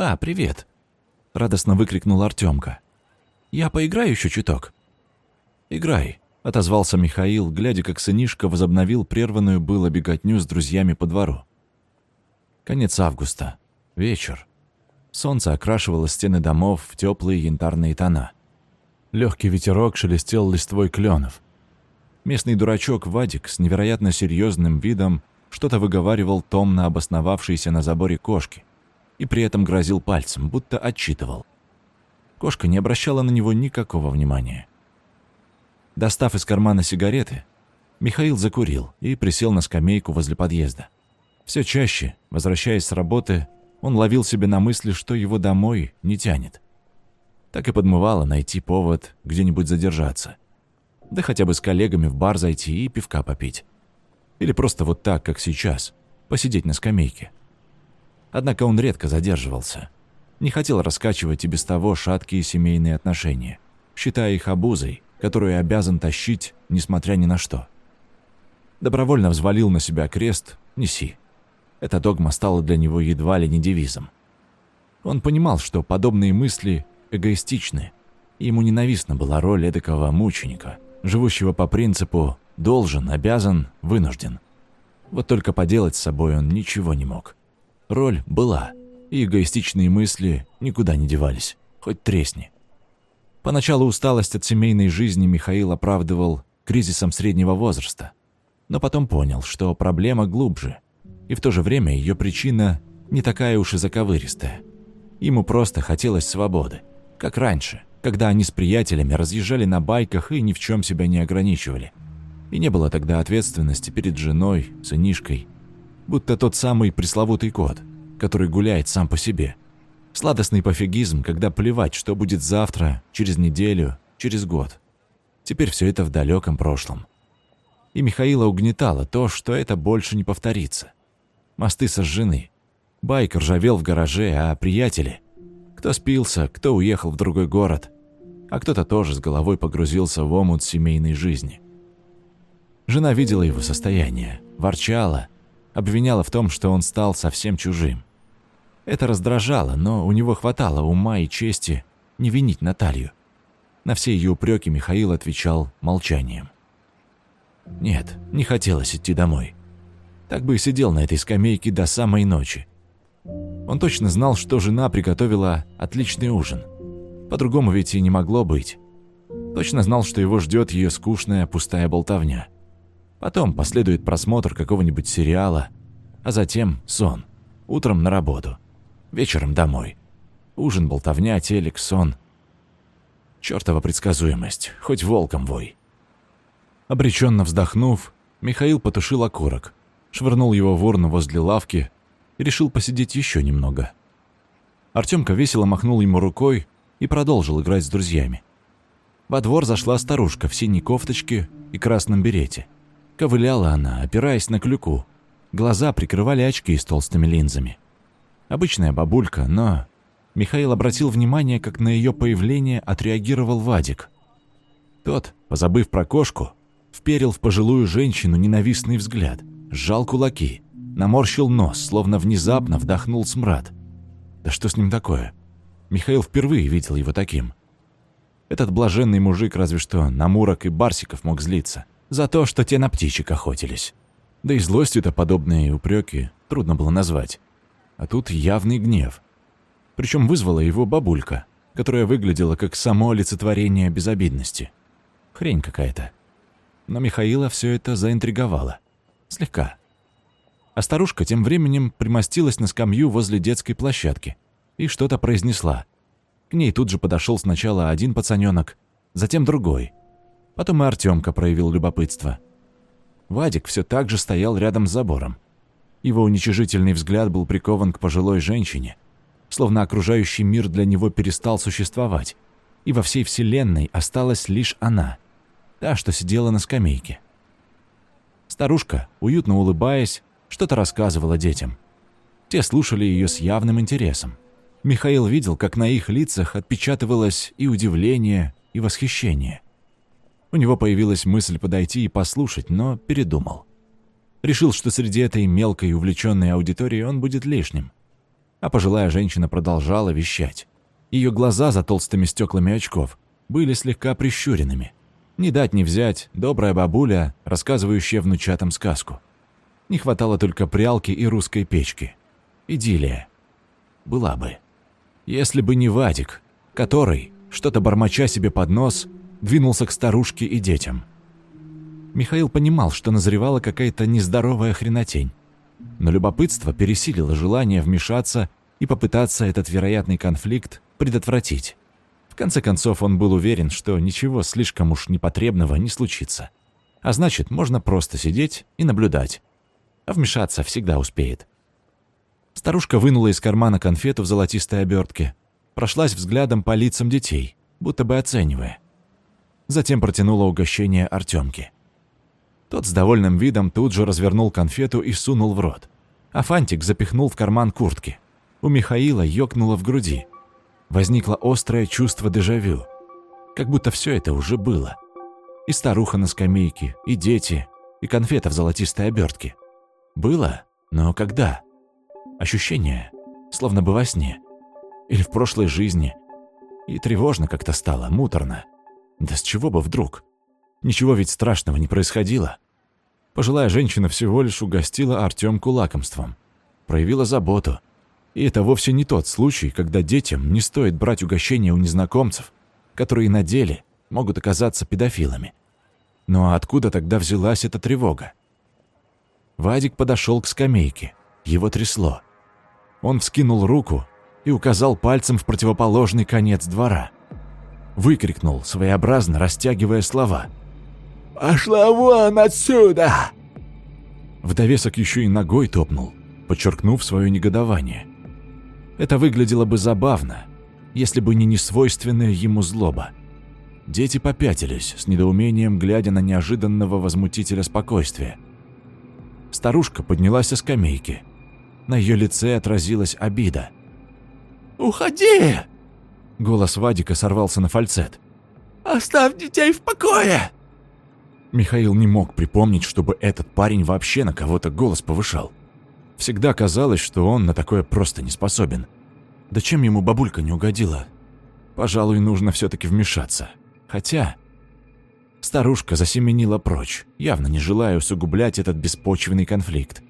«Па, привет!» — радостно выкрикнул Артемка. «Я поиграю еще чуток?» «Играй», — отозвался Михаил, глядя, как сынишка возобновил прерванную было беготню с друзьями по двору. Конец августа. Вечер. Солнце окрашивало стены домов в теплые янтарные тона. Легкий ветерок шелестел листвой кленов. Местный дурачок Вадик с невероятно серьезным видом что-то выговаривал томно обосновавшейся на заборе кошки и при этом грозил пальцем, будто отчитывал. Кошка не обращала на него никакого внимания. Достав из кармана сигареты, Михаил закурил и присел на скамейку возле подъезда. Все чаще, возвращаясь с работы, он ловил себе на мысли, что его домой не тянет. Так и подмывало найти повод где-нибудь задержаться. Да хотя бы с коллегами в бар зайти и пивка попить. Или просто вот так, как сейчас, посидеть на скамейке. Однако он редко задерживался. Не хотел раскачивать и без того шаткие семейные отношения, считая их обузой, которую обязан тащить, несмотря ни на что. Добровольно взвалил на себя крест «Неси». Эта догма стала для него едва ли не девизом. Он понимал, что подобные мысли эгоистичны, и ему ненавистна была роль эдакого мученика, живущего по принципу «должен», «обязан», «вынужден». Вот только поделать с собой он ничего не мог. Роль была, и эгоистичные мысли никуда не девались, хоть тресни. Поначалу усталость от семейной жизни Михаил оправдывал кризисом среднего возраста, но потом понял, что проблема глубже – и в то же время ее причина не такая уж и заковыристая. Ему просто хотелось свободы, как раньше, когда они с приятелями разъезжали на байках и ни в чем себя не ограничивали. И не было тогда ответственности перед женой, сынишкой, будто тот самый пресловутый кот, который гуляет сам по себе. Сладостный пофигизм, когда плевать, что будет завтра, через неделю, через год. Теперь все это в далеком прошлом. И Михаила угнетало то, что это больше не повторится. Мосты сожжены. Байк ржавел в гараже, а приятели... Кто спился, кто уехал в другой город, а кто-то тоже с головой погрузился в омут семейной жизни. Жена видела его состояние, ворчала, обвиняла в том, что он стал совсем чужим. Это раздражало, но у него хватало ума и чести не винить Наталью. На все ее упреки Михаил отвечал молчанием. Нет, не хотелось идти домой так бы и сидел на этой скамейке до самой ночи. Он точно знал, что жена приготовила отличный ужин. По-другому ведь и не могло быть. Точно знал, что его ждет ее скучная пустая болтовня. Потом последует просмотр какого-нибудь сериала, а затем сон. Утром на работу, вечером домой. Ужин, болтовня, телек, сон. Чёртова предсказуемость, хоть волком вой. Обреченно вздохнув, Михаил потушил окурок – швырнул его в урну возле лавки и решил посидеть еще немного. Артемка весело махнул ему рукой и продолжил играть с друзьями. Во двор зашла старушка в синей кофточке и красном берете. Ковыляла она, опираясь на клюку. Глаза прикрывали очки с толстыми линзами. Обычная бабулька, но... Михаил обратил внимание, как на ее появление отреагировал Вадик. Тот, позабыв про кошку, вперил в пожилую женщину ненавистный взгляд – сжал кулаки, наморщил нос, словно внезапно вдохнул смрад. Да что с ним такое? Михаил впервые видел его таким. Этот блаженный мужик разве что на мурок и барсиков мог злиться за то, что те на птичек охотились. Да и злостью-то подобные упреки трудно было назвать. А тут явный гнев. Причем вызвала его бабулька, которая выглядела как само олицетворение безобидности. Хрень какая-то. Но Михаила все это заинтриговало. Слегка. А старушка тем временем примостилась на скамью возле детской площадки и что-то произнесла. К ней тут же подошел сначала один пацаненок, затем другой. Потом и Артемка проявил любопытство. Вадик все так же стоял рядом с забором. Его уничижительный взгляд был прикован к пожилой женщине, словно окружающий мир для него перестал существовать, и во всей вселенной осталась лишь она, та, что сидела на скамейке. Старушка, уютно улыбаясь, что-то рассказывала детям. Те слушали ее с явным интересом. Михаил видел, как на их лицах отпечатывалось и удивление, и восхищение. У него появилась мысль подойти и послушать, но передумал. Решил, что среди этой мелкой увлеченной аудитории он будет лишним. А пожилая женщина продолжала вещать. Ее глаза за толстыми стеклами очков были слегка прищуренными. Не дать не взять добрая бабуля, рассказывающая внучатам сказку. Не хватало только прялки и русской печки. Идиллия. Была бы. Если бы не Вадик, который, что-то бормоча себе под нос, двинулся к старушке и детям. Михаил понимал, что назревала какая-то нездоровая хренотень. Но любопытство пересилило желание вмешаться и попытаться этот вероятный конфликт предотвратить. В конце концов, он был уверен, что ничего слишком уж непотребного не случится. А значит, можно просто сидеть и наблюдать. А вмешаться всегда успеет. Старушка вынула из кармана конфету в золотистой обертке, прошлась взглядом по лицам детей, будто бы оценивая. Затем протянула угощение Артемке. Тот с довольным видом тут же развернул конфету и сунул в рот. А фантик запихнул в карман куртки. У Михаила ёкнуло в груди. Возникло острое чувство дежавю. Как будто все это уже было. И старуха на скамейке, и дети, и конфета в золотистой обертке. Было? Но когда? Ощущение, словно бы во сне. Или в прошлой жизни. И тревожно как-то стало, муторно. Да с чего бы вдруг? Ничего ведь страшного не происходило. Пожилая женщина всего лишь угостила Артемку лакомством. Проявила заботу. И это вовсе не тот случай, когда детям не стоит брать угощения у незнакомцев, которые на деле могут оказаться педофилами. Но откуда тогда взялась эта тревога? Вадик подошел к скамейке. Его трясло. Он вскинул руку и указал пальцем в противоположный конец двора. Выкрикнул, своеобразно растягивая слова. «Пошла вон отсюда!» В довесок еще и ногой топнул, подчеркнув свое негодование. Это выглядело бы забавно, если бы не несвойственная ему злоба. Дети попятились, с недоумением глядя на неожиданного возмутителя спокойствия. Старушка поднялась со скамейки. На ее лице отразилась обида. «Уходи!» Голос Вадика сорвался на фальцет. «Оставь детей в покое!» Михаил не мог припомнить, чтобы этот парень вообще на кого-то голос повышал. Всегда казалось, что он на такое просто не способен. Да чем ему бабулька не угодила? Пожалуй, нужно все-таки вмешаться. Хотя... Старушка засеменила прочь, явно не желая усугублять этот беспочвенный конфликт.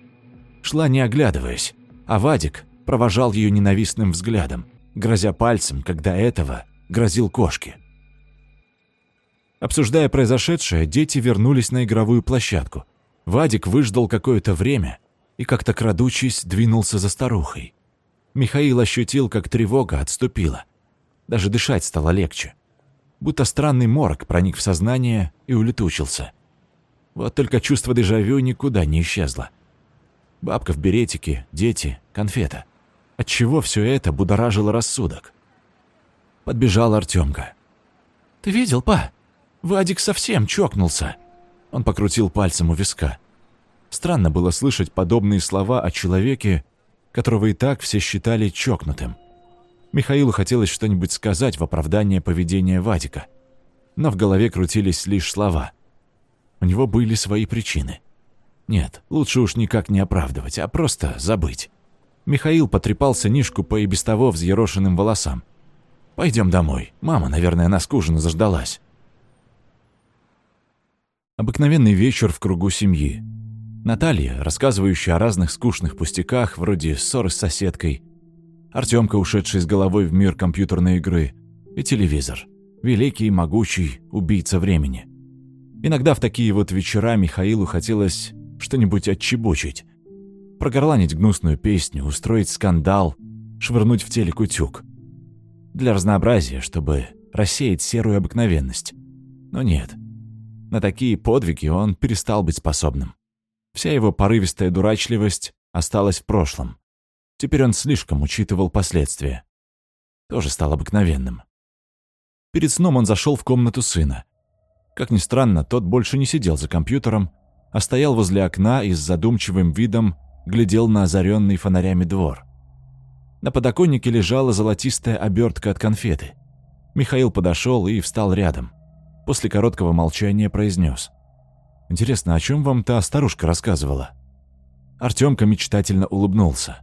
Шла не оглядываясь, а Вадик провожал ее ненавистным взглядом, грозя пальцем, когда этого грозил кошке. Обсуждая произошедшее, дети вернулись на игровую площадку. Вадик выждал какое-то время и, как-то крадучись, двинулся за старухой. Михаил ощутил, как тревога отступила. Даже дышать стало легче. Будто странный морок проник в сознание и улетучился. Вот только чувство дежавю никуда не исчезло. Бабка в беретике, дети, конфета. Отчего все это будоражило рассудок? Подбежал Артемка. «Ты видел, па? Вадик совсем чокнулся». Он покрутил пальцем у виска. Странно было слышать подобные слова о человеке, которого и так все считали чокнутым. Михаилу хотелось что-нибудь сказать в оправдание поведения Вадика, но в голове крутились лишь слова. У него были свои причины. Нет, лучше уж никак не оправдывать, а просто забыть. Михаил потрепал сынишку по и без того взъерошенным волосам. «Пойдем домой. Мама, наверное, нас к ужину заждалась». Обыкновенный вечер в кругу семьи. Наталья, рассказывающая о разных скучных пустяках, вроде ссоры с соседкой, Артемка, ушедший с головой в мир компьютерной игры, и телевизор. Великий могучий убийца времени. Иногда в такие вот вечера Михаилу хотелось что-нибудь отчебучить, прогорланить гнусную песню, устроить скандал, швырнуть в телек утюг. Для разнообразия, чтобы рассеять серую обыкновенность. Но нет. На такие подвиги он перестал быть способным. Вся его порывистая дурачливость осталась в прошлом. Теперь он слишком учитывал последствия. Тоже стал обыкновенным. Перед сном он зашел в комнату сына. Как ни странно, тот больше не сидел за компьютером, а стоял возле окна и с задумчивым видом глядел на озаренный фонарями двор. На подоконнике лежала золотистая обертка от конфеты. Михаил подошел и встал рядом. После короткого молчания произнес. «Интересно, о чем вам та старушка рассказывала?» Артемка мечтательно улыбнулся.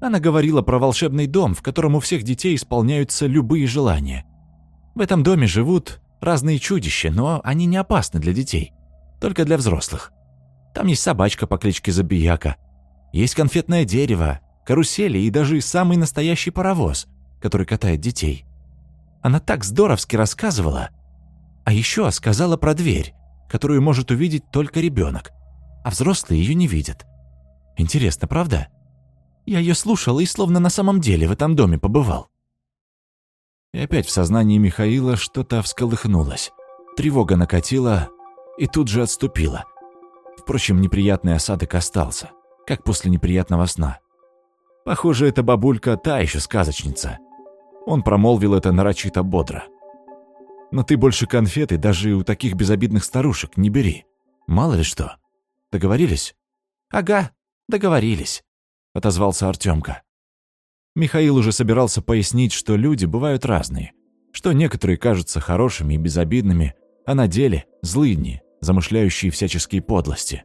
Она говорила про волшебный дом, в котором у всех детей исполняются любые желания. В этом доме живут разные чудища, но они не опасны для детей, только для взрослых. Там есть собачка по кличке Забияка, есть конфетное дерево, карусели и даже самый настоящий паровоз, который катает детей. Она так здоровски рассказывала. А еще сказала про дверь, которую может увидеть только ребенок, а взрослые ее не видят. Интересно, правда? Я ее слушал и словно на самом деле в этом доме побывал. И опять в сознании Михаила что-то всколыхнулось. Тревога накатила и тут же отступила. Впрочем, неприятный осадок остался, как после неприятного сна. Похоже, эта бабулька та еще сказочница. Он промолвил это нарочито бодро. Но ты больше конфеты даже у таких безобидных старушек не бери. Мало ли что. Договорились? Ага, договорились, отозвался Артемка. Михаил уже собирался пояснить, что люди бывают разные, что некоторые кажутся хорошими и безобидными, а на деле злыдни, замышляющие всяческие подлости.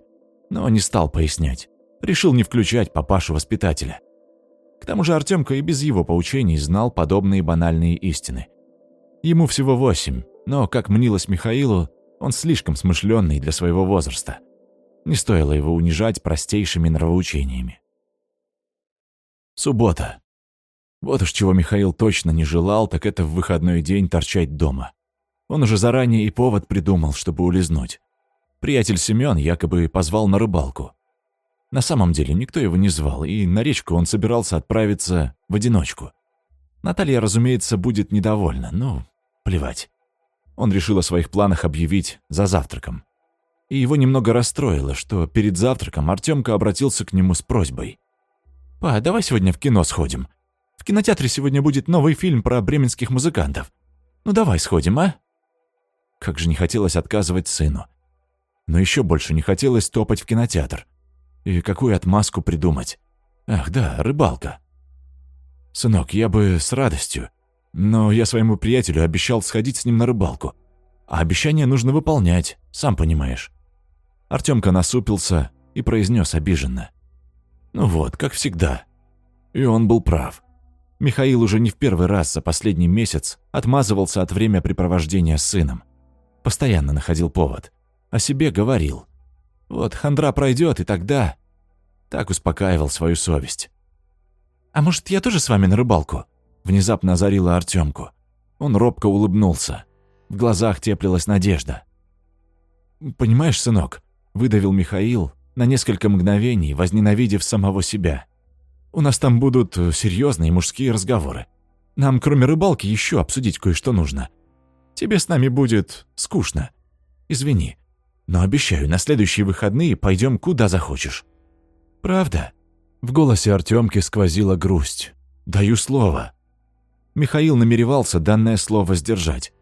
Но не стал пояснять. Решил не включать папашу-воспитателя. К тому же Артемка и без его поучений знал подобные банальные истины. Ему всего восемь, но, как мнилось Михаилу, он слишком смышленный для своего возраста. Не стоило его унижать простейшими нравоучениями. Суббота. Вот уж чего Михаил точно не желал, так это в выходной день торчать дома. Он уже заранее и повод придумал, чтобы улизнуть. Приятель Семён якобы позвал на рыбалку. На самом деле никто его не звал, и на речку он собирался отправиться в одиночку. Наталья, разумеется, будет недовольна, но плевать. Он решил о своих планах объявить за завтраком. И его немного расстроило, что перед завтраком Артемка обратился к нему с просьбой. «Па, давай сегодня в кино сходим. В кинотеатре сегодня будет новый фильм про бременских музыкантов. Ну давай сходим, а?» Как же не хотелось отказывать сыну. Но еще больше не хотелось топать в кинотеатр. И какую отмазку придумать? Ах, да, рыбалка. Сынок, я бы с радостью. Но я своему приятелю обещал сходить с ним на рыбалку. А обещание нужно выполнять, сам понимаешь. Артемка насупился и произнес обиженно. Ну вот, как всегда. И он был прав. Михаил уже не в первый раз за последний месяц отмазывался от времяпрепровождения с сыном. Постоянно находил повод. О себе говорил. Вот хандра пройдет, и тогда... Так успокаивал свою совесть. «А может, я тоже с вами на рыбалку?» Внезапно озарила Артемку. Он робко улыбнулся. В глазах теплилась надежда. «Понимаешь, сынок», — выдавил Михаил, на несколько мгновений возненавидев самого себя. У нас там будут серьезные мужские разговоры. Нам, кроме рыбалки, еще обсудить кое-что нужно. Тебе с нами будет скучно. Извини, но обещаю, на следующие выходные пойдем куда захочешь». «Правда?» В голосе Артемки сквозила грусть. «Даю слово». Михаил намеревался данное слово сдержать.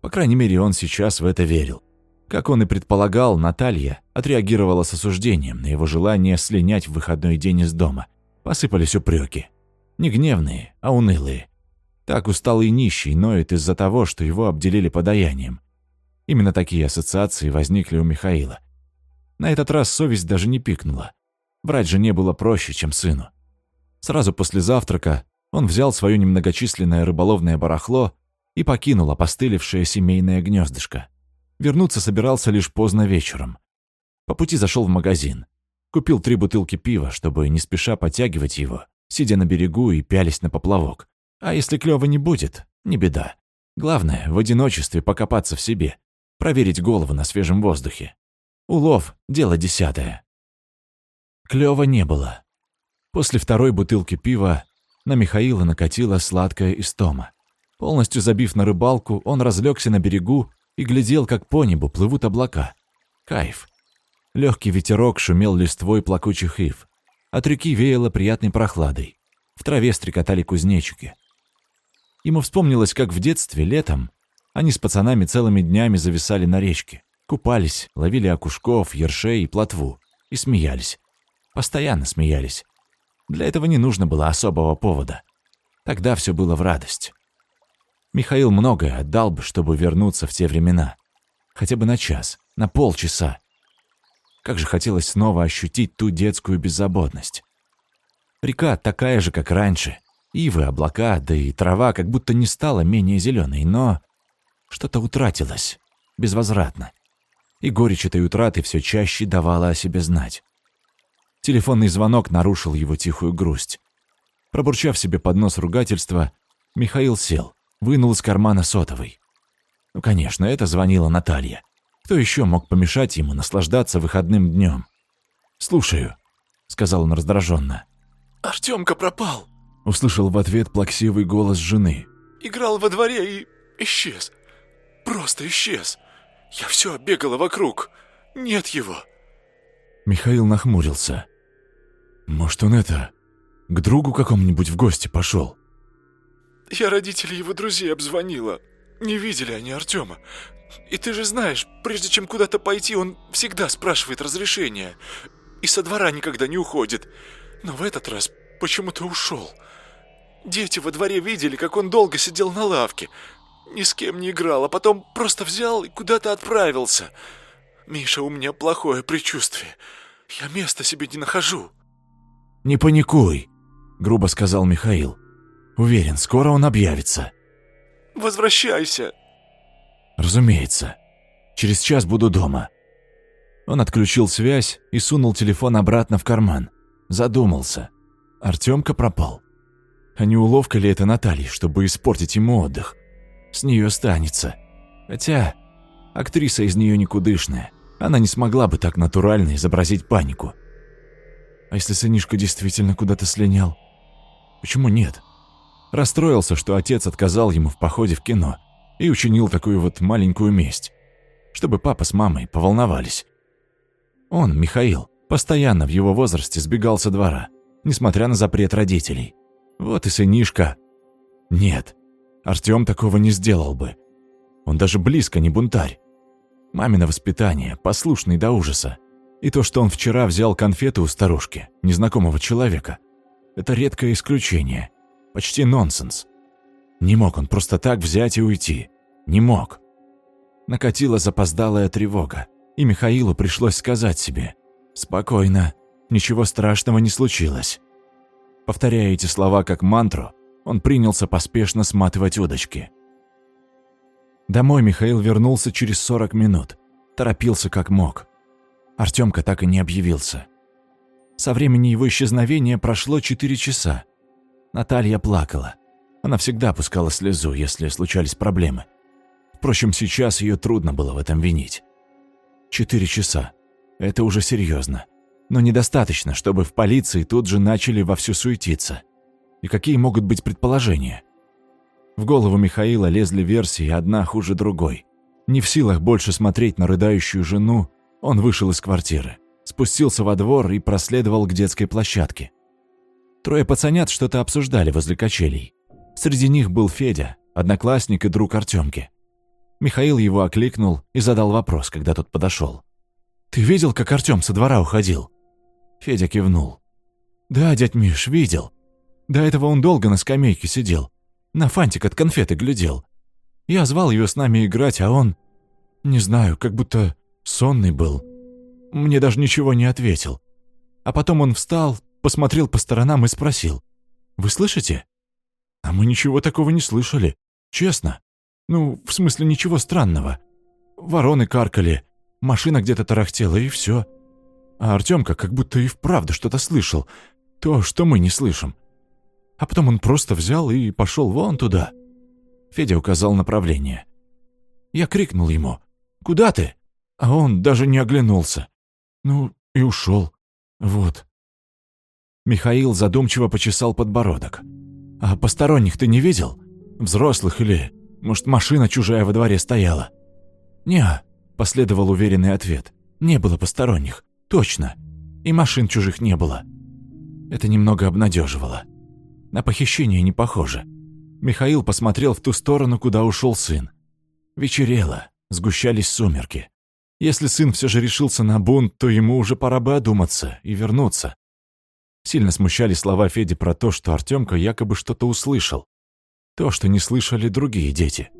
По крайней мере, он сейчас в это верил. Как он и предполагал, Наталья отреагировала с осуждением на его желание слинять в выходной день из дома – Посыпались упреки. Не гневные, а унылые. Так усталый нищий ноет из-за того, что его обделили подаянием. Именно такие ассоциации возникли у Михаила. На этот раз совесть даже не пикнула. Врать же не было проще, чем сыну. Сразу после завтрака он взял свое немногочисленное рыболовное барахло и покинул опостылевшее семейное гнездышко. Вернуться собирался лишь поздно вечером. По пути зашел в магазин. Купил три бутылки пива, чтобы не спеша подтягивать его, сидя на берегу и пялись на поплавок. А если клёва не будет, не беда. Главное, в одиночестве покопаться в себе, проверить голову на свежем воздухе. Улов — дело десятое. Клёва не было. После второй бутылки пива на Михаила накатила сладкая истома. Полностью забив на рыбалку, он разлегся на берегу и глядел, как по небу плывут облака. Кайф. Легкий ветерок шумел листвой плакучих ив. От реки веяло приятной прохладой. В траве стрекотали кузнечики. Ему вспомнилось, как в детстве, летом, они с пацанами целыми днями зависали на речке, купались, ловили окушков, ершей и плотву и смеялись. Постоянно смеялись. Для этого не нужно было особого повода. Тогда все было в радость. Михаил многое отдал бы, чтобы вернуться в те времена. Хотя бы на час, на полчаса. Как же хотелось снова ощутить ту детскую беззаботность. Река такая же, как раньше. Ивы, облака, да и трава как будто не стала менее зеленой, но что-то утратилось безвозвратно. И горечь этой утраты все чаще давала о себе знать. Телефонный звонок нарушил его тихую грусть. Пробурчав себе под нос ругательства, Михаил сел, вынул из кармана сотовый. Ну, конечно, это звонила Наталья. Кто еще мог помешать ему наслаждаться выходным днем? «Слушаю», — сказал он раздраженно. «Артемка пропал», — услышал в ответ плаксивый голос жены. «Играл во дворе и исчез. Просто исчез. Я все обегала вокруг. Нет его». Михаил нахмурился. «Может, он это... к другу какому-нибудь в гости пошел?» «Я родителей его друзей обзвонила. Не видели они Артема. И ты же знаешь, прежде чем куда-то пойти, он всегда спрашивает разрешения. И со двора никогда не уходит. Но в этот раз почему-то ушел. Дети во дворе видели, как он долго сидел на лавке. Ни с кем не играл, а потом просто взял и куда-то отправился. Миша, у меня плохое предчувствие. Я места себе не нахожу. «Не паникуй», — грубо сказал Михаил. «Уверен, скоро он объявится». «Возвращайся». «Разумеется. Через час буду дома». Он отключил связь и сунул телефон обратно в карман. Задумался. Артемка пропал. А не уловка ли это Натальи, чтобы испортить ему отдых? С нее останется. Хотя актриса из нее никудышная. Она не смогла бы так натурально изобразить панику. А если сынишка действительно куда-то слинял? Почему нет? Расстроился, что отец отказал ему в походе в кино и учинил такую вот маленькую месть, чтобы папа с мамой поволновались. Он, Михаил, постоянно в его возрасте сбегал со двора, несмотря на запрет родителей. Вот и сынишка. Нет, Артём такого не сделал бы. Он даже близко не бунтарь. Мамино воспитание, послушный до ужаса. И то, что он вчера взял конфеты у старушки, незнакомого человека, это редкое исключение. Почти нонсенс. Не мог он просто так взять и уйти. Не мог. Накатила запоздалая тревога, и Михаилу пришлось сказать себе «Спокойно, ничего страшного не случилось». Повторяя эти слова как мантру, он принялся поспешно сматывать удочки. Домой Михаил вернулся через 40 минут. Торопился как мог. Артемка так и не объявился. Со времени его исчезновения прошло 4 часа. Наталья плакала. Она всегда пускала слезу, если случались проблемы. Впрочем, сейчас ее трудно было в этом винить. Четыре часа. Это уже серьезно. Но недостаточно, чтобы в полиции тут же начали вовсю суетиться. И какие могут быть предположения? В голову Михаила лезли версии, одна хуже другой. Не в силах больше смотреть на рыдающую жену, он вышел из квартиры, спустился во двор и проследовал к детской площадке. Трое пацанят что-то обсуждали возле качелей. Среди них был Федя, одноклассник и друг Артемки. Михаил его окликнул и задал вопрос, когда тот подошел. «Ты видел, как Артем со двора уходил?» Федя кивнул. «Да, дядь Миш, видел. До этого он долго на скамейке сидел. На фантик от конфеты глядел. Я звал его с нами играть, а он... Не знаю, как будто сонный был. Мне даже ничего не ответил. А потом он встал, посмотрел по сторонам и спросил. «Вы слышите?» А мы ничего такого не слышали. Честно. Ну, в смысле, ничего странного. Вороны каркали, машина где-то тарахтела, и все. А Артемка как будто и вправду что-то слышал. То, что мы не слышим. А потом он просто взял и пошел вон туда. Федя указал направление. Я крикнул ему «Куда ты?» А он даже не оглянулся. Ну, и ушел. Вот. Михаил задумчиво почесал подбородок. «А посторонних ты не видел? Взрослых или, может, машина чужая во дворе стояла?» «Не», — последовал уверенный ответ. «Не было посторонних. Точно. И машин чужих не было». Это немного обнадеживало. На похищение не похоже. Михаил посмотрел в ту сторону, куда ушел сын. Вечерело, сгущались сумерки. Если сын все же решился на бунт, то ему уже пора бы одуматься и вернуться. Сильно смущали слова Феди про то, что Артемка якобы что-то услышал. То, что не слышали другие дети.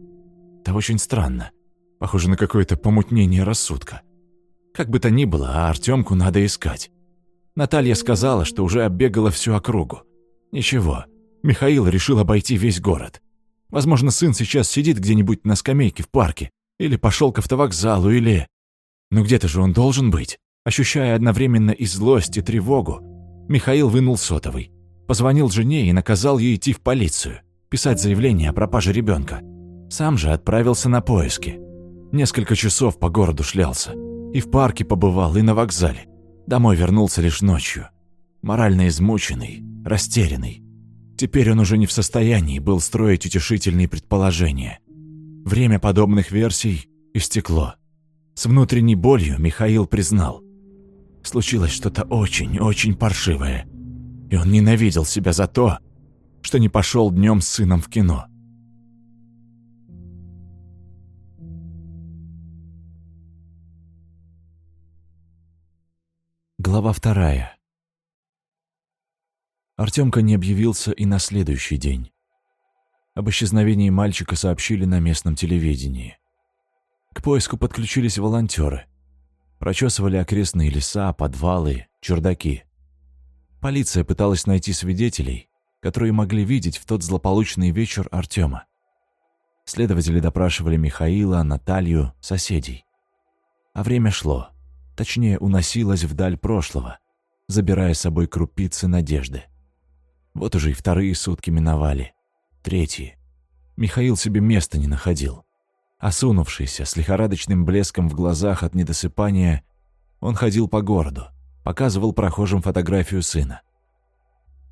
Это очень странно. Похоже на какое-то помутнение рассудка. Как бы то ни было, а Артемку надо искать. Наталья сказала, что уже оббегала всю округу. Ничего, Михаил решил обойти весь город. Возможно, сын сейчас сидит где-нибудь на скамейке в парке, или пошел к автовокзалу, или... Ну где-то же он должен быть. Ощущая одновременно и злость, и тревогу, Михаил вынул сотовый, позвонил жене и наказал ей идти в полицию, писать заявление о пропаже ребенка. Сам же отправился на поиски. Несколько часов по городу шлялся. И в парке побывал, и на вокзале. Домой вернулся лишь ночью. Морально измученный, растерянный. Теперь он уже не в состоянии был строить утешительные предположения. Время подобных версий истекло. С внутренней болью Михаил признал. Случилось что-то очень-очень паршивое. И он ненавидел себя за то, что не пошел днем с сыном в кино. Глава вторая. Артемка не объявился и на следующий день. Об исчезновении мальчика сообщили на местном телевидении. К поиску подключились волонтеры. Прочесывали окрестные леса, подвалы, чердаки. Полиция пыталась найти свидетелей, которые могли видеть в тот злополучный вечер Артема. Следователи допрашивали Михаила, Наталью, соседей. А время шло, точнее уносилось вдаль прошлого, забирая с собой крупицы надежды. Вот уже и вторые сутки миновали. Третьи. Михаил себе места не находил. Осунувшийся, с лихорадочным блеском в глазах от недосыпания, он ходил по городу, показывал прохожим фотографию сына.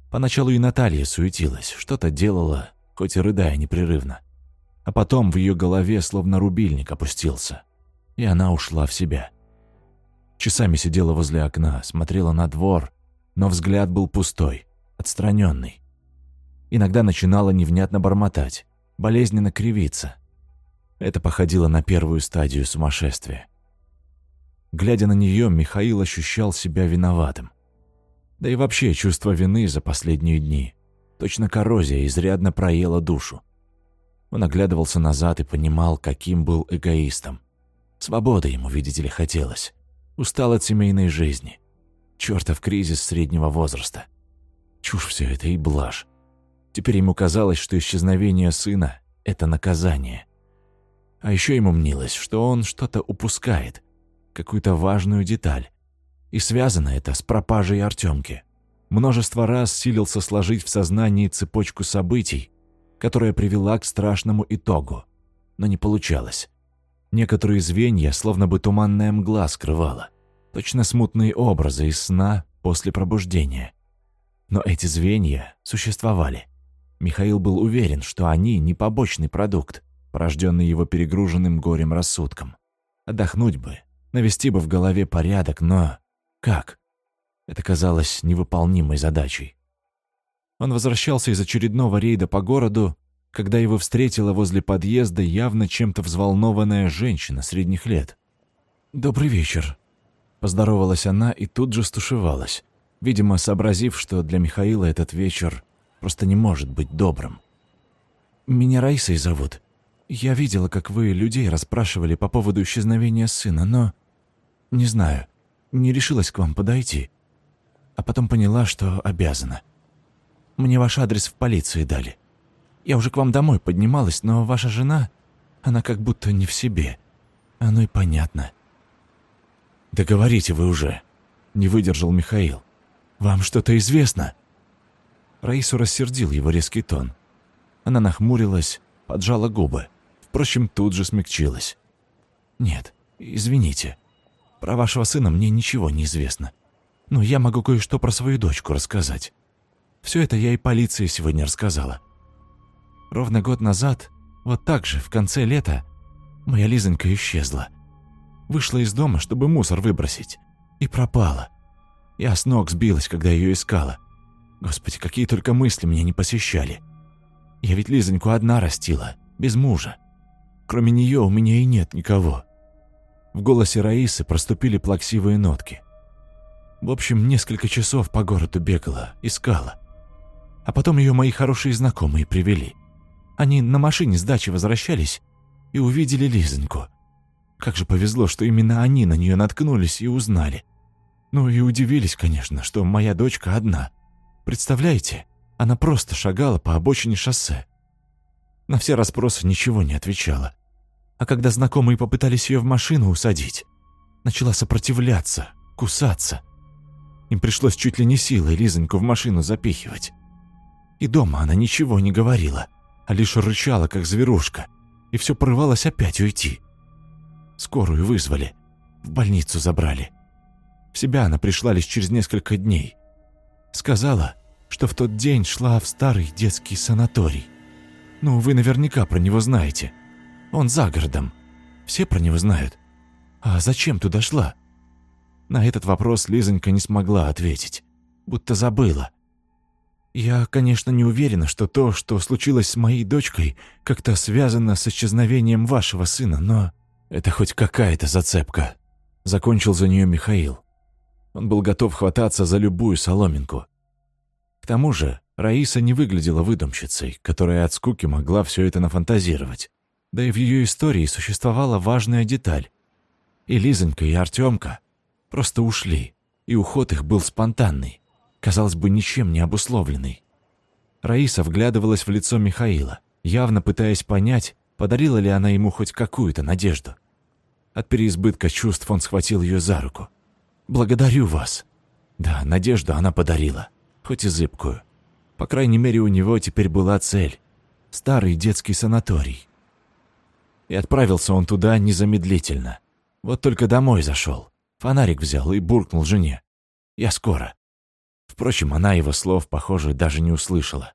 Поначалу и Наталья суетилась, что-то делала, хоть и рыдая непрерывно. А потом в ее голове словно рубильник опустился, и она ушла в себя. Часами сидела возле окна, смотрела на двор, но взгляд был пустой отстраненный. Иногда начинала невнятно бормотать, болезненно кривиться. Это походило на первую стадию сумасшествия. Глядя на нее, Михаил ощущал себя виноватым. Да и вообще чувство вины за последние дни. Точно коррозия изрядно проела душу. Он оглядывался назад и понимал, каким был эгоистом. Свободы ему, видите ли, хотелось. Устал от семейной жизни. Чертов кризис среднего возраста. Чушь все это и блажь. Теперь ему казалось, что исчезновение сына — это наказание. А еще ему мнилось, что он что-то упускает, какую-то важную деталь. И связано это с пропажей Артемки. Множество раз силился сложить в сознании цепочку событий, которая привела к страшному итогу, но не получалось. Некоторые звенья словно бы туманная мгла скрывала, точно смутные образы из сна после пробуждения. Но эти звенья существовали. Михаил был уверен, что они не побочный продукт, порожденный его перегруженным горем рассудком. Отдохнуть бы, навести бы в голове порядок, но как? Это казалось невыполнимой задачей. Он возвращался из очередного рейда по городу, когда его встретила возле подъезда явно чем-то взволнованная женщина средних лет. «Добрый вечер», — поздоровалась она и тут же стушевалась видимо, сообразив, что для Михаила этот вечер просто не может быть добрым. «Меня Раисой зовут. Я видела, как вы людей расспрашивали по поводу исчезновения сына, но... Не знаю, не решилась к вам подойти. А потом поняла, что обязана. Мне ваш адрес в полиции дали. Я уже к вам домой поднималась, но ваша жена, она как будто не в себе. Оно и понятно». «Да говорите вы уже», — не выдержал Михаил. Вам что-то известно?» Раису рассердил его резкий тон. Она нахмурилась, поджала губы. Впрочем, тут же смягчилась. «Нет, извините. Про вашего сына мне ничего не известно. Но я могу кое-что про свою дочку рассказать. Все это я и полиции сегодня рассказала. Ровно год назад, вот так же, в конце лета, моя Лизонька исчезла. Вышла из дома, чтобы мусор выбросить. И пропала. Я с ног сбилась, когда ее искала. Господи, какие только мысли меня не посещали. Я ведь Лизоньку одна растила, без мужа. Кроме нее у меня и нет никого. В голосе Раисы проступили плаксивые нотки. В общем, несколько часов по городу бегала, искала. А потом ее мои хорошие знакомые привели. Они на машине с дачи возвращались и увидели Лизоньку. Как же повезло, что именно они на нее наткнулись и узнали – Ну и удивились, конечно, что моя дочка одна. Представляете, она просто шагала по обочине шоссе. На все расспросы ничего не отвечала. А когда знакомые попытались ее в машину усадить, начала сопротивляться, кусаться. Им пришлось чуть ли не силой Лизоньку в машину запихивать. И дома она ничего не говорила, а лишь рычала, как зверушка, и все порывалось опять уйти. Скорую вызвали, в больницу забрали. Себя она пришла лишь через несколько дней. Сказала, что в тот день шла в старый детский санаторий. Ну, вы наверняка про него знаете. Он за городом. Все про него знают. А зачем туда шла? На этот вопрос Лизонька не смогла ответить. Будто забыла. Я, конечно, не уверена, что то, что случилось с моей дочкой, как-то связано с исчезновением вашего сына, но это хоть какая-то зацепка. Закончил за нее Михаил. Он был готов хвататься за любую соломинку. К тому же Раиса не выглядела выдумщицей, которая от скуки могла все это нафантазировать. Да и в ее истории существовала важная деталь. И Лизонька, и Артемка просто ушли, и уход их был спонтанный, казалось бы, ничем не обусловленный. Раиса вглядывалась в лицо Михаила, явно пытаясь понять, подарила ли она ему хоть какую-то надежду. От переизбытка чувств он схватил ее за руку. «Благодарю вас». Да, надежду она подарила, хоть и зыбкую. По крайней мере, у него теперь была цель — старый детский санаторий. И отправился он туда незамедлительно. Вот только домой зашел. Фонарик взял и буркнул жене. «Я скоро». Впрочем, она его слов, похоже, даже не услышала.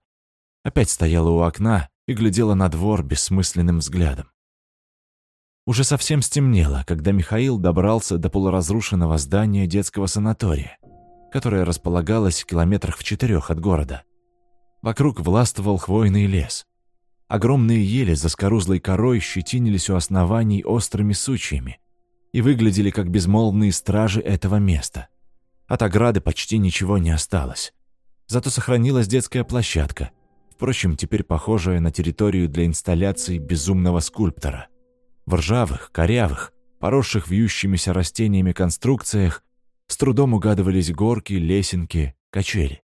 Опять стояла у окна и глядела на двор бессмысленным взглядом. Уже совсем стемнело, когда Михаил добрался до полуразрушенного здания детского санатория, которое располагалось в километрах в четырех от города. Вокруг властвовал хвойный лес. Огромные ели за скорузлой корой щетинились у оснований острыми сучьями и выглядели как безмолвные стражи этого места. От ограды почти ничего не осталось. Зато сохранилась детская площадка, впрочем, теперь похожая на территорию для инсталляции безумного скульптора. В ржавых, корявых, поросших вьющимися растениями конструкциях с трудом угадывались горки, лесенки, качели.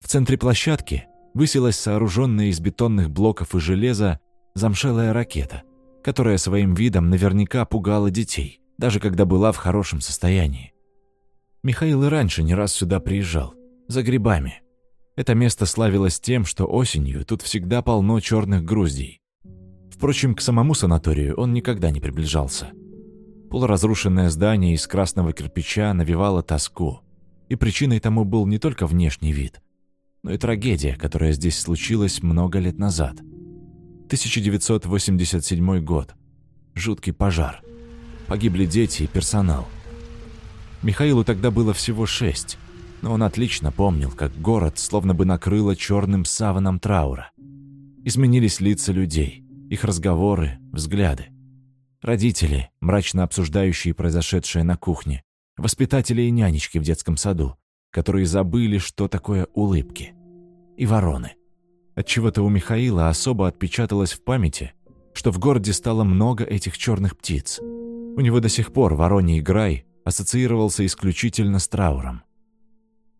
В центре площадки высилась сооруженная из бетонных блоков и железа замшелая ракета, которая своим видом наверняка пугала детей, даже когда была в хорошем состоянии. Михаил и раньше не раз сюда приезжал, за грибами. Это место славилось тем, что осенью тут всегда полно черных груздей. Впрочем, к самому санаторию он никогда не приближался. Полуразрушенное здание из красного кирпича навевало тоску, и причиной тому был не только внешний вид – но и трагедия, которая здесь случилась много лет назад. 1987 год. Жуткий пожар. Погибли дети и персонал. Михаилу тогда было всего шесть, но он отлично помнил, как город словно бы накрыло черным саваном траура. Изменились лица людей, их разговоры, взгляды. Родители, мрачно обсуждающие произошедшее на кухне, воспитатели и нянечки в детском саду, которые забыли, что такое улыбки. И вороны. Отчего-то у Михаила особо отпечаталось в памяти, что в городе стало много этих черных птиц. У него до сих пор вороний грай ассоциировался исключительно с трауром.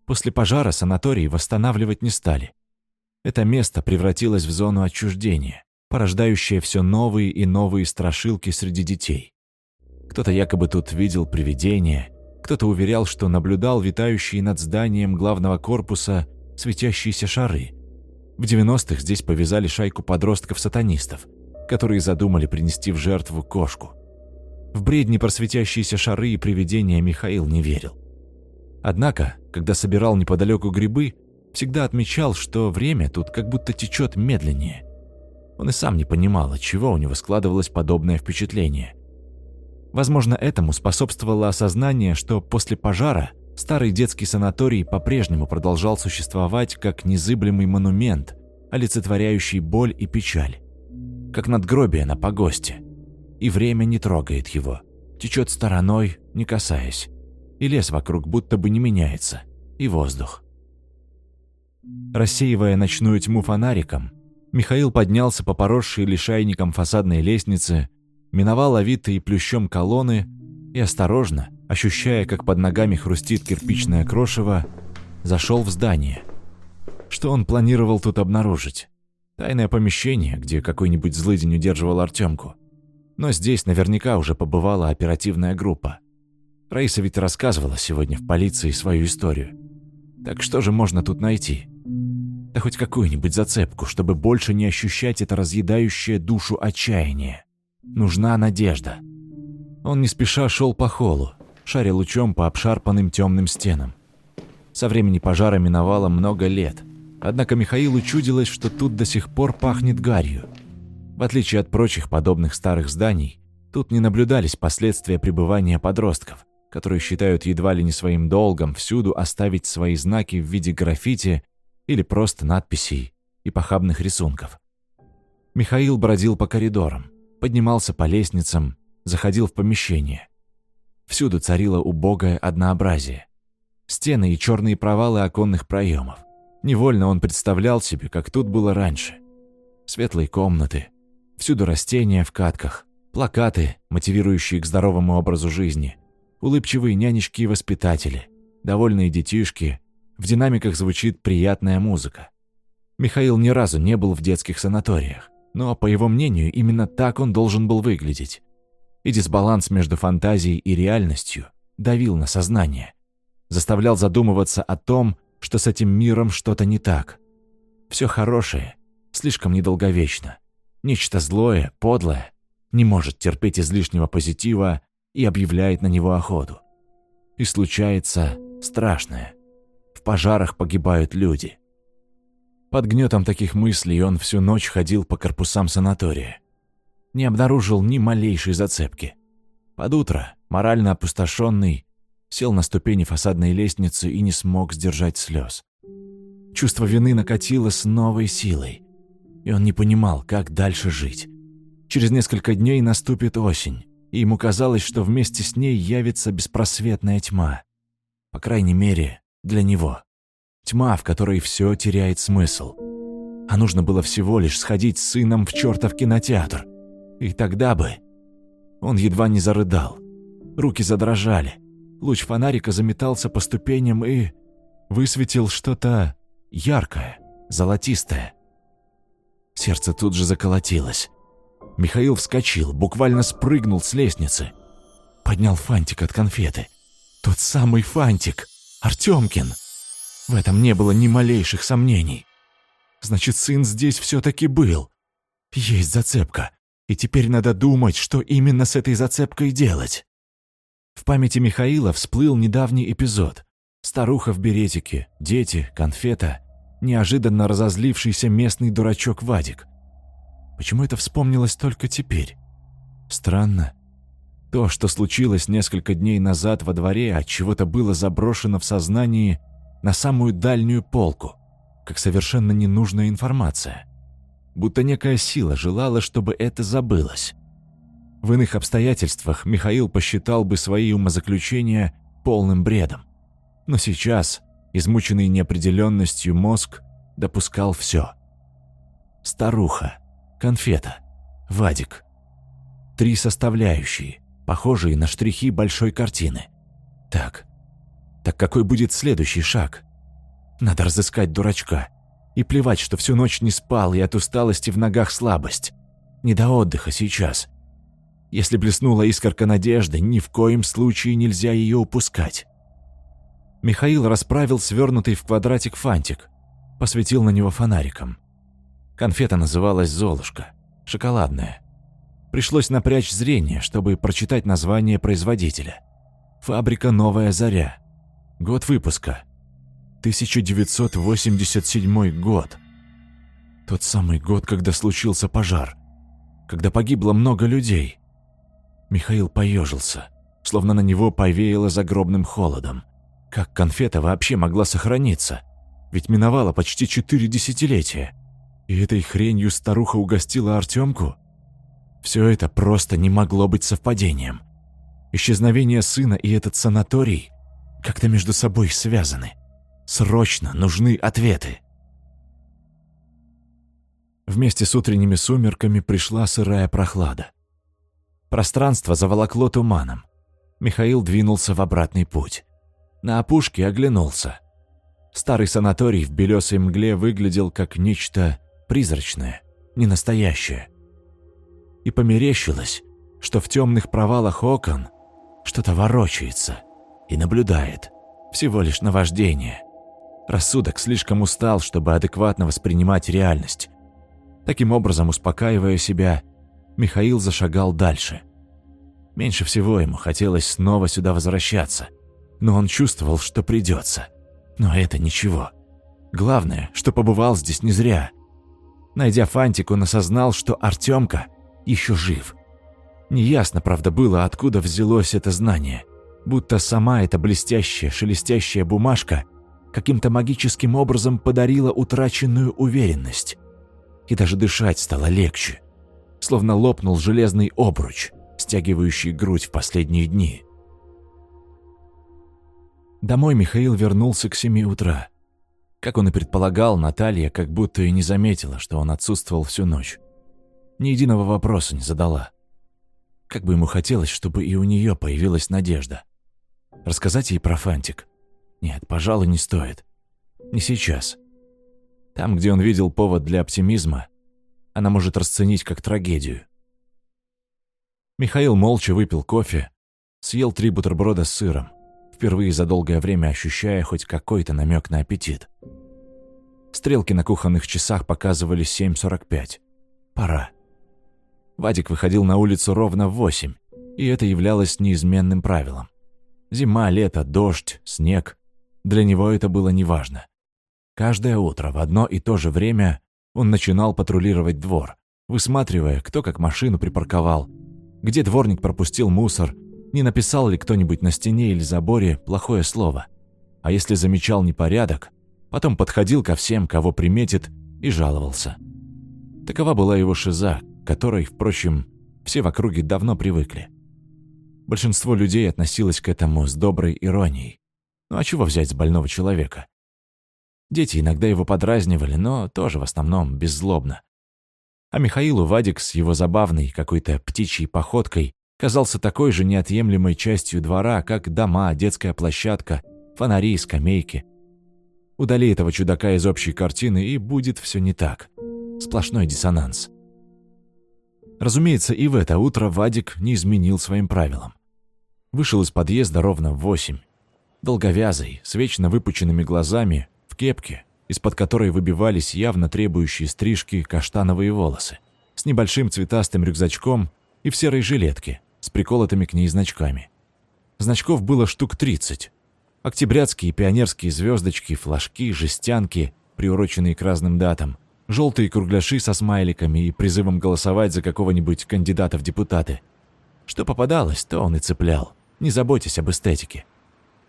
После пожара санаторий восстанавливать не стали. Это место превратилось в зону отчуждения, порождающее все новые и новые страшилки среди детей. Кто-то якобы тут видел привидения, кто-то уверял, что наблюдал витающие над зданием главного корпуса светящиеся шары. В 90-х здесь повязали шайку подростков-сатанистов, которые задумали принести в жертву кошку. В бредни про светящиеся шары и привидения Михаил не верил. Однако, когда собирал неподалеку грибы, всегда отмечал, что время тут как будто течет медленнее. Он и сам не понимал, от чего у него складывалось подобное впечатление. Возможно, этому способствовало осознание, что после пожара старый детский санаторий по-прежнему продолжал существовать как незыблемый монумент, олицетворяющий боль и печаль. Как надгробие на погосте. И время не трогает его, течет стороной, не касаясь. И лес вокруг будто бы не меняется, и воздух. Рассеивая ночную тьму фонариком, Михаил поднялся по поросшей лишайником фасадной лестнице миновал овитые плющом колонны и осторожно, ощущая, как под ногами хрустит кирпичное крошево, зашел в здание. Что он планировал тут обнаружить? Тайное помещение, где какой-нибудь злыдень удерживал Артемку. Но здесь наверняка уже побывала оперативная группа. Раиса ведь рассказывала сегодня в полиции свою историю. Так что же можно тут найти? Да хоть какую-нибудь зацепку, чтобы больше не ощущать это разъедающее душу отчаяние. Нужна надежда. Он не спеша шел по холлу, шаря лучом по обшарпанным темным стенам. Со времени пожара миновало много лет, однако Михаилу чудилось, что тут до сих пор пахнет гарью. В отличие от прочих подобных старых зданий, тут не наблюдались последствия пребывания подростков, которые считают едва ли не своим долгом всюду оставить свои знаки в виде граффити или просто надписей и похабных рисунков. Михаил бродил по коридорам, поднимался по лестницам, заходил в помещение. Всюду царило убогое однообразие. Стены и черные провалы оконных проемов. Невольно он представлял себе, как тут было раньше. Светлые комнаты, всюду растения в катках, плакаты, мотивирующие к здоровому образу жизни, улыбчивые нянечки и воспитатели, довольные детишки, в динамиках звучит приятная музыка. Михаил ни разу не был в детских санаториях, но, по его мнению, именно так он должен был выглядеть. И дисбаланс между фантазией и реальностью давил на сознание, заставлял задумываться о том, что с этим миром что-то не так. Все хорошее, слишком недолговечно. Нечто злое, подлое, не может терпеть излишнего позитива и объявляет на него охоту. И случается страшное. В пожарах погибают люди. Под гнетом таких мыслей он всю ночь ходил по корпусам санатория. Не обнаружил ни малейшей зацепки. Под утро, морально опустошенный, сел на ступени фасадной лестницы и не смог сдержать слез. Чувство вины накатило с новой силой, и он не понимал, как дальше жить. Через несколько дней наступит осень, и ему казалось, что вместе с ней явится беспросветная тьма. По крайней мере, для него. Тьма, в которой все теряет смысл. А нужно было всего лишь сходить с сыном в чертов кинотеатр. И тогда бы... Он едва не зарыдал. Руки задрожали. Луч фонарика заметался по ступеням и... Высветил что-то яркое, золотистое. Сердце тут же заколотилось. Михаил вскочил, буквально спрыгнул с лестницы. Поднял фантик от конфеты. Тот самый фантик. Артемкин. В этом не было ни малейших сомнений. Значит, сын здесь все-таки был. Есть зацепка. И теперь надо думать, что именно с этой зацепкой делать. В памяти Михаила всплыл недавний эпизод. Старуха в беретике, дети, конфета, неожиданно разозлившийся местный дурачок Вадик. Почему это вспомнилось только теперь? Странно. То, что случилось несколько дней назад во дворе, от чего-то было заброшено в сознании на самую дальнюю полку, как совершенно ненужная информация. Будто некая сила желала, чтобы это забылось. В иных обстоятельствах Михаил посчитал бы свои умозаключения полным бредом. Но сейчас, измученный неопределенностью мозг, допускал все. Старуха, конфета, Вадик. Три составляющие, похожие на штрихи большой картины. Так, так какой будет следующий шаг? Надо разыскать дурачка. И плевать, что всю ночь не спал, и от усталости в ногах слабость. Не до отдыха сейчас. Если блеснула искорка надежды, ни в коем случае нельзя ее упускать. Михаил расправил свернутый в квадратик фантик, посветил на него фонариком. Конфета называлась «Золушка», шоколадная. Пришлось напрячь зрение, чтобы прочитать название производителя. Фабрика «Новая заря». Год выпуска. 1987 год. Тот самый год, когда случился пожар. Когда погибло много людей. Михаил поежился, словно на него повеяло загробным холодом. Как конфета вообще могла сохраниться? Ведь миновало почти четыре десятилетия. И этой хренью старуха угостила Артемку? Все это просто не могло быть совпадением. Исчезновение сына и этот санаторий как-то между собой связаны. Срочно нужны ответы. Вместе с утренними сумерками пришла сырая прохлада. Пространство заволокло туманом. Михаил двинулся в обратный путь. На опушке оглянулся. Старый санаторий в белесой мгле выглядел как нечто призрачное, ненастоящее. И померещилось, что в темных провалах окон что-то ворочается и наблюдает. Всего лишь наваждение. Рассудок слишком устал, чтобы адекватно воспринимать реальность. Таким образом, успокаивая себя, Михаил зашагал дальше. Меньше всего ему хотелось снова сюда возвращаться, но он чувствовал, что придется. Но это ничего. Главное, что побывал здесь не зря. Найдя фантик, он осознал, что Артемка еще жив. Неясно, правда, было, откуда взялось это знание. Будто сама эта блестящая, шелестящая бумажка каким-то магическим образом подарила утраченную уверенность. И даже дышать стало легче. Словно лопнул железный обруч, стягивающий грудь в последние дни. Домой Михаил вернулся к семи утра. Как он и предполагал, Наталья как будто и не заметила, что он отсутствовал всю ночь. Ни единого вопроса не задала. Как бы ему хотелось, чтобы и у нее появилась надежда. Рассказать ей про Фантик? Нет, пожалуй, не стоит. Не сейчас. Там, где он видел повод для оптимизма, она может расценить как трагедию. Михаил молча выпил кофе, съел три бутерброда с сыром впервые за долгое время ощущая хоть какой-то намек на аппетит. Стрелки на кухонных часах показывали 7.45. Пора. Вадик выходил на улицу ровно в 8, и это являлось неизменным правилом. Зима, лето, дождь, снег. Для него это было неважно. Каждое утро в одно и то же время он начинал патрулировать двор, высматривая, кто как машину припарковал, где дворник пропустил мусор не написал ли кто-нибудь на стене или заборе плохое слово. А если замечал непорядок, потом подходил ко всем, кого приметит, и жаловался. Такова была его шиза, которой, впрочем, все в округе давно привыкли. Большинство людей относилось к этому с доброй иронией. Ну а чего взять с больного человека? Дети иногда его подразнивали, но тоже в основном беззлобно. А Михаилу Вадик с его забавной какой-то птичьей походкой казался такой же неотъемлемой частью двора, как дома, детская площадка, фонари, скамейки. Удали этого чудака из общей картины, и будет все не так. Сплошной диссонанс. Разумеется, и в это утро Вадик не изменил своим правилам. Вышел из подъезда ровно в восемь. Долговязый, с вечно выпученными глазами, в кепке, из-под которой выбивались явно требующие стрижки каштановые волосы, с небольшим цветастым рюкзачком и в серой жилетке, с приколотыми к ней значками. Значков было штук 30. Октябрятские пионерские звездочки, флажки, жестянки, приуроченные к разным датам, желтые кругляши со смайликами и призывом голосовать за какого-нибудь кандидата в депутаты. Что попадалось, то он и цеплял, не заботясь об эстетике.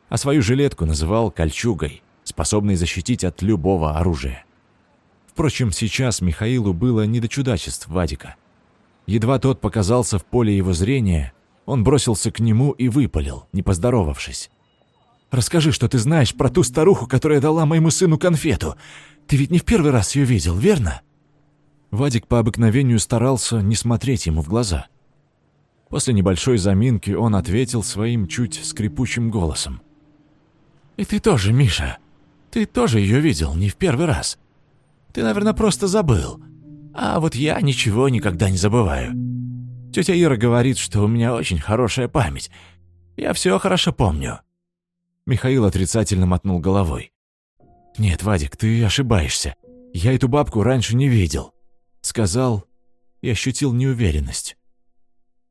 А свою жилетку называл кольчугой, способной защитить от любого оружия. Впрочем, сейчас Михаилу было не до чудачеств Вадика. Едва тот показался в поле его зрения, он бросился к нему и выпалил, не поздоровавшись. «Расскажи, что ты знаешь про ту старуху, которая дала моему сыну конфету. Ты ведь не в первый раз ее видел, верно?» Вадик по обыкновению старался не смотреть ему в глаза. После небольшой заминки он ответил своим чуть скрипучим голосом. «И ты тоже, Миша. Ты тоже ее видел, не в первый раз. Ты, наверное, просто забыл. А вот я ничего никогда не забываю. Тетя Ира говорит, что у меня очень хорошая память. Я все хорошо помню». Михаил отрицательно мотнул головой. «Нет, Вадик, ты ошибаешься. Я эту бабку раньше не видел», — сказал и ощутил неуверенность.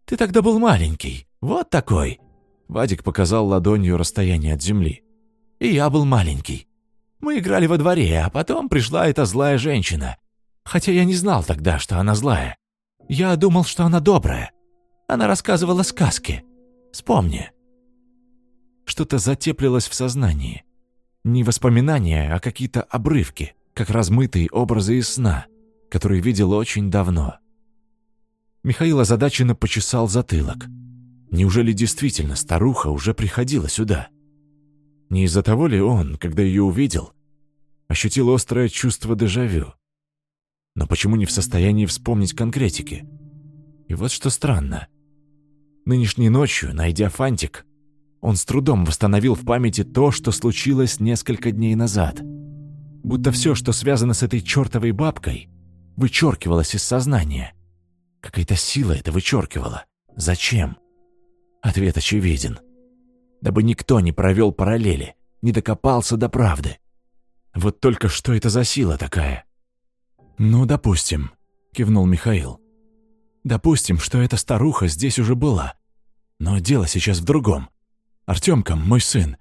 «Ты тогда был маленький, вот такой». Вадик показал ладонью расстояние от земли. «И я был маленький. Мы играли во дворе, а потом пришла эта злая женщина. Хотя я не знал тогда, что она злая. Я думал, что она добрая. Она рассказывала сказки. Вспомни. Что-то затеплилось в сознании. Не воспоминания, а какие-то обрывки, как размытые образы из сна, которые видел очень давно. Михаил озадаченно почесал затылок. Неужели действительно старуха уже приходила сюда? Не из-за того ли он, когда ее увидел, ощутил острое чувство дежавю? но почему не в состоянии вспомнить конкретики? И вот что странно. Нынешней ночью, найдя фантик, Он с трудом восстановил в памяти то, что случилось несколько дней назад. Будто все, что связано с этой чертовой бабкой, вычеркивалось из сознания. Какая-то сила это вычеркивала. Зачем? Ответ очевиден. Дабы никто не провел параллели, не докопался до правды. Вот только что это за сила такая? «Ну, допустим», — кивнул Михаил. «Допустим, что эта старуха здесь уже была. Но дело сейчас в другом. Артемка, мой сын,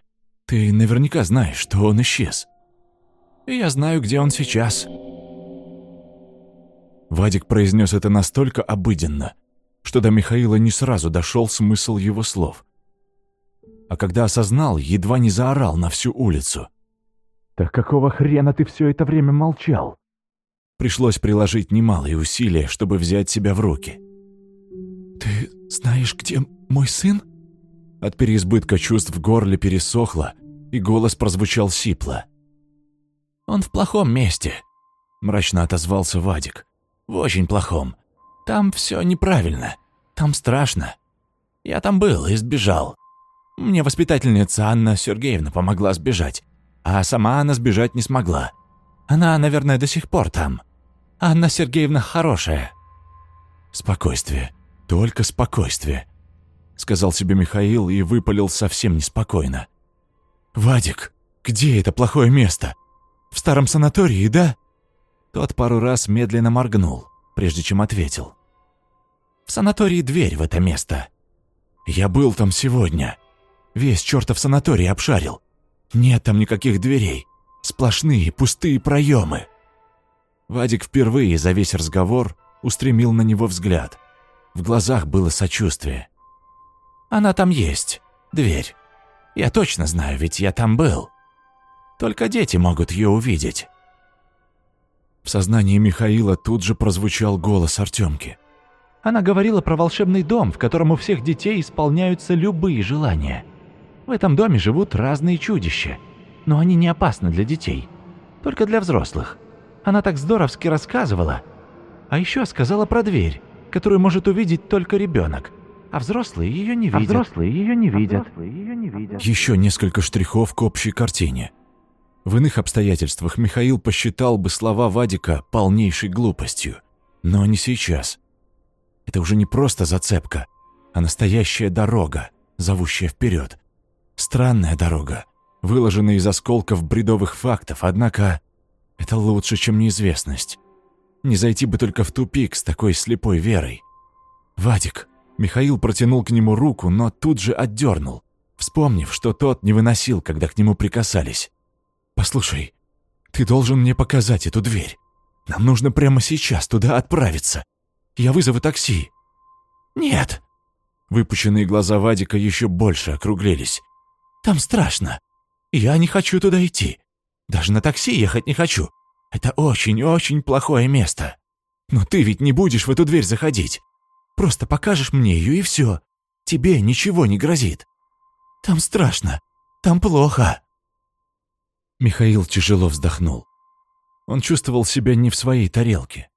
ты наверняка знаешь, что он исчез. И я знаю, где он сейчас». Вадик произнес это настолько обыденно, что до Михаила не сразу дошел смысл его слов. А когда осознал, едва не заорал на всю улицу. «Так какого хрена ты все это время молчал?» Пришлось приложить немалые усилия, чтобы взять себя в руки. «Ты знаешь, где мой сын?» От переизбытка чувств в горле пересохло, и голос прозвучал сипло. «Он в плохом месте», — мрачно отозвался Вадик. «В очень плохом. Там все неправильно. Там страшно. Я там был и сбежал. Мне воспитательница Анна Сергеевна помогла сбежать, а сама она сбежать не смогла. Она, наверное, до сих пор там. Анна Сергеевна хорошая». «Спокойствие. Только спокойствие», — сказал себе Михаил и выпалил совсем неспокойно. «Вадик, где это плохое место? В старом санатории, да?» Тот пару раз медленно моргнул, прежде чем ответил. «В санатории дверь в это место. Я был там сегодня. Весь чертов санаторий обшарил. Нет там никаких дверей. Сплошные пустые проемы. Вадик впервые за весь разговор устремил на него взгляд. В глазах было сочувствие. «Она там есть. Дверь. Я точно знаю, ведь я там был. Только дети могут ее увидеть». В сознании Михаила тут же прозвучал голос Артемки. Она говорила про волшебный дом, в котором у всех детей исполняются любые желания. В этом доме живут разные чудища, но они не опасны для детей, только для взрослых. Она так здоровски рассказывала. А еще сказала про дверь, которую может увидеть только ребенок. А взрослые ее не видят. А взрослые ее не видят. ее не видят. Еще несколько штрихов к общей картине. В иных обстоятельствах Михаил посчитал бы слова Вадика полнейшей глупостью. Но не сейчас. Это уже не просто зацепка, а настоящая дорога, зовущая вперед. Странная дорога, выложенная из осколков бредовых фактов, однако это лучше, чем неизвестность. Не зайти бы только в тупик с такой слепой верой. «Вадик!» Михаил протянул к нему руку, но тут же отдернул, вспомнив, что тот не выносил, когда к нему прикасались. «Послушай, ты должен мне показать эту дверь. Нам нужно прямо сейчас туда отправиться. Я вызову такси». «Нет!» Выпущенные глаза Вадика еще больше округлились. «Там страшно. Я не хочу туда идти. Даже на такси ехать не хочу. Это очень-очень плохое место. Но ты ведь не будешь в эту дверь заходить. Просто покажешь мне ее и все. Тебе ничего не грозит. Там страшно. Там плохо. Михаил тяжело вздохнул. Он чувствовал себя не в своей тарелке.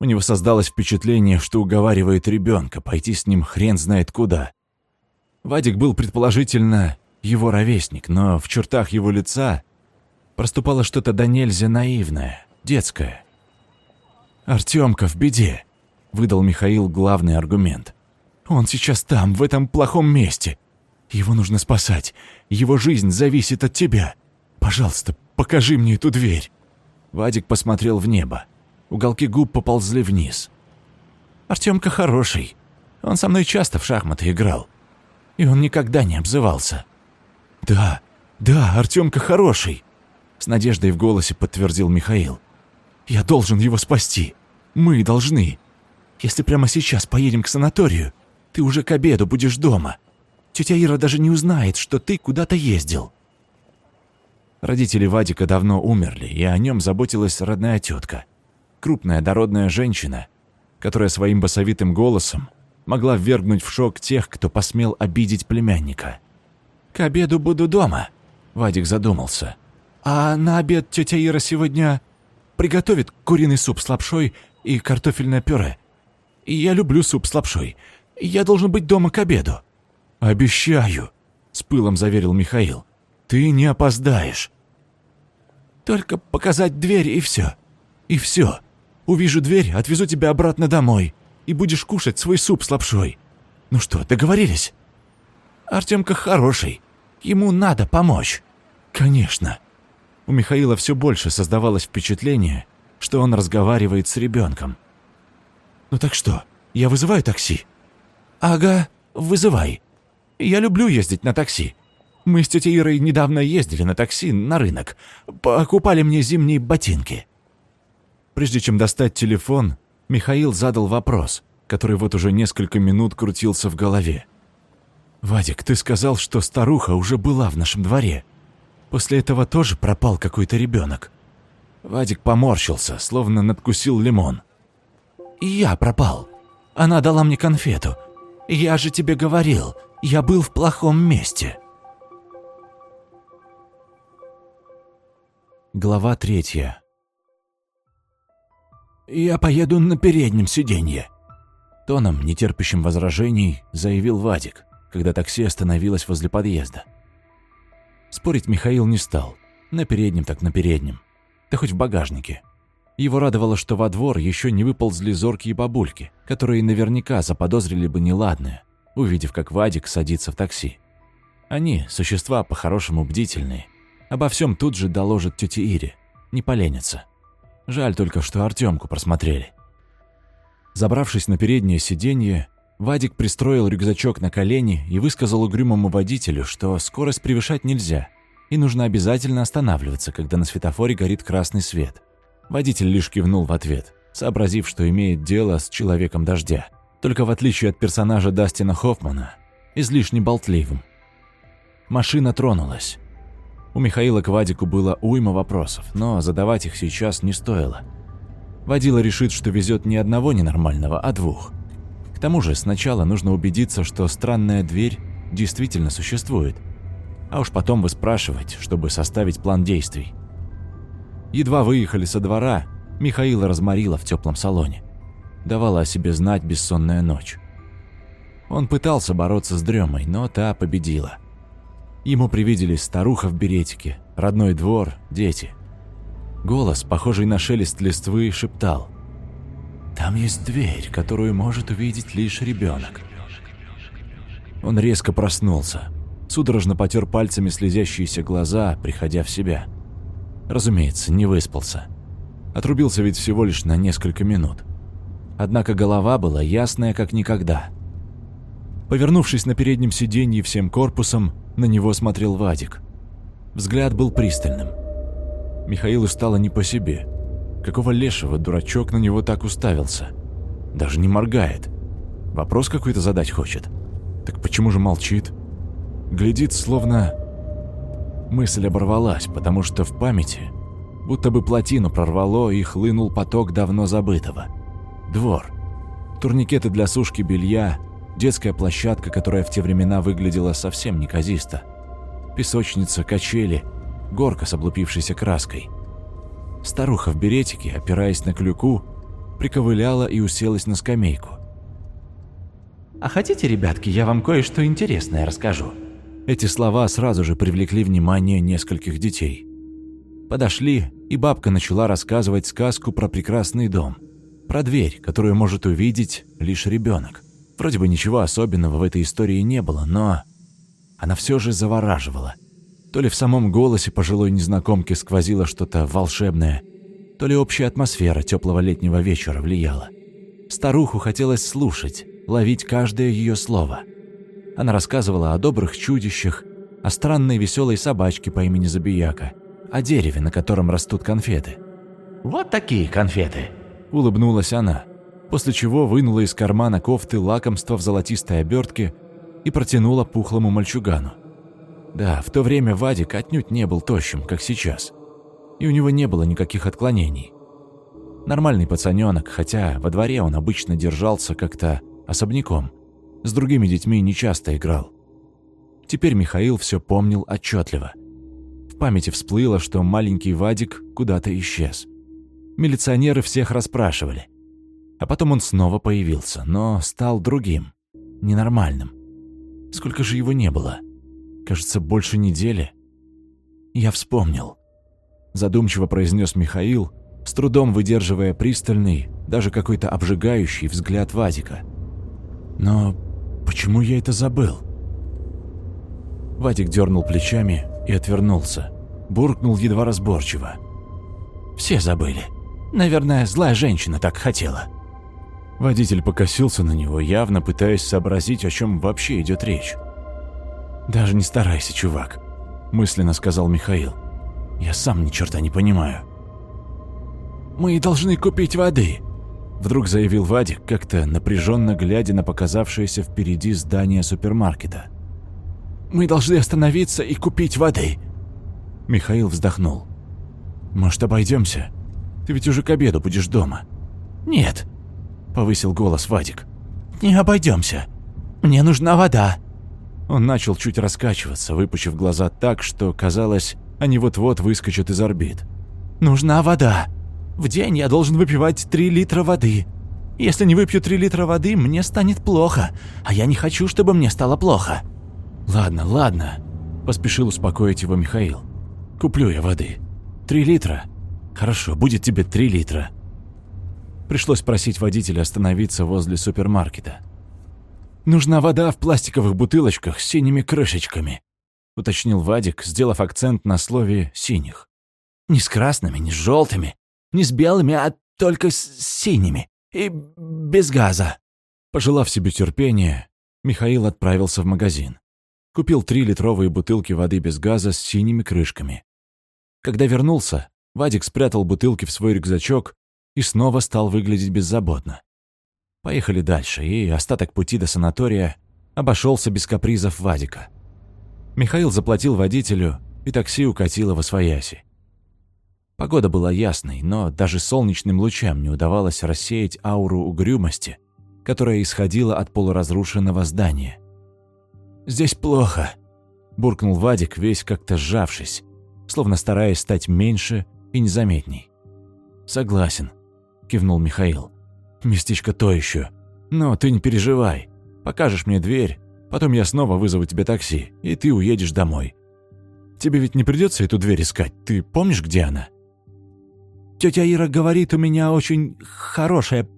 У него создалось впечатление, что уговаривает ребенка пойти с ним хрен знает куда. Вадик был предположительно его ровесник, но в чертах его лица проступало что-то до нельзя наивное, детское. «Артемка в беде», — выдал Михаил главный аргумент. «Он сейчас там, в этом плохом месте. Его нужно спасать. Его жизнь зависит от тебя. Пожалуйста, покажи мне эту дверь». Вадик посмотрел в небо. Уголки губ поползли вниз. «Артемка хороший. Он со мной часто в шахматы играл. И он никогда не обзывался». «Да, да, Артемка хороший. С надеждой в голосе подтвердил Михаил. «Я должен его спасти. Мы должны. Если прямо сейчас поедем к санаторию, ты уже к обеду будешь дома. Тетя Ира даже не узнает, что ты куда-то ездил». Родители Вадика давно умерли, и о нем заботилась родная тетка. Крупная дородная женщина, которая своим басовитым голосом могла ввергнуть в шок тех, кто посмел обидеть племянника. «К обеду буду дома», — Вадик задумался. А на обед тетя Ира сегодня приготовит куриный суп с лапшой и картофельное пюре. Я люблю суп с лапшой. Я должен быть дома к обеду. Обещаю, с пылом заверил Михаил. «Ты не опоздаешь». «Только показать дверь и все. И все. Увижу дверь, отвезу тебя обратно домой, и будешь кушать свой суп с лапшой. Ну что, договорились?» «Артемка хороший. Ему надо помочь». «Конечно». У Михаила все больше создавалось впечатление, что он разговаривает с ребенком. «Ну так что, я вызываю такси?» «Ага, вызывай. Я люблю ездить на такси. Мы с тетей Ирой недавно ездили на такси на рынок. Покупали мне зимние ботинки». Прежде чем достать телефон, Михаил задал вопрос, который вот уже несколько минут крутился в голове. «Вадик, ты сказал, что старуха уже была в нашем дворе. После этого тоже пропал какой-то ребенок. Вадик поморщился, словно надкусил лимон. «И я пропал. Она дала мне конфету. Я же тебе говорил, я был в плохом месте». Глава третья. «Я поеду на переднем сиденье», — тоном, нетерпящим возражений, заявил Вадик, когда такси остановилось возле подъезда. Спорить Михаил не стал. На переднем так на переднем. Да хоть в багажнике. Его радовало, что во двор еще не выползли зоркие бабульки, которые наверняка заподозрили бы неладное, увидев, как Вадик садится в такси. Они, существа по-хорошему бдительные, обо всем тут же доложат тете Ире, не поленятся. Жаль только, что Артемку просмотрели. Забравшись на переднее сиденье, Вадик пристроил рюкзачок на колени и высказал угрюмому водителю, что скорость превышать нельзя, и нужно обязательно останавливаться, когда на светофоре горит красный свет. Водитель лишь кивнул в ответ, сообразив, что имеет дело с человеком дождя, только в отличие от персонажа Дастина Хоффмана, излишне болтливым. Машина тронулась. У Михаила к Вадику было уйма вопросов, но задавать их сейчас не стоило. Водила решит, что везет не одного ненормального, а двух – к тому же сначала нужно убедиться, что странная дверь действительно существует, а уж потом вы спрашивать, чтобы составить план действий. Едва выехали со двора, Михаила разморила в теплом салоне. Давала о себе знать бессонная ночь. Он пытался бороться с дремой, но та победила. Ему привиделись старуха в беретике, родной двор, дети. Голос, похожий на шелест листвы, шептал – там есть дверь, которую может увидеть лишь ребенок. Он резко проснулся. Судорожно потер пальцами слезящиеся глаза, приходя в себя. Разумеется, не выспался. Отрубился ведь всего лишь на несколько минут. Однако голова была ясная, как никогда. Повернувшись на переднем сиденье всем корпусом, на него смотрел Вадик. Взгляд был пристальным. Михаилу стало не по себе – Какого лешего дурачок на него так уставился? Даже не моргает. Вопрос какой-то задать хочет. Так почему же молчит? Глядит, словно... Мысль оборвалась, потому что в памяти будто бы плотину прорвало и хлынул поток давно забытого. Двор. Турникеты для сушки белья, детская площадка, которая в те времена выглядела совсем неказисто. Песочница, качели, горка с облупившейся краской. Старуха в беретике, опираясь на клюку, приковыляла и уселась на скамейку. «А хотите, ребятки, я вам кое-что интересное расскажу?» Эти слова сразу же привлекли внимание нескольких детей. Подошли, и бабка начала рассказывать сказку про прекрасный дом. Про дверь, которую может увидеть лишь ребенок. Вроде бы ничего особенного в этой истории не было, но она все же завораживала – то ли в самом голосе пожилой незнакомки сквозило что-то волшебное, то ли общая атмосфера теплого летнего вечера влияла. Старуху хотелось слушать, ловить каждое ее слово. Она рассказывала о добрых чудищах, о странной веселой собачке по имени Забияка, о дереве, на котором растут конфеты. «Вот такие конфеты!» – улыбнулась она, после чего вынула из кармана кофты лакомство в золотистой обертке и протянула пухлому мальчугану. Да, в то время Вадик отнюдь не был тощим, как сейчас. И у него не было никаких отклонений. Нормальный пацанёнок, хотя во дворе он обычно держался как-то особняком. С другими детьми нечасто играл. Теперь Михаил все помнил отчетливо. В памяти всплыло, что маленький Вадик куда-то исчез. Милиционеры всех расспрашивали. А потом он снова появился, но стал другим, ненормальным. Сколько же его не было? кажется, больше недели. Я вспомнил. Задумчиво произнес Михаил, с трудом выдерживая пристальный, даже какой-то обжигающий взгляд Вадика. Но почему я это забыл? Вадик дернул плечами и отвернулся. Буркнул едва разборчиво. «Все забыли. Наверное, злая женщина так хотела». Водитель покосился на него, явно пытаясь сообразить, о чем вообще идет речь. «Даже не старайся, чувак», – мысленно сказал Михаил. «Я сам ни черта не понимаю». «Мы должны купить воды», – вдруг заявил Вадик, как-то напряженно глядя на показавшееся впереди здание супермаркета. «Мы должны остановиться и купить воды». Михаил вздохнул. «Может, обойдемся? Ты ведь уже к обеду будешь дома». «Нет», – повысил голос Вадик. «Не обойдемся. Мне нужна вода». Он начал чуть раскачиваться, выпучив глаза так, что, казалось, они вот-вот выскочат из орбит. «Нужна вода. В день я должен выпивать 3 литра воды. Если не выпью 3 литра воды, мне станет плохо, а я не хочу, чтобы мне стало плохо». «Ладно, ладно», – поспешил успокоить его Михаил. «Куплю я воды. Три литра? Хорошо, будет тебе три литра». Пришлось просить водителя остановиться возле супермаркета. «Нужна вода в пластиковых бутылочках с синими крышечками», — уточнил Вадик, сделав акцент на слове «синих». «Не с красными, не с желтыми, не с белыми, а только с синими и без газа». Пожелав себе терпения, Михаил отправился в магазин. Купил три литровые бутылки воды без газа с синими крышками. Когда вернулся, Вадик спрятал бутылки в свой рюкзачок и снова стал выглядеть беззаботно. Поехали дальше, и остаток пути до санатория обошелся без капризов Вадика. Михаил заплатил водителю, и такси укатило во свояси. Погода была ясной, но даже солнечным лучам не удавалось рассеять ауру угрюмости, которая исходила от полуразрушенного здания. «Здесь плохо», – буркнул Вадик, весь как-то сжавшись, словно стараясь стать меньше и незаметней. «Согласен», – кивнул Михаил. Местечко то еще. Но ты не переживай. Покажешь мне дверь, потом я снова вызову тебе такси, и ты уедешь домой. Тебе ведь не придется эту дверь искать, ты помнишь, где она? Тетя Ира говорит, у меня очень хорошая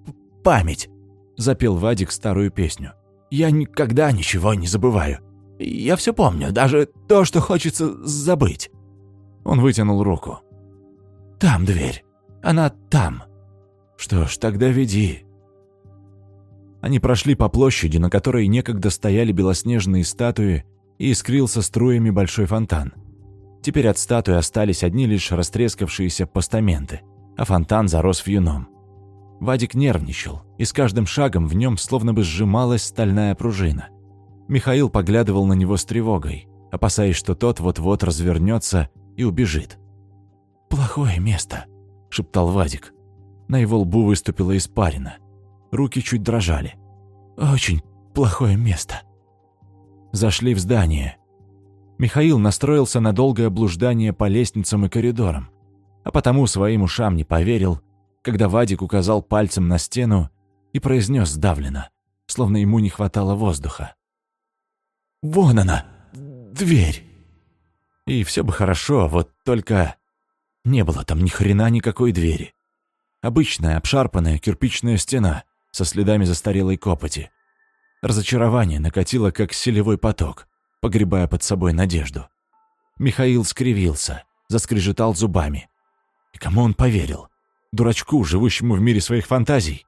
память, запел Вадик старую песню. Я никогда ничего не забываю. Я все помню, даже то, что хочется забыть. Он вытянул руку. Там дверь. Она там. Что ж, тогда веди. Они прошли по площади, на которой некогда стояли белоснежные статуи, и искрился струями большой фонтан. Теперь от статуи остались одни лишь растрескавшиеся постаменты, а фонтан зарос вьюном. Вадик нервничал, и с каждым шагом в нем словно бы сжималась стальная пружина. Михаил поглядывал на него с тревогой, опасаясь, что тот вот-вот развернется и убежит. «Плохое место», – шептал Вадик. На его лбу выступила испарина. Руки чуть дрожали. «Очень плохое место». Зашли в здание. Михаил настроился на долгое блуждание по лестницам и коридорам, а потому своим ушам не поверил, когда Вадик указал пальцем на стену и произнес сдавленно, словно ему не хватало воздуха. «Вон она! Дверь!» И все бы хорошо, вот только не было там ни хрена никакой двери. Обычная обшарпанная кирпичная стена со следами застарелой копоти. Разочарование накатило, как селевой поток, погребая под собой надежду. Михаил скривился, заскрежетал зубами. И кому он поверил? Дурачку, живущему в мире своих фантазий?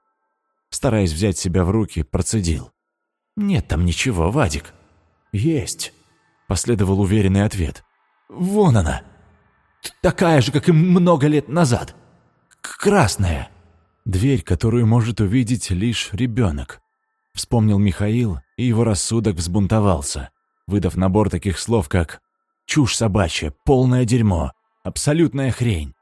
Стараясь взять себя в руки, процедил. «Нет там ничего, Вадик». «Есть», — последовал уверенный ответ. «Вон она. Такая же, как и много лет назад красная. Дверь, которую может увидеть лишь ребенок. Вспомнил Михаил, и его рассудок взбунтовался, выдав набор таких слов, как «чушь собачья», «полное дерьмо», «абсолютная хрень».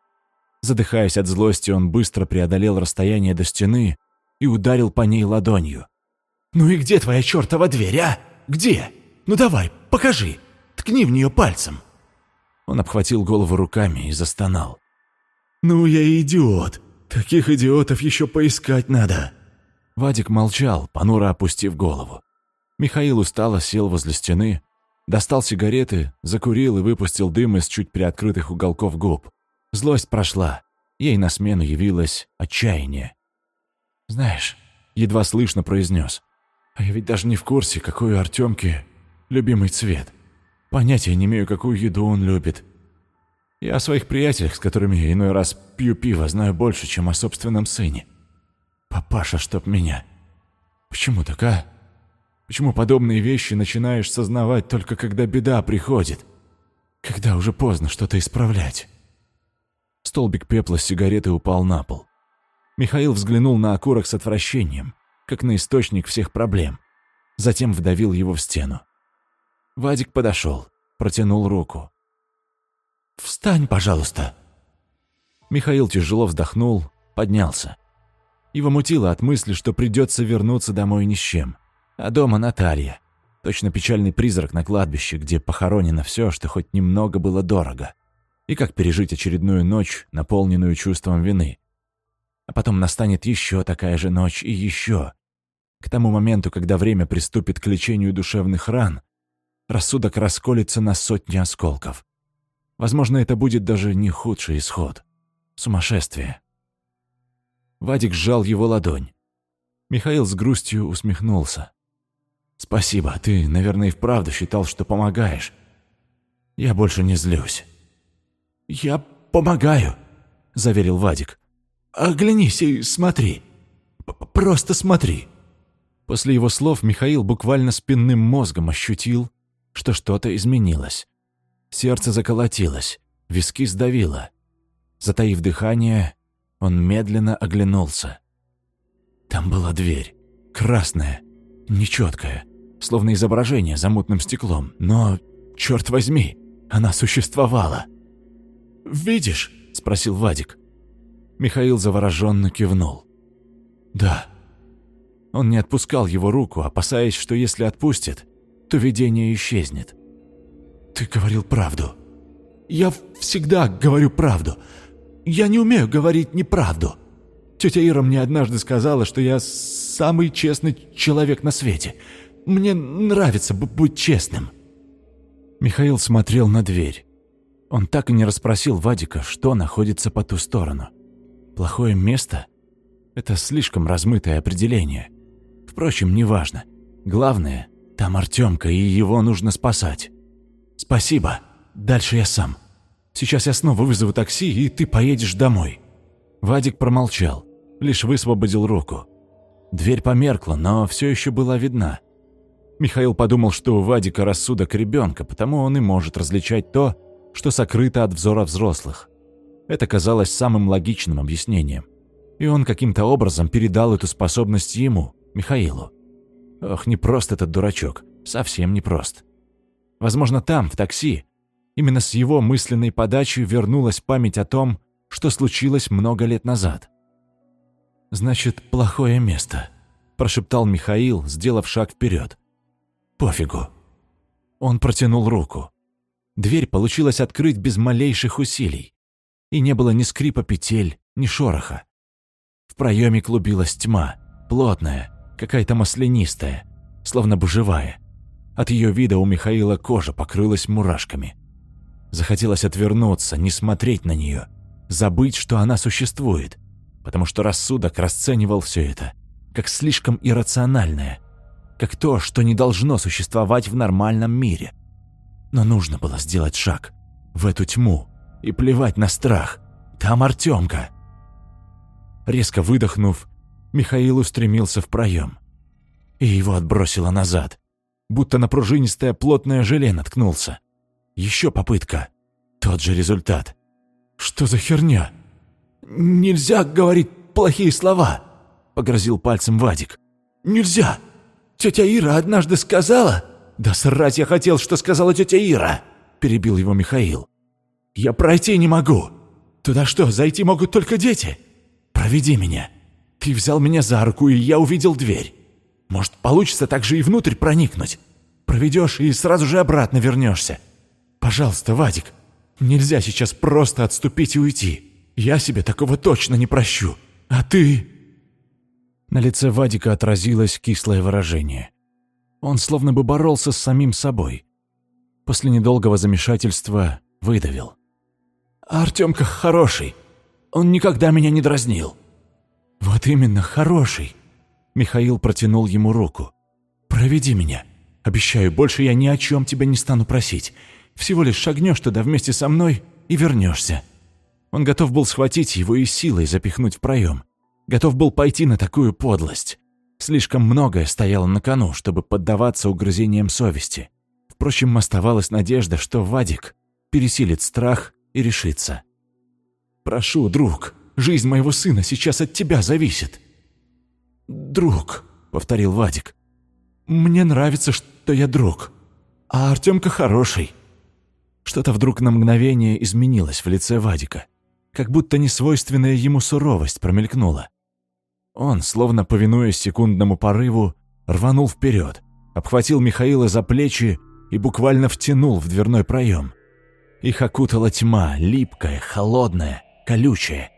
Задыхаясь от злости, он быстро преодолел расстояние до стены и ударил по ней ладонью. «Ну и где твоя чертова дверь, а? Где? Ну давай, покажи! Ткни в нее пальцем!» Он обхватил голову руками и застонал. «Ну я идиот! Таких идиотов еще поискать надо!» Вадик молчал, понуро опустив голову. Михаил устало сел возле стены Достал сигареты, закурил и выпустил дым из чуть приоткрытых уголков губ. Злость прошла. Ей на смену явилось отчаяние. «Знаешь», — едва слышно произнес, «а я ведь даже не в курсе, какой у Артемки любимый цвет. Понятия не имею, какую еду он любит. Я о своих приятелях, с которыми иной раз пью пиво, знаю больше, чем о собственном сыне. Папаша, чтоб меня. Почему так, а? Почему подобные вещи начинаешь сознавать только когда беда приходит? Когда уже поздно что-то исправлять?» Столбик пепла с сигареты упал на пол. Михаил взглянул на окурок с отвращением, как на источник всех проблем. Затем вдавил его в стену. Вадик подошел, протянул руку. «Встань, пожалуйста!» Михаил тяжело вздохнул, поднялся. Его мутило от мысли, что придется вернуться домой ни с чем. А дома Наталья. Точно печальный призрак на кладбище, где похоронено все, что хоть немного было дорого и как пережить очередную ночь, наполненную чувством вины. А потом настанет еще такая же ночь и еще. К тому моменту, когда время приступит к лечению душевных ран, рассудок расколется на сотни осколков. Возможно, это будет даже не худший исход. Сумасшествие. Вадик сжал его ладонь. Михаил с грустью усмехнулся. «Спасибо, ты, наверное, и вправду считал, что помогаешь. Я больше не злюсь». «Я помогаю», — заверил Вадик. «Оглянись и смотри. П Просто смотри». После его слов Михаил буквально спинным мозгом ощутил, что что-то изменилось. Сердце заколотилось, виски сдавило. Затаив дыхание, он медленно оглянулся. Там была дверь, красная, нечеткая, словно изображение за мутным стеклом, но, черт возьми, она существовала. «Видишь?» – спросил Вадик. Михаил завороженно кивнул. «Да». Он не отпускал его руку, опасаясь, что если отпустит, то видение исчезнет. «Ты говорил правду». «Я всегда говорю правду. Я не умею говорить неправду. Тетя Ира мне однажды сказала, что я самый честный человек на свете. Мне нравится быть честным». Михаил смотрел на дверь. Он так и не расспросил Вадика, что находится по ту сторону. Плохое место? Это слишком размытое определение. Впрочем, неважно. Главное, там Артемка, и его нужно спасать. Спасибо. Дальше я сам. Сейчас я снова вызову такси, и ты поедешь домой. Вадик промолчал, лишь высвободил руку. Дверь померкла, но все еще была видна. Михаил подумал, что у Вадика рассудок ребенка, потому он и может различать то, что сокрыто от взора взрослых. Это казалось самым логичным объяснением. И он каким-то образом передал эту способность ему, Михаилу. Ох, не прост этот дурачок, совсем не прост. Возможно, там, в такси, именно с его мысленной подачи вернулась память о том, что случилось много лет назад. «Значит, плохое место», – прошептал Михаил, сделав шаг вперед. «Пофигу». Он протянул руку. Дверь получилось открыть без малейших усилий. И не было ни скрипа петель, ни шороха. В проеме клубилась тьма, плотная, какая-то маслянистая, словно бы живая. От ее вида у Михаила кожа покрылась мурашками. Захотелось отвернуться, не смотреть на нее, забыть, что она существует, потому что рассудок расценивал все это как слишком иррациональное, как то, что не должно существовать в нормальном мире. Но нужно было сделать шаг в эту тьму и плевать на страх. Там Артемка. Резко выдохнув, Михаил устремился в проем. И его отбросило назад, будто на пружинистое плотное желе наткнулся. Еще попытка. Тот же результат. Что за херня? Нельзя говорить плохие слова, погрозил пальцем Вадик. Нельзя. Тетя Ира однажды сказала, «Да срать я хотел, что сказала тетя Ира!» – перебил его Михаил. «Я пройти не могу! Туда что, зайти могут только дети? Проведи меня! Ты взял меня за руку, и я увидел дверь. Может, получится так же и внутрь проникнуть? Проведешь и сразу же обратно вернешься. Пожалуйста, Вадик, нельзя сейчас просто отступить и уйти. Я себе такого точно не прощу. А ты...» На лице Вадика отразилось кислое выражение – он словно бы боролся с самим собой. После недолгого замешательства выдавил. «Артемка хороший. Он никогда меня не дразнил». «Вот именно, хороший». Михаил протянул ему руку. «Проведи меня. Обещаю, больше я ни о чем тебя не стану просить. Всего лишь шагнешь туда вместе со мной и вернешься». Он готов был схватить его и силой запихнуть в проем. Готов был пойти на такую подлость. Слишком многое стояло на кону, чтобы поддаваться угрызениям совести. Впрочем, оставалась надежда, что Вадик пересилит страх и решится. «Прошу, друг, жизнь моего сына сейчас от тебя зависит». «Друг», — повторил Вадик, — «мне нравится, что я друг, а Артемка хороший». Что-то вдруг на мгновение изменилось в лице Вадика, как будто несвойственная ему суровость промелькнула. Он, словно повинуясь секундному порыву, рванул вперед, обхватил Михаила за плечи и буквально втянул в дверной проем. Их окутала тьма, липкая, холодная, колючая.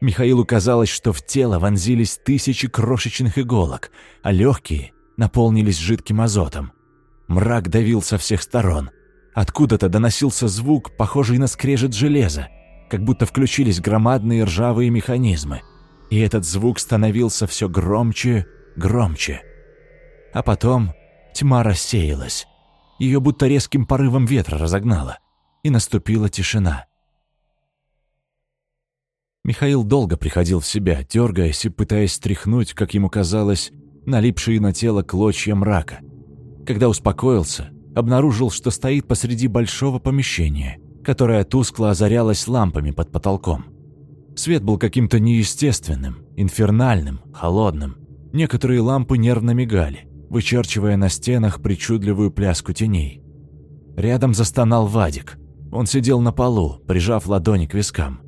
Михаилу казалось, что в тело вонзились тысячи крошечных иголок, а легкие наполнились жидким азотом. Мрак давил со всех сторон. Откуда-то доносился звук, похожий на скрежет железа, как будто включились громадные ржавые механизмы – и этот звук становился все громче, громче. А потом тьма рассеялась. Ее будто резким порывом ветра разогнала, и наступила тишина. Михаил долго приходил в себя, дергаясь и пытаясь стряхнуть, как ему казалось, налипшие на тело клочья мрака. Когда успокоился, обнаружил, что стоит посреди большого помещения, которое тускло озарялось лампами под потолком. Свет был каким-то неестественным, инфернальным, холодным. Некоторые лампы нервно мигали, вычерчивая на стенах причудливую пляску теней. Рядом застонал Вадик. Он сидел на полу, прижав ладони к вискам.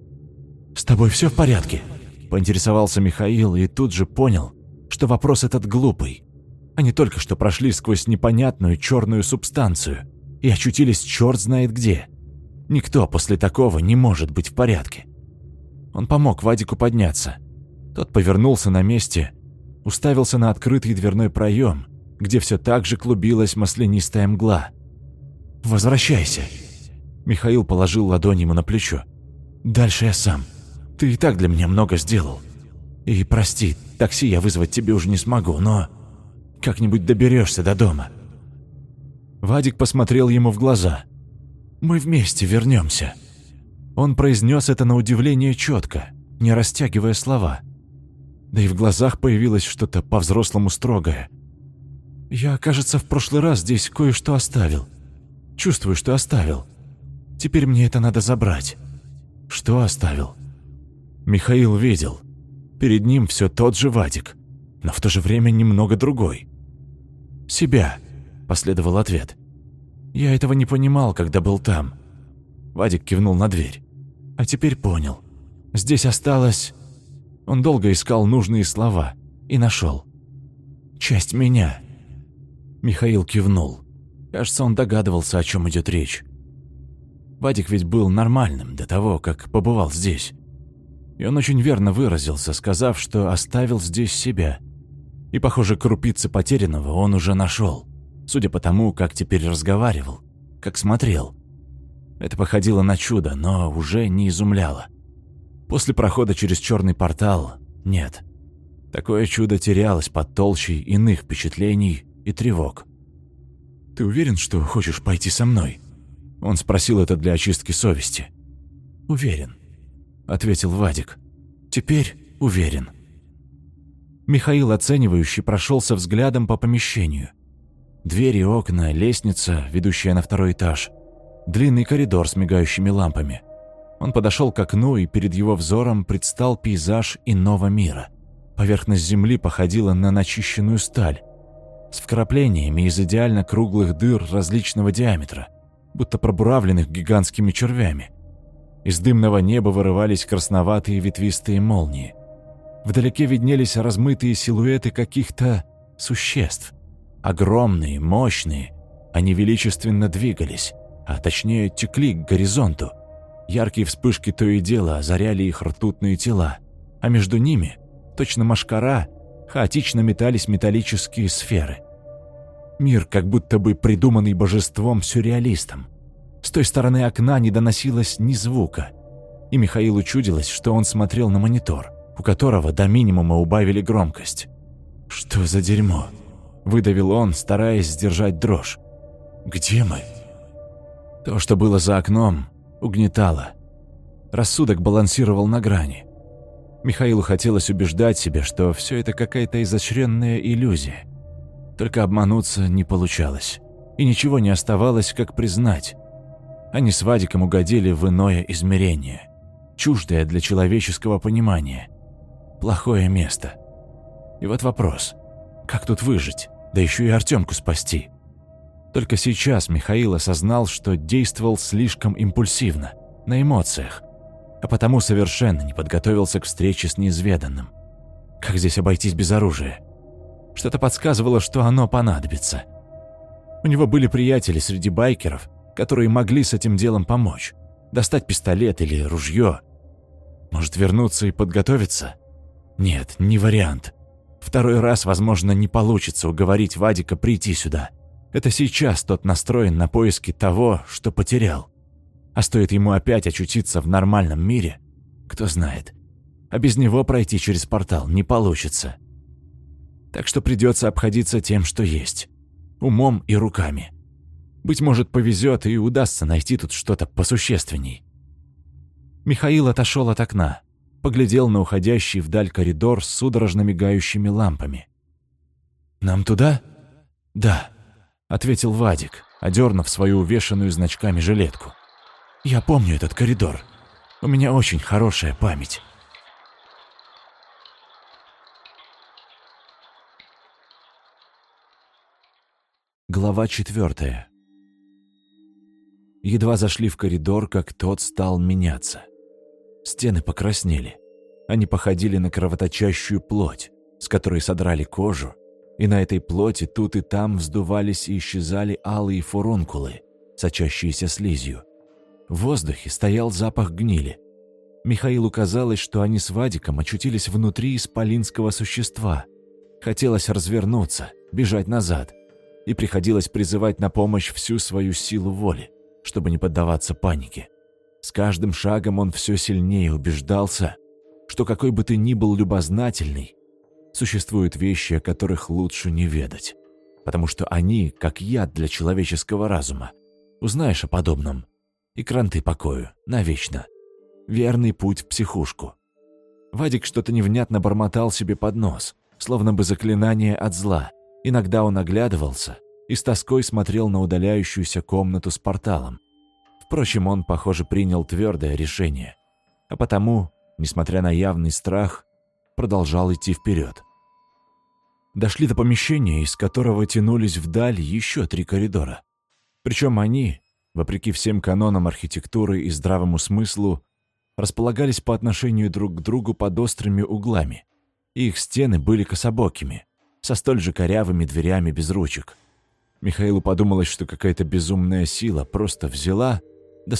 «С тобой все в порядке?» – поинтересовался Михаил и тут же понял, что вопрос этот глупый. Они только что прошли сквозь непонятную черную субстанцию и очутились черт знает где. Никто после такого не может быть в порядке. Он помог Вадику подняться. Тот повернулся на месте, уставился на открытый дверной проем, где все так же клубилась маслянистая мгла. «Возвращайся!» Михаил положил ладонь ему на плечо. «Дальше я сам. Ты и так для меня много сделал. И прости, такси я вызвать тебе уже не смогу, но как-нибудь доберешься до дома». Вадик посмотрел ему в глаза. «Мы вместе вернемся. Он произнес это на удивление четко, не растягивая слова. Да и в глазах появилось что-то по-взрослому строгое. «Я, кажется, в прошлый раз здесь кое-что оставил. Чувствую, что оставил. Теперь мне это надо забрать». «Что оставил?» Михаил видел. Перед ним все тот же Вадик, но в то же время немного другой. «Себя», — последовал ответ. «Я этого не понимал, когда был там». Вадик кивнул на дверь. А теперь понял. Здесь осталось... Он долго искал нужные слова и нашел. «Часть меня». Михаил кивнул. Кажется, он догадывался, о чем идет речь. Вадик ведь был нормальным до того, как побывал здесь. И он очень верно выразился, сказав, что оставил здесь себя. И, похоже, крупицы потерянного он уже нашел, судя по тому, как теперь разговаривал, как смотрел. Это походило на чудо, но уже не изумляло. После прохода через черный портал – нет. Такое чудо терялось под толщей иных впечатлений и тревог. «Ты уверен, что хочешь пойти со мной?» Он спросил это для очистки совести. «Уверен», – ответил Вадик. «Теперь уверен». Михаил оценивающий прошелся взглядом по помещению. Двери, окна, лестница, ведущая на второй этаж – длинный коридор с мигающими лампами. Он подошел к окну, и перед его взором предстал пейзаж иного мира. Поверхность земли походила на начищенную сталь, с вкраплениями из идеально круглых дыр различного диаметра, будто пробуравленных гигантскими червями. Из дымного неба вырывались красноватые ветвистые молнии. Вдалеке виднелись размытые силуэты каких-то существ. Огромные, мощные, они величественно двигались а точнее текли к горизонту. Яркие вспышки то и дело озаряли их ртутные тела, а между ними, точно машкара, хаотично метались металлические сферы. Мир, как будто бы придуманный божеством-сюрреалистом. С той стороны окна не доносилось ни звука. И Михаилу чудилось, что он смотрел на монитор, у которого до минимума убавили громкость. «Что за дерьмо?» – выдавил он, стараясь сдержать дрожь. «Где мы?» То, что было за окном, угнетало. Рассудок балансировал на грани. Михаилу хотелось убеждать себя, что все это какая-то изощренная иллюзия. Только обмануться не получалось. И ничего не оставалось, как признать. Они с Вадиком угодили в иное измерение. Чуждое для человеческого понимания. Плохое место. И вот вопрос. Как тут выжить? Да еще и Артемку спасти. Только сейчас Михаил осознал, что действовал слишком импульсивно, на эмоциях, а потому совершенно не подготовился к встрече с неизведанным. Как здесь обойтись без оружия? Что-то подсказывало, что оно понадобится. У него были приятели среди байкеров, которые могли с этим делом помочь. Достать пистолет или ружье. Может, вернуться и подготовиться? Нет, не вариант. Второй раз, возможно, не получится уговорить Вадика прийти сюда. Это сейчас тот настроен на поиски того, что потерял. А стоит ему опять очутиться в нормальном мире, кто знает. А без него пройти через портал не получится. Так что придется обходиться тем, что есть. Умом и руками. Быть может, повезет и удастся найти тут что-то посущественней. Михаил отошел от окна, поглядел на уходящий вдаль коридор с судорожно мигающими лампами. «Нам туда?» «Да», — ответил Вадик, одернув свою увешанную значками жилетку. Я помню этот коридор. У меня очень хорошая память. Глава четвертая. Едва зашли в коридор, как тот стал меняться. Стены покраснели. Они походили на кровоточащую плоть, с которой содрали кожу, и на этой плоти тут и там вздувались и исчезали алые фурункулы, сочащиеся слизью. В воздухе стоял запах гнили. Михаилу казалось, что они с Вадиком очутились внутри исполинского существа. Хотелось развернуться, бежать назад. И приходилось призывать на помощь всю свою силу воли, чтобы не поддаваться панике. С каждым шагом он все сильнее убеждался, что какой бы ты ни был любознательный, существуют вещи, о которых лучше не ведать. Потому что они, как яд для человеческого разума. Узнаешь о подобном, и кранты покою, навечно. Верный путь в психушку. Вадик что-то невнятно бормотал себе под нос, словно бы заклинание от зла. Иногда он оглядывался и с тоской смотрел на удаляющуюся комнату с порталом. Впрочем, он, похоже, принял твердое решение. А потому, несмотря на явный страх, продолжал идти вперед. Дошли до помещения, из которого тянулись вдаль еще три коридора. Причем они, вопреки всем канонам архитектуры и здравому смыслу, располагались по отношению друг к другу под острыми углами. их стены были кособокими, со столь же корявыми дверями без ручек. Михаилу подумалось, что какая-то безумная сила просто взяла, да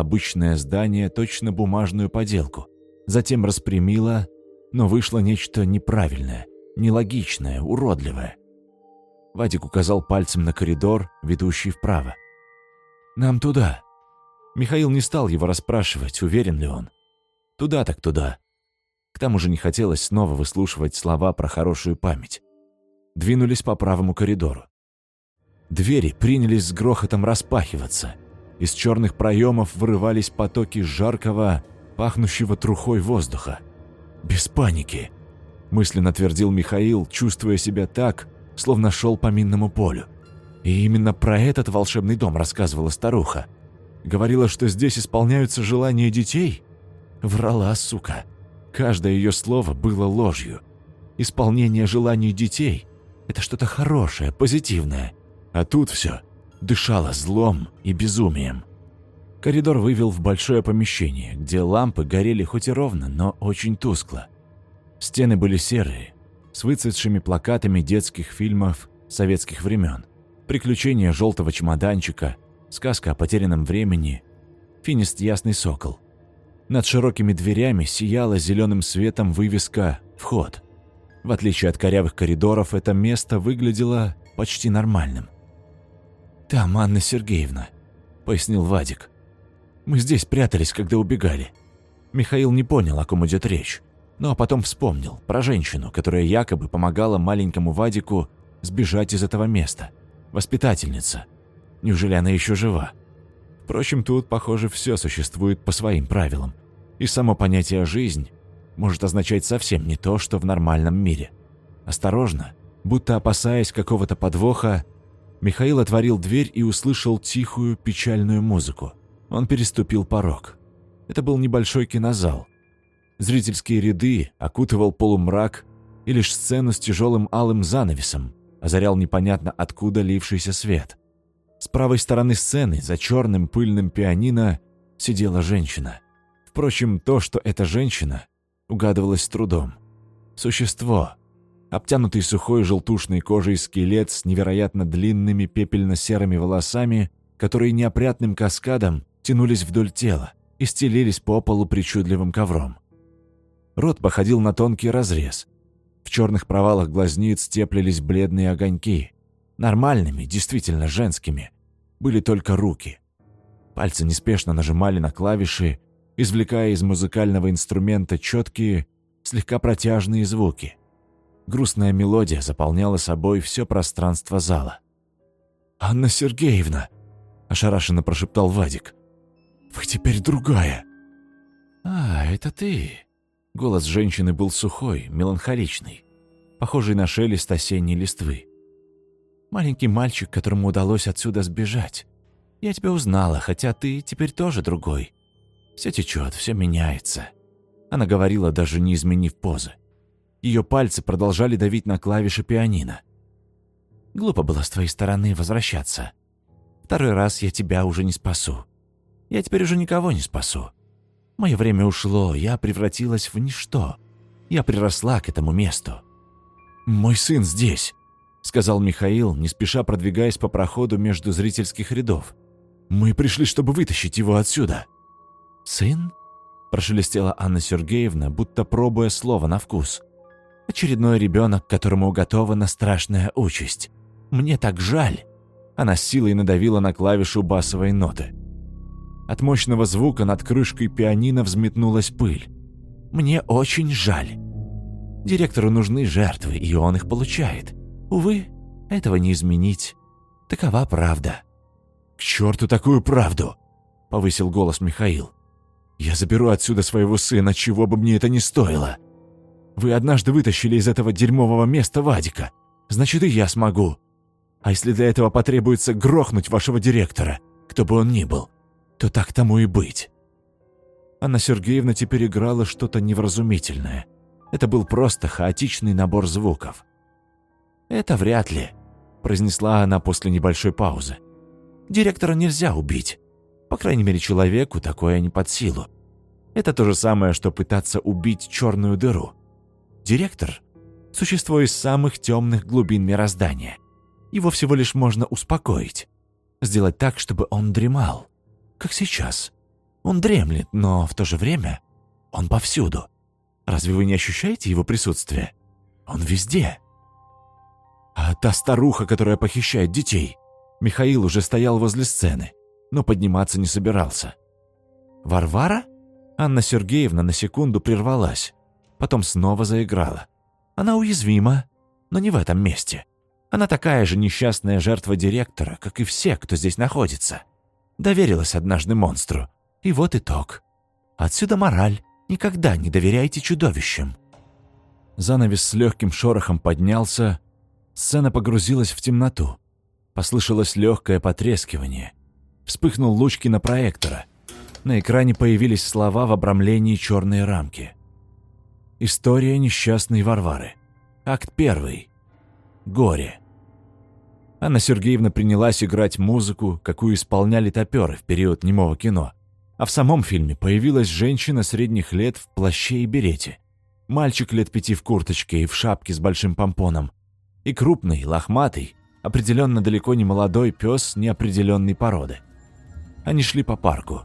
обычное здание точно бумажную поделку, затем распрямила, но вышло нечто неправильное, нелогичное, уродливое. Вадик указал пальцем на коридор, ведущий вправо. «Нам туда». Михаил не стал его расспрашивать, уверен ли он. «Туда так туда». К тому же не хотелось снова выслушивать слова про хорошую память. Двинулись по правому коридору. Двери принялись с грохотом распахиваться. Из черных проемов вырывались потоки жаркого, пахнущего трухой воздуха. «Без паники», — мысленно твердил Михаил, чувствуя себя так, словно шел по минному полю. И именно про этот волшебный дом рассказывала старуха. Говорила, что здесь исполняются желания детей? Врала, сука. Каждое ее слово было ложью. Исполнение желаний детей – это что-то хорошее, позитивное. А тут все дышало злом и безумием. Коридор вывел в большое помещение, где лампы горели хоть и ровно, но очень тускло. Стены были серые, с выцветшими плакатами детских фильмов советских времен приключения желтого чемоданчика, сказка о потерянном времени, финист «Ясный сокол». Над широкими дверями сияла зеленым светом вывеска «Вход». В отличие от корявых коридоров, это место выглядело почти нормальным. «Там Анна Сергеевна», — пояснил Вадик. «Мы здесь прятались, когда убегали». Михаил не понял, о ком идет речь, но потом вспомнил про женщину, которая якобы помогала маленькому Вадику сбежать из этого места. Воспитательница. Неужели она еще жива? Впрочем, тут, похоже, все существует по своим правилам. И само понятие «жизнь» может означать совсем не то, что в нормальном мире. Осторожно, будто опасаясь какого-то подвоха, Михаил отворил дверь и услышал тихую, печальную музыку. Он переступил порог. Это был небольшой кинозал. Зрительские ряды окутывал полумрак, и лишь сцену с тяжелым алым занавесом озарял непонятно откуда лившийся свет. С правой стороны сцены, за черным пыльным пианино, сидела женщина. Впрочем, то, что это женщина, угадывалось с трудом. Существо, обтянутый сухой желтушной кожей скелет с невероятно длинными пепельно-серыми волосами, которые неопрятным каскадом тянулись вдоль тела и стелились по полу причудливым ковром. Рот походил на тонкий разрез. В черных провалах глазниц теплились бледные огоньки. Нормальными, действительно женскими, были только руки. Пальцы неспешно нажимали на клавиши, извлекая из музыкального инструмента четкие, слегка протяжные звуки. Грустная мелодия заполняла собой все пространство зала. «Анна Сергеевна!» – ошарашенно прошептал Вадик. «Вы теперь другая!» «А, это ты!» Голос женщины был сухой, меланхоличный, похожий на шелест осенней листвы. «Маленький мальчик, которому удалось отсюда сбежать. Я тебя узнала, хотя ты теперь тоже другой. Все течет, все меняется. Она говорила, даже не изменив позы. Ее пальцы продолжали давить на клавиши пианино. Глупо было с твоей стороны возвращаться. Второй раз я тебя уже не спасу. Я теперь уже никого не спасу. Мое время ушло, я превратилась в ничто. Я приросла к этому месту. «Мой сын здесь», — сказал Михаил, не спеша продвигаясь по проходу между зрительских рядов. «Мы пришли, чтобы вытащить его отсюда». «Сын?» – прошелестела Анна Сергеевна, будто пробуя слово на вкус. «Очередной ребенок, которому уготована страшная участь. Мне так жаль!» Она с силой надавила на клавишу басовой ноты. От мощного звука над крышкой пианино взметнулась пыль. «Мне очень жаль. Директору нужны жертвы, и он их получает. Увы, этого не изменить. Такова правда». «К черту такую правду!» – повысил голос Михаил. Я заберу отсюда своего сына, чего бы мне это ни стоило. Вы однажды вытащили из этого дерьмового места Вадика. Значит, и я смогу. А если для этого потребуется грохнуть вашего директора, кто бы он ни был, то так тому и быть». Анна Сергеевна теперь играла что-то невразумительное. Это был просто хаотичный набор звуков. «Это вряд ли», – произнесла она после небольшой паузы. «Директора нельзя убить. По крайней мере, человеку такое не под силу. Это то же самое, что пытаться убить черную дыру. Директор – существо из самых темных глубин мироздания. Его всего лишь можно успокоить. Сделать так, чтобы он дремал. Как сейчас. Он дремлет, но в то же время он повсюду. Разве вы не ощущаете его присутствие? Он везде. А та старуха, которая похищает детей. Михаил уже стоял возле сцены но подниматься не собирался. «Варвара?» Анна Сергеевна на секунду прервалась, потом снова заиграла. «Она уязвима, но не в этом месте. Она такая же несчастная жертва директора, как и все, кто здесь находится. Доверилась однажды монстру. И вот итог. Отсюда мораль. Никогда не доверяйте чудовищам». Занавес с легким шорохом поднялся. Сцена погрузилась в темноту. Послышалось легкое потрескивание. Вспыхнул луч кинопроектора. На экране появились слова в обрамлении черной рамки. История несчастной Варвары. Акт первый. Горе. Анна Сергеевна принялась играть музыку, какую исполняли топеры в период немого кино. А в самом фильме появилась женщина средних лет в плаще и берете. Мальчик лет пяти в курточке и в шапке с большим помпоном. И крупный, лохматый, определенно далеко не молодой пес неопределенной породы. Они шли по парку.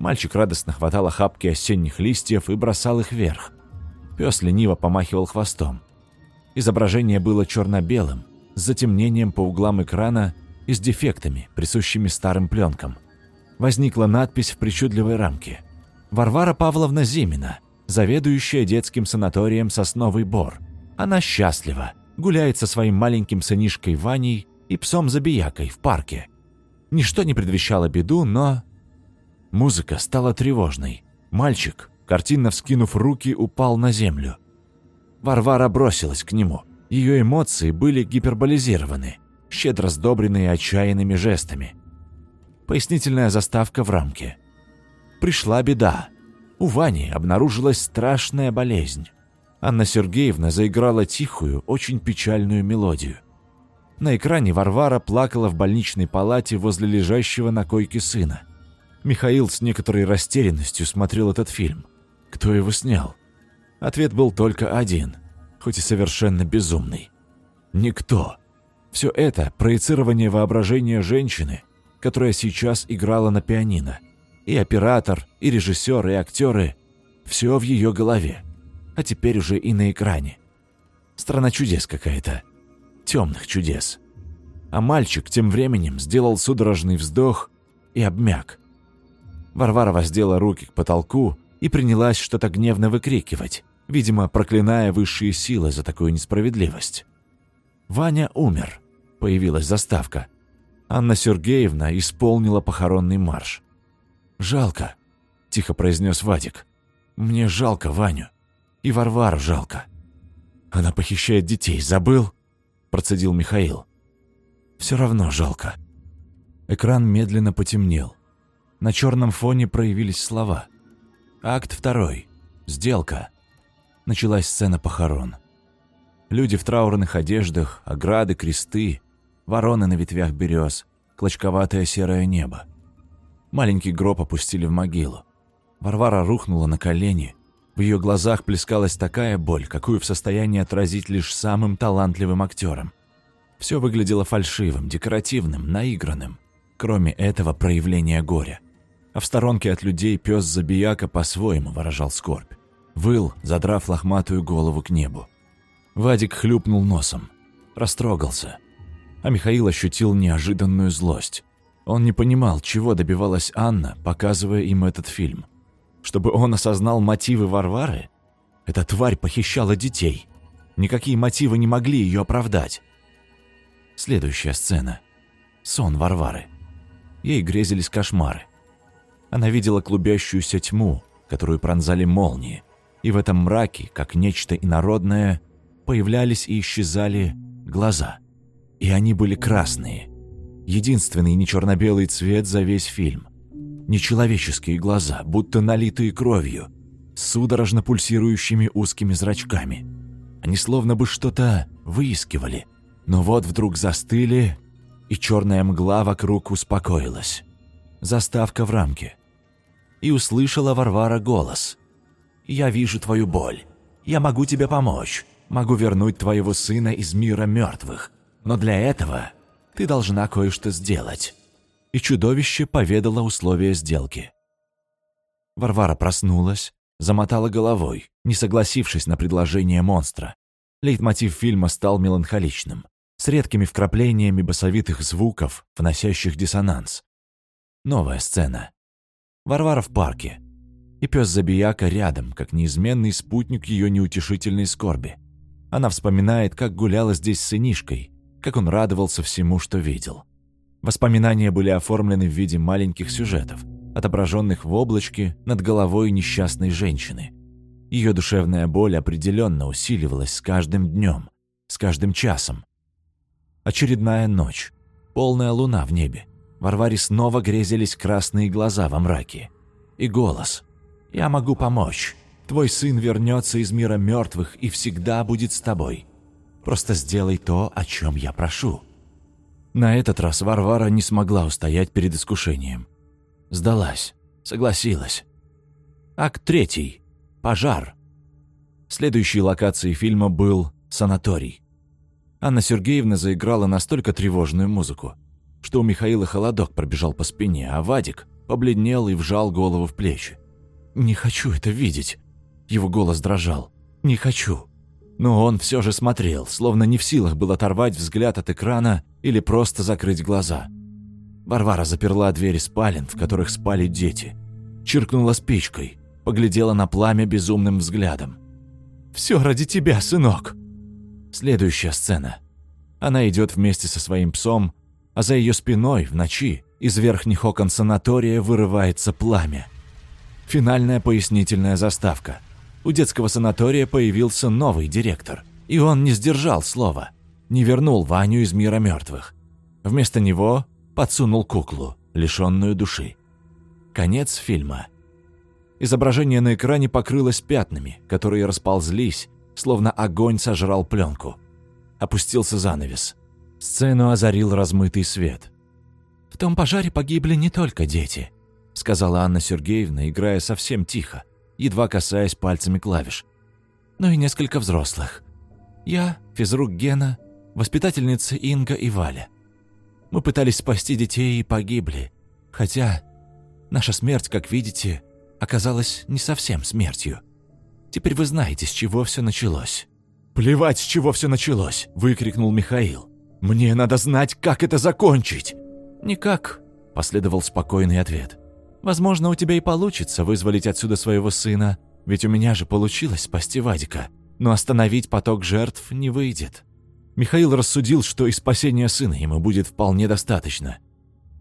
Мальчик радостно хватал охапки осенних листьев и бросал их вверх. Пес лениво помахивал хвостом. Изображение было черно-белым, с затемнением по углам экрана и с дефектами, присущими старым пленкам. Возникла надпись в причудливой рамке. «Варвара Павловна Зимина, заведующая детским санаторием «Сосновый бор». Она счастлива, гуляет со своим маленьким сынишкой Ваней и псом-забиякой в парке. Ничто не предвещало беду, но... Музыка стала тревожной. Мальчик, картинно вскинув руки, упал на землю. Варвара бросилась к нему. Ее эмоции были гиперболизированы, щедро сдобренные отчаянными жестами. Пояснительная заставка в рамке. Пришла беда. У Вани обнаружилась страшная болезнь. Анна Сергеевна заиграла тихую, очень печальную мелодию. На экране Варвара плакала в больничной палате возле лежащего на койке сына. Михаил с некоторой растерянностью смотрел этот фильм. Кто его снял? Ответ был только один, хоть и совершенно безумный. Никто. Все это – проецирование воображения женщины, которая сейчас играла на пианино. И оператор, и режиссер, и актеры – все в ее голове. А теперь уже и на экране. Страна чудес какая-то. Темных чудес. А мальчик тем временем сделал судорожный вздох и обмяк. Варвара воздела руки к потолку и принялась что-то гневно выкрикивать, видимо, проклиная высшие силы за такую несправедливость. «Ваня умер», — появилась заставка. Анна Сергеевна исполнила похоронный марш. «Жалко», — тихо произнес Вадик. «Мне жалко Ваню. И Варвару жалко». «Она похищает детей, забыл?» – процедил Михаил. «Все равно жалко». Экран медленно потемнел. На черном фоне проявились слова. Акт второй. Сделка. Началась сцена похорон. Люди в траурных одеждах, ограды, кресты, вороны на ветвях берез, клочковатое серое небо. Маленький гроб опустили в могилу. Варвара рухнула на колени. В ее глазах плескалась такая боль, какую в состоянии отразить лишь самым талантливым актером. Все выглядело фальшивым, декоративным, наигранным, кроме этого проявления горя а в сторонке от людей пес Забияка по-своему выражал скорбь. Выл, задрав лохматую голову к небу. Вадик хлюпнул носом, растрогался, а Михаил ощутил неожиданную злость. Он не понимал, чего добивалась Анна, показывая им этот фильм. Чтобы он осознал мотивы Варвары? Эта тварь похищала детей. Никакие мотивы не могли ее оправдать. Следующая сцена. Сон Варвары. Ей грезились кошмары. Она видела клубящуюся тьму, которую пронзали молнии, и в этом мраке, как нечто инородное, появлялись и исчезали глаза. И они были красные. Единственный не черно-белый цвет за весь фильм. Нечеловеческие глаза, будто налитые кровью, судорожно пульсирующими узкими зрачками. Они словно бы что-то выискивали, но вот вдруг застыли, и черная мгла вокруг успокоилась. Заставка в рамке и услышала Варвара голос. «Я вижу твою боль. Я могу тебе помочь. Могу вернуть твоего сына из мира мертвых. Но для этого ты должна кое-что сделать». И чудовище поведало условия сделки. Варвара проснулась, замотала головой, не согласившись на предложение монстра. Лейтмотив фильма стал меланхоличным, с редкими вкраплениями басовитых звуков, вносящих диссонанс. Новая сцена. Варвара в парке. И пес Забияка рядом, как неизменный спутник ее неутешительной скорби. Она вспоминает, как гуляла здесь с сынишкой, как он радовался всему, что видел. Воспоминания были оформлены в виде маленьких сюжетов, отображенных в облачке над головой несчастной женщины. Ее душевная боль определенно усиливалась с каждым днем, с каждым часом. Очередная ночь, полная луна в небе, Варваре снова грезились красные глаза во мраке. И голос. «Я могу помочь. Твой сын вернется из мира мертвых и всегда будет с тобой. Просто сделай то, о чем я прошу». На этот раз Варвара не смогла устоять перед искушением. Сдалась, согласилась. Акт третий. Пожар. Следующей локацией фильма был санаторий. Анна Сергеевна заиграла настолько тревожную музыку, что у Михаила холодок пробежал по спине, а Вадик побледнел и вжал голову в плечи. «Не хочу это видеть!» Его голос дрожал. «Не хочу! Но он все же смотрел, словно не в силах был оторвать взгляд от экрана или просто закрыть глаза. Варвара заперла двери спален, в которых спали дети. Чиркнула спичкой, поглядела на пламя безумным взглядом. «Все ради тебя, сынок!» Следующая сцена. Она идет вместе со своим псом, а за ее спиной в ночи из верхних окон санатория вырывается пламя. Финальная пояснительная заставка. У детского санатория появился новый директор, и он не сдержал слова, не вернул Ваню из мира мертвых. Вместо него подсунул куклу, лишенную души. Конец фильма. Изображение на экране покрылось пятнами, которые расползлись, словно огонь сожрал пленку. Опустился занавес. Сцену озарил размытый свет. «В том пожаре погибли не только дети», — сказала Анна Сергеевна, играя совсем тихо, едва касаясь пальцами клавиш. «Но и несколько взрослых. Я, физрук Гена, воспитательницы Инга и Валя. Мы пытались спасти детей и погибли, хотя наша смерть, как видите, оказалась не совсем смертью. Теперь вы знаете, с чего все началось». «Плевать, с чего все началось!» – выкрикнул Михаил. «Мне надо знать, как это закончить!» «Никак», – последовал спокойный ответ. «Возможно, у тебя и получится вызволить отсюда своего сына, ведь у меня же получилось спасти Вадика, но остановить поток жертв не выйдет». Михаил рассудил, что и спасения сына ему будет вполне достаточно.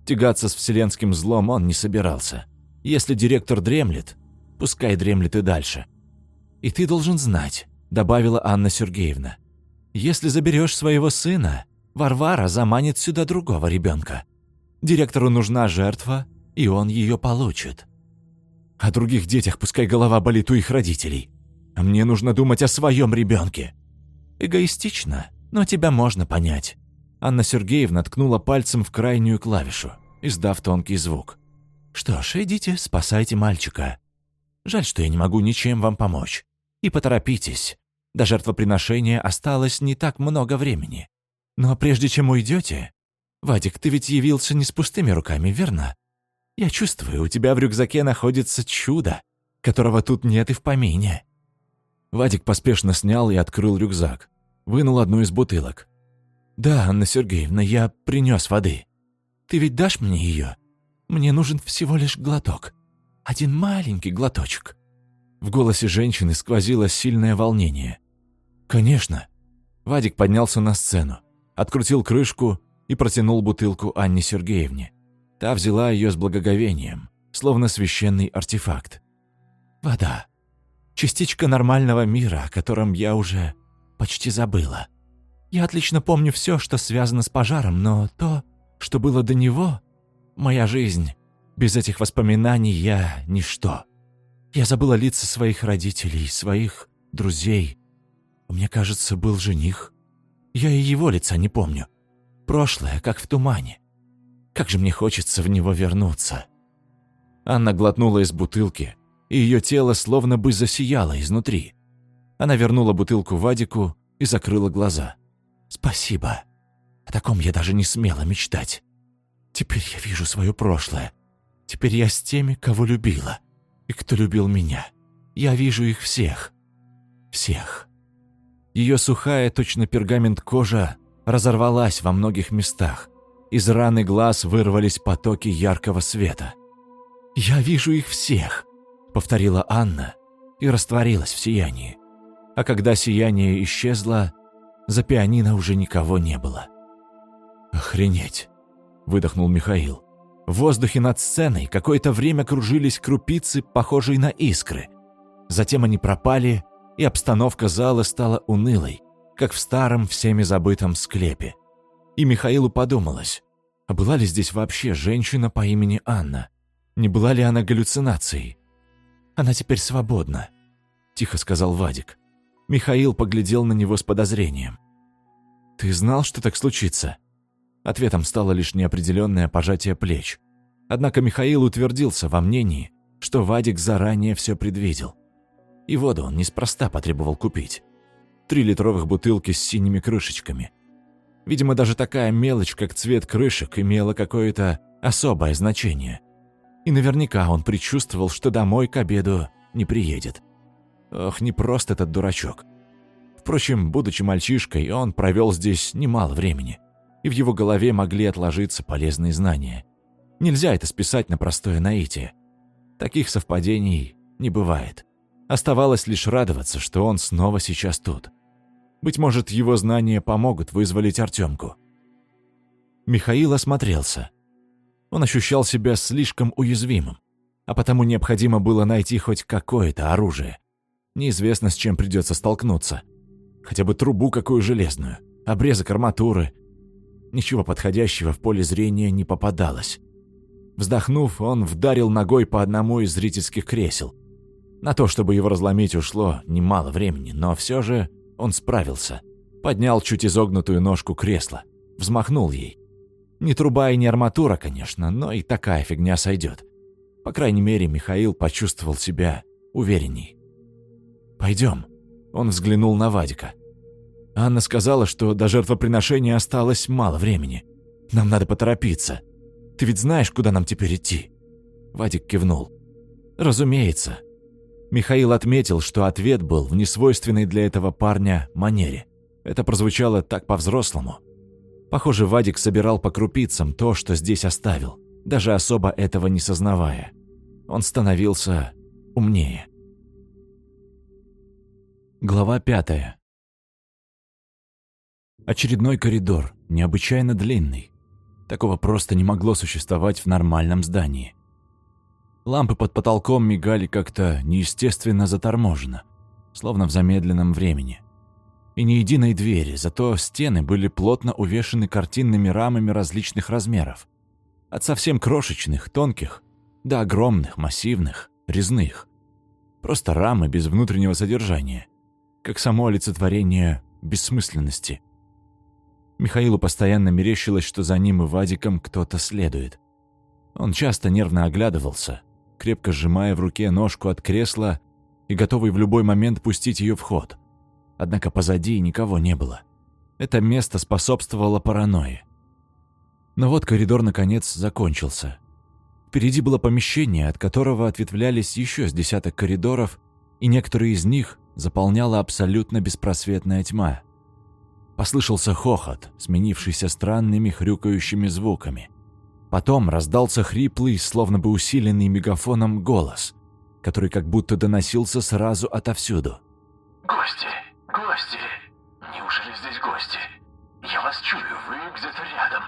Тягаться с вселенским злом он не собирался. Если директор дремлет, пускай дремлет и дальше. «И ты должен знать», – добавила Анна Сергеевна. «Если заберешь своего сына, Варвара заманит сюда другого ребенка. Директору нужна жертва, и он ее получит. О других детях пускай голова болит у их родителей. Мне нужно думать о своем ребенке. Эгоистично, но тебя можно понять. Анна Сергеевна ткнула пальцем в крайнюю клавишу, издав тонкий звук. «Что ж, идите, спасайте мальчика. Жаль, что я не могу ничем вам помочь. И поторопитесь. До жертвоприношения осталось не так много времени. Но прежде чем уйдете... Вадик, ты ведь явился не с пустыми руками, верно? Я чувствую, у тебя в рюкзаке находится чудо, которого тут нет и в помине». Вадик поспешно снял и открыл рюкзак. Вынул одну из бутылок. «Да, Анна Сергеевна, я принес воды. Ты ведь дашь мне ее? Мне нужен всего лишь глоток. Один маленький глоточек». В голосе женщины сквозило сильное волнение. «Конечно». Вадик поднялся на сцену, открутил крышку и протянул бутылку Анне Сергеевне. Та взяла ее с благоговением, словно священный артефакт. «Вода. Частичка нормального мира, о котором я уже почти забыла. Я отлично помню все, что связано с пожаром, но то, что было до него, моя жизнь, без этих воспоминаний я ничто. Я забыла лица своих родителей, своих друзей. Мне кажется, был жених. Я и его лица не помню. Прошлое, как в тумане. Как же мне хочется в него вернуться. Анна глотнула из бутылки, и ее тело словно бы засияло изнутри. Она вернула бутылку Вадику и закрыла глаза. «Спасибо. О таком я даже не смела мечтать. Теперь я вижу свое прошлое. Теперь я с теми, кого любила, и кто любил меня. Я вижу их всех. Всех». Ее сухая, точно пергамент кожа разорвалась во многих местах. Из раны глаз вырвались потоки яркого света. «Я вижу их всех», — повторила Анна и растворилась в сиянии. А когда сияние исчезло, за пианино уже никого не было. «Охренеть!» — выдохнул Михаил. В воздухе над сценой какое-то время кружились крупицы, похожие на искры. Затем они пропали, и обстановка зала стала унылой, как в старом всеми забытом склепе. И Михаилу подумалось, а была ли здесь вообще женщина по имени Анна? Не была ли она галлюцинацией? «Она теперь свободна», — тихо сказал Вадик. Михаил поглядел на него с подозрением. «Ты знал, что так случится?» Ответом стало лишь неопределенное пожатие плеч. Однако Михаил утвердился во мнении, что Вадик заранее все предвидел. И воду он неспроста потребовал купить. Три литровых бутылки с синими крышечками. Видимо, даже такая мелочь, как цвет крышек, имела какое-то особое значение. И наверняка он предчувствовал, что домой к обеду не приедет. Ох, не просто этот дурачок. Впрочем, будучи мальчишкой, он провел здесь немало времени, и в его голове могли отложиться полезные знания. Нельзя это списать на простое наитие. Таких совпадений не бывает. Оставалось лишь радоваться, что он снова сейчас тут. Быть может, его знания помогут вызволить Артемку. Михаил осмотрелся. Он ощущал себя слишком уязвимым, а потому необходимо было найти хоть какое-то оружие. Неизвестно, с чем придется столкнуться. Хотя бы трубу какую железную, обрезок арматуры. Ничего подходящего в поле зрения не попадалось. Вздохнув, он вдарил ногой по одному из зрительских кресел. На то, чтобы его разломить, ушло немало времени, но все же он справился. Поднял чуть изогнутую ножку кресла, взмахнул ей. Не труба и не арматура, конечно, но и такая фигня сойдет. По крайней мере, Михаил почувствовал себя уверенней. «Пойдем», — он взглянул на Вадика. Анна сказала, что до жертвоприношения осталось мало времени. Нам надо поторопиться. Ты ведь знаешь, куда нам теперь идти?» Вадик кивнул. «Разумеется». Михаил отметил, что ответ был в несвойственной для этого парня манере. Это прозвучало так по-взрослому. Похоже, Вадик собирал по крупицам то, что здесь оставил, даже особо этого не сознавая. Он становился умнее. Глава пятая. Очередной коридор, необычайно длинный. Такого просто не могло существовать в нормальном здании. Лампы под потолком мигали как-то неестественно заторможенно, словно в замедленном времени – и ни единой двери, зато стены были плотно увешаны картинными рамами различных размеров. От совсем крошечных, тонких, до огромных, массивных, резных. Просто рамы без внутреннего содержания, как само олицетворение бессмысленности. Михаилу постоянно мерещилось, что за ним и Вадиком кто-то следует. Он часто нервно оглядывался, крепко сжимая в руке ножку от кресла и готовый в любой момент пустить ее в ход – однако позади никого не было. Это место способствовало паранойе. Но вот коридор наконец закончился. Впереди было помещение, от которого ответвлялись еще с десяток коридоров, и некоторые из них заполняла абсолютно беспросветная тьма. Послышался хохот, сменившийся странными хрюкающими звуками. Потом раздался хриплый, словно бы усиленный мегафоном голос, который как будто доносился сразу отовсюду. «Гости! «Гости! Неужели здесь гости? Я вас чую, вы где-то рядом.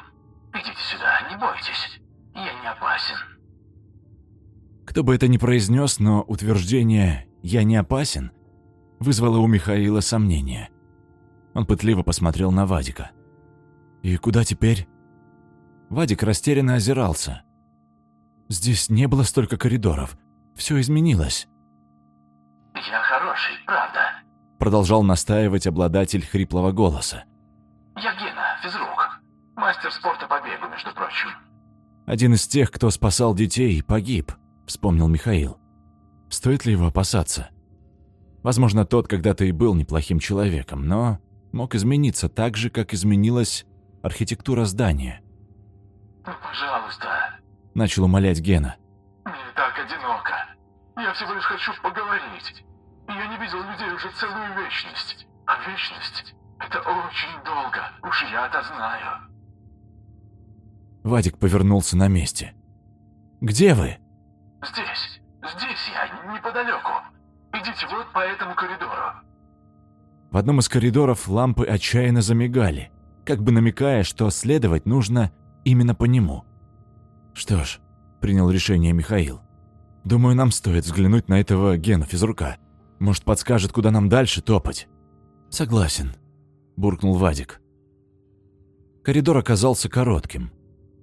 Идите сюда, не бойтесь. Я не опасен». Кто бы это ни произнес, но утверждение «я не опасен» вызвало у Михаила сомнения. Он пытливо посмотрел на Вадика. «И куда теперь?» Вадик растерянно озирался. «Здесь не было столько коридоров. Все изменилось». «Я хороший, правда продолжал настаивать обладатель хриплого голоса. «Я Гена, физрук. Мастер спорта по бегу, между прочим». «Один из тех, кто спасал детей, погиб», — вспомнил Михаил. «Стоит ли его опасаться? Возможно, тот когда-то и был неплохим человеком, но мог измениться так же, как изменилась архитектура здания». «Ну, пожалуйста», — начал умолять Гена. «Мне так одиноко. Я всего лишь хочу поговорить». Я не видел людей уже целую вечность. А вечность — это очень долго. Уж я-то знаю. Вадик повернулся на месте. «Где вы?» «Здесь. Здесь я, неподалеку. Идите вот по этому коридору». В одном из коридоров лампы отчаянно замигали, как бы намекая, что следовать нужно именно по нему. «Что ж», — принял решение Михаил, — «думаю, нам стоит взглянуть на этого Гена физрука. Может, подскажет, куда нам дальше топать?» «Согласен», – буркнул Вадик. Коридор оказался коротким.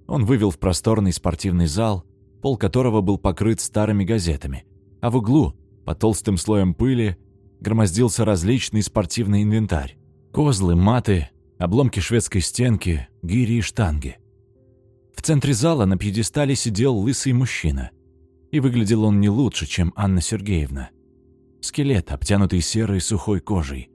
Он вывел в просторный спортивный зал, пол которого был покрыт старыми газетами, а в углу, под толстым слоем пыли, громоздился различный спортивный инвентарь. Козлы, маты, обломки шведской стенки, гири и штанги. В центре зала на пьедестале сидел лысый мужчина. И выглядел он не лучше, чем Анна Сергеевна – Скелет, обтянутый серой сухой кожей.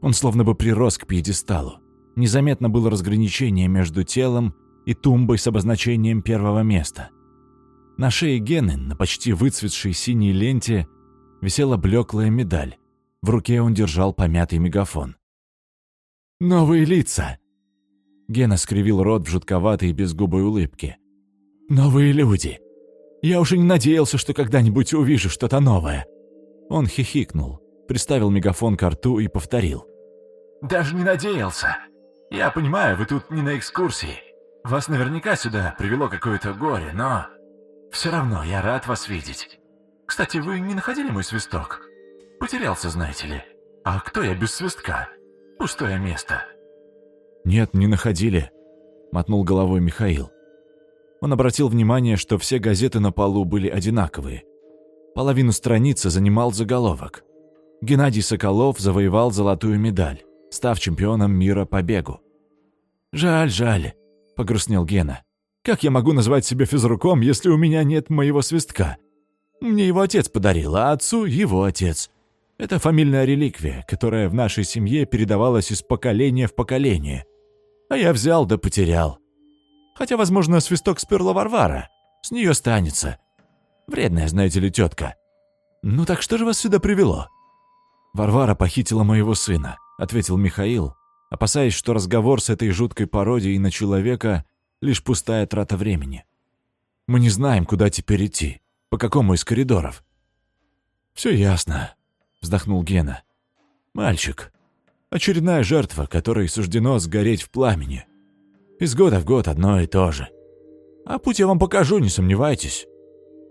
Он словно бы прирос к пьедесталу. Незаметно было разграничение между телом и тумбой с обозначением первого места. На шее Гены, на почти выцветшей синей ленте, висела блеклая медаль, В руке он держал помятый мегафон. «Новые лица!» Гена скривил рот в жутковатой безгубой улыбке. «Новые люди! Я уже не надеялся, что когда-нибудь увижу что-то новое!» Он хихикнул, приставил мегафон к рту и повторил. «Даже не надеялся. Я понимаю, вы тут не на экскурсии. Вас наверняка сюда привело какое-то горе, но... Все равно я рад вас видеть. Кстати, вы не находили мой свисток? Потерялся, знаете ли. А кто я без свистка? Пустое место». «Нет, не находили», — мотнул головой Михаил. Он обратил внимание, что все газеты на полу были одинаковые. Половину страницы занимал заголовок. Геннадий Соколов завоевал золотую медаль, став чемпионом мира по бегу. «Жаль, жаль», — погрустнел Гена. «Как я могу назвать себя физруком, если у меня нет моего свистка? Мне его отец подарил, а отцу — его отец. Это фамильная реликвия, которая в нашей семье передавалась из поколения в поколение. А я взял да потерял. Хотя, возможно, свисток сперла Варвара. С нее станется. Вредная, знаете ли, тетка. Ну так что же вас сюда привело? Варвара похитила моего сына, ответил Михаил, опасаясь, что разговор с этой жуткой пародией на человека — лишь пустая трата времени. Мы не знаем, куда теперь идти, по какому из коридоров. Все ясно, вздохнул Гена. Мальчик. Очередная жертва, которой суждено сгореть в пламени. Из года в год одно и то же. А путь я вам покажу, не сомневайтесь.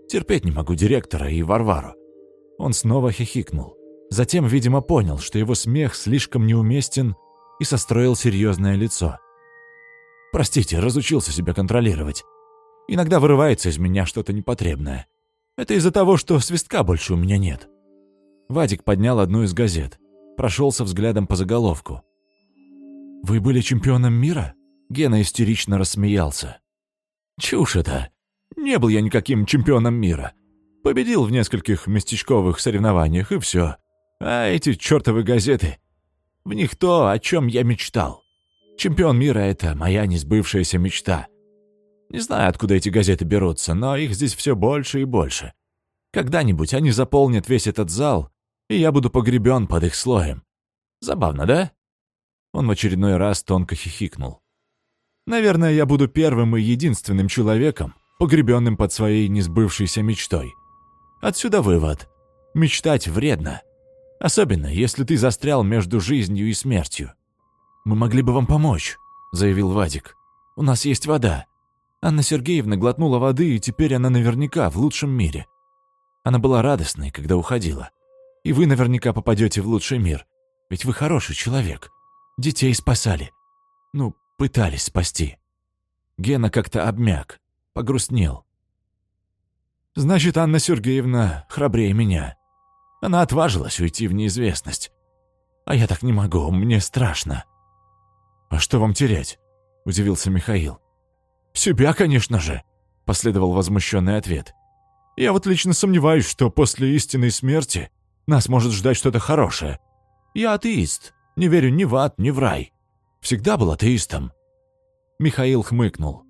Терпеть не могу директора и Варвару. Он снова хихикнул. Затем, видимо, понял, что его смех слишком неуместен и состроил серьезное лицо. Простите, разучился себя контролировать. Иногда вырывается из меня что-то непотребное. Это из-за того, что свистка больше у меня нет. Вадик поднял одну из газет, прошелся взглядом по заголовку. «Вы были чемпионом мира?» Гена истерично рассмеялся. «Чушь это! Не был я никаким чемпионом мира. Победил в нескольких местечковых соревнованиях, и все. А эти чертовы газеты... В них то, о чем я мечтал. Чемпион мира — это моя несбывшаяся мечта. Не знаю, откуда эти газеты берутся, но их здесь все больше и больше. Когда-нибудь они заполнят весь этот зал, и я буду погребен под их слоем. Забавно, да?» Он в очередной раз тонко хихикнул. «Наверное, я буду первым и единственным человеком, погребенным под своей несбывшейся мечтой. Отсюда вывод. Мечтать вредно. Особенно, если ты застрял между жизнью и смертью. «Мы могли бы вам помочь», — заявил Вадик. «У нас есть вода». Анна Сергеевна глотнула воды, и теперь она наверняка в лучшем мире. Она была радостной, когда уходила. И вы наверняка попадете в лучший мир. Ведь вы хороший человек. Детей спасали. Ну, пытались спасти. Гена как-то обмяк, погрустнел. Значит, Анна Сергеевна храбрее меня. Она отважилась уйти в неизвестность. А я так не могу, мне страшно. А что вам терять? Удивился Михаил. Себя, конечно же, последовал возмущенный ответ. Я вот лично сомневаюсь, что после истинной смерти нас может ждать что-то хорошее. Я атеист, не верю ни в ад, ни в рай. Всегда был атеистом». Михаил хмыкнул.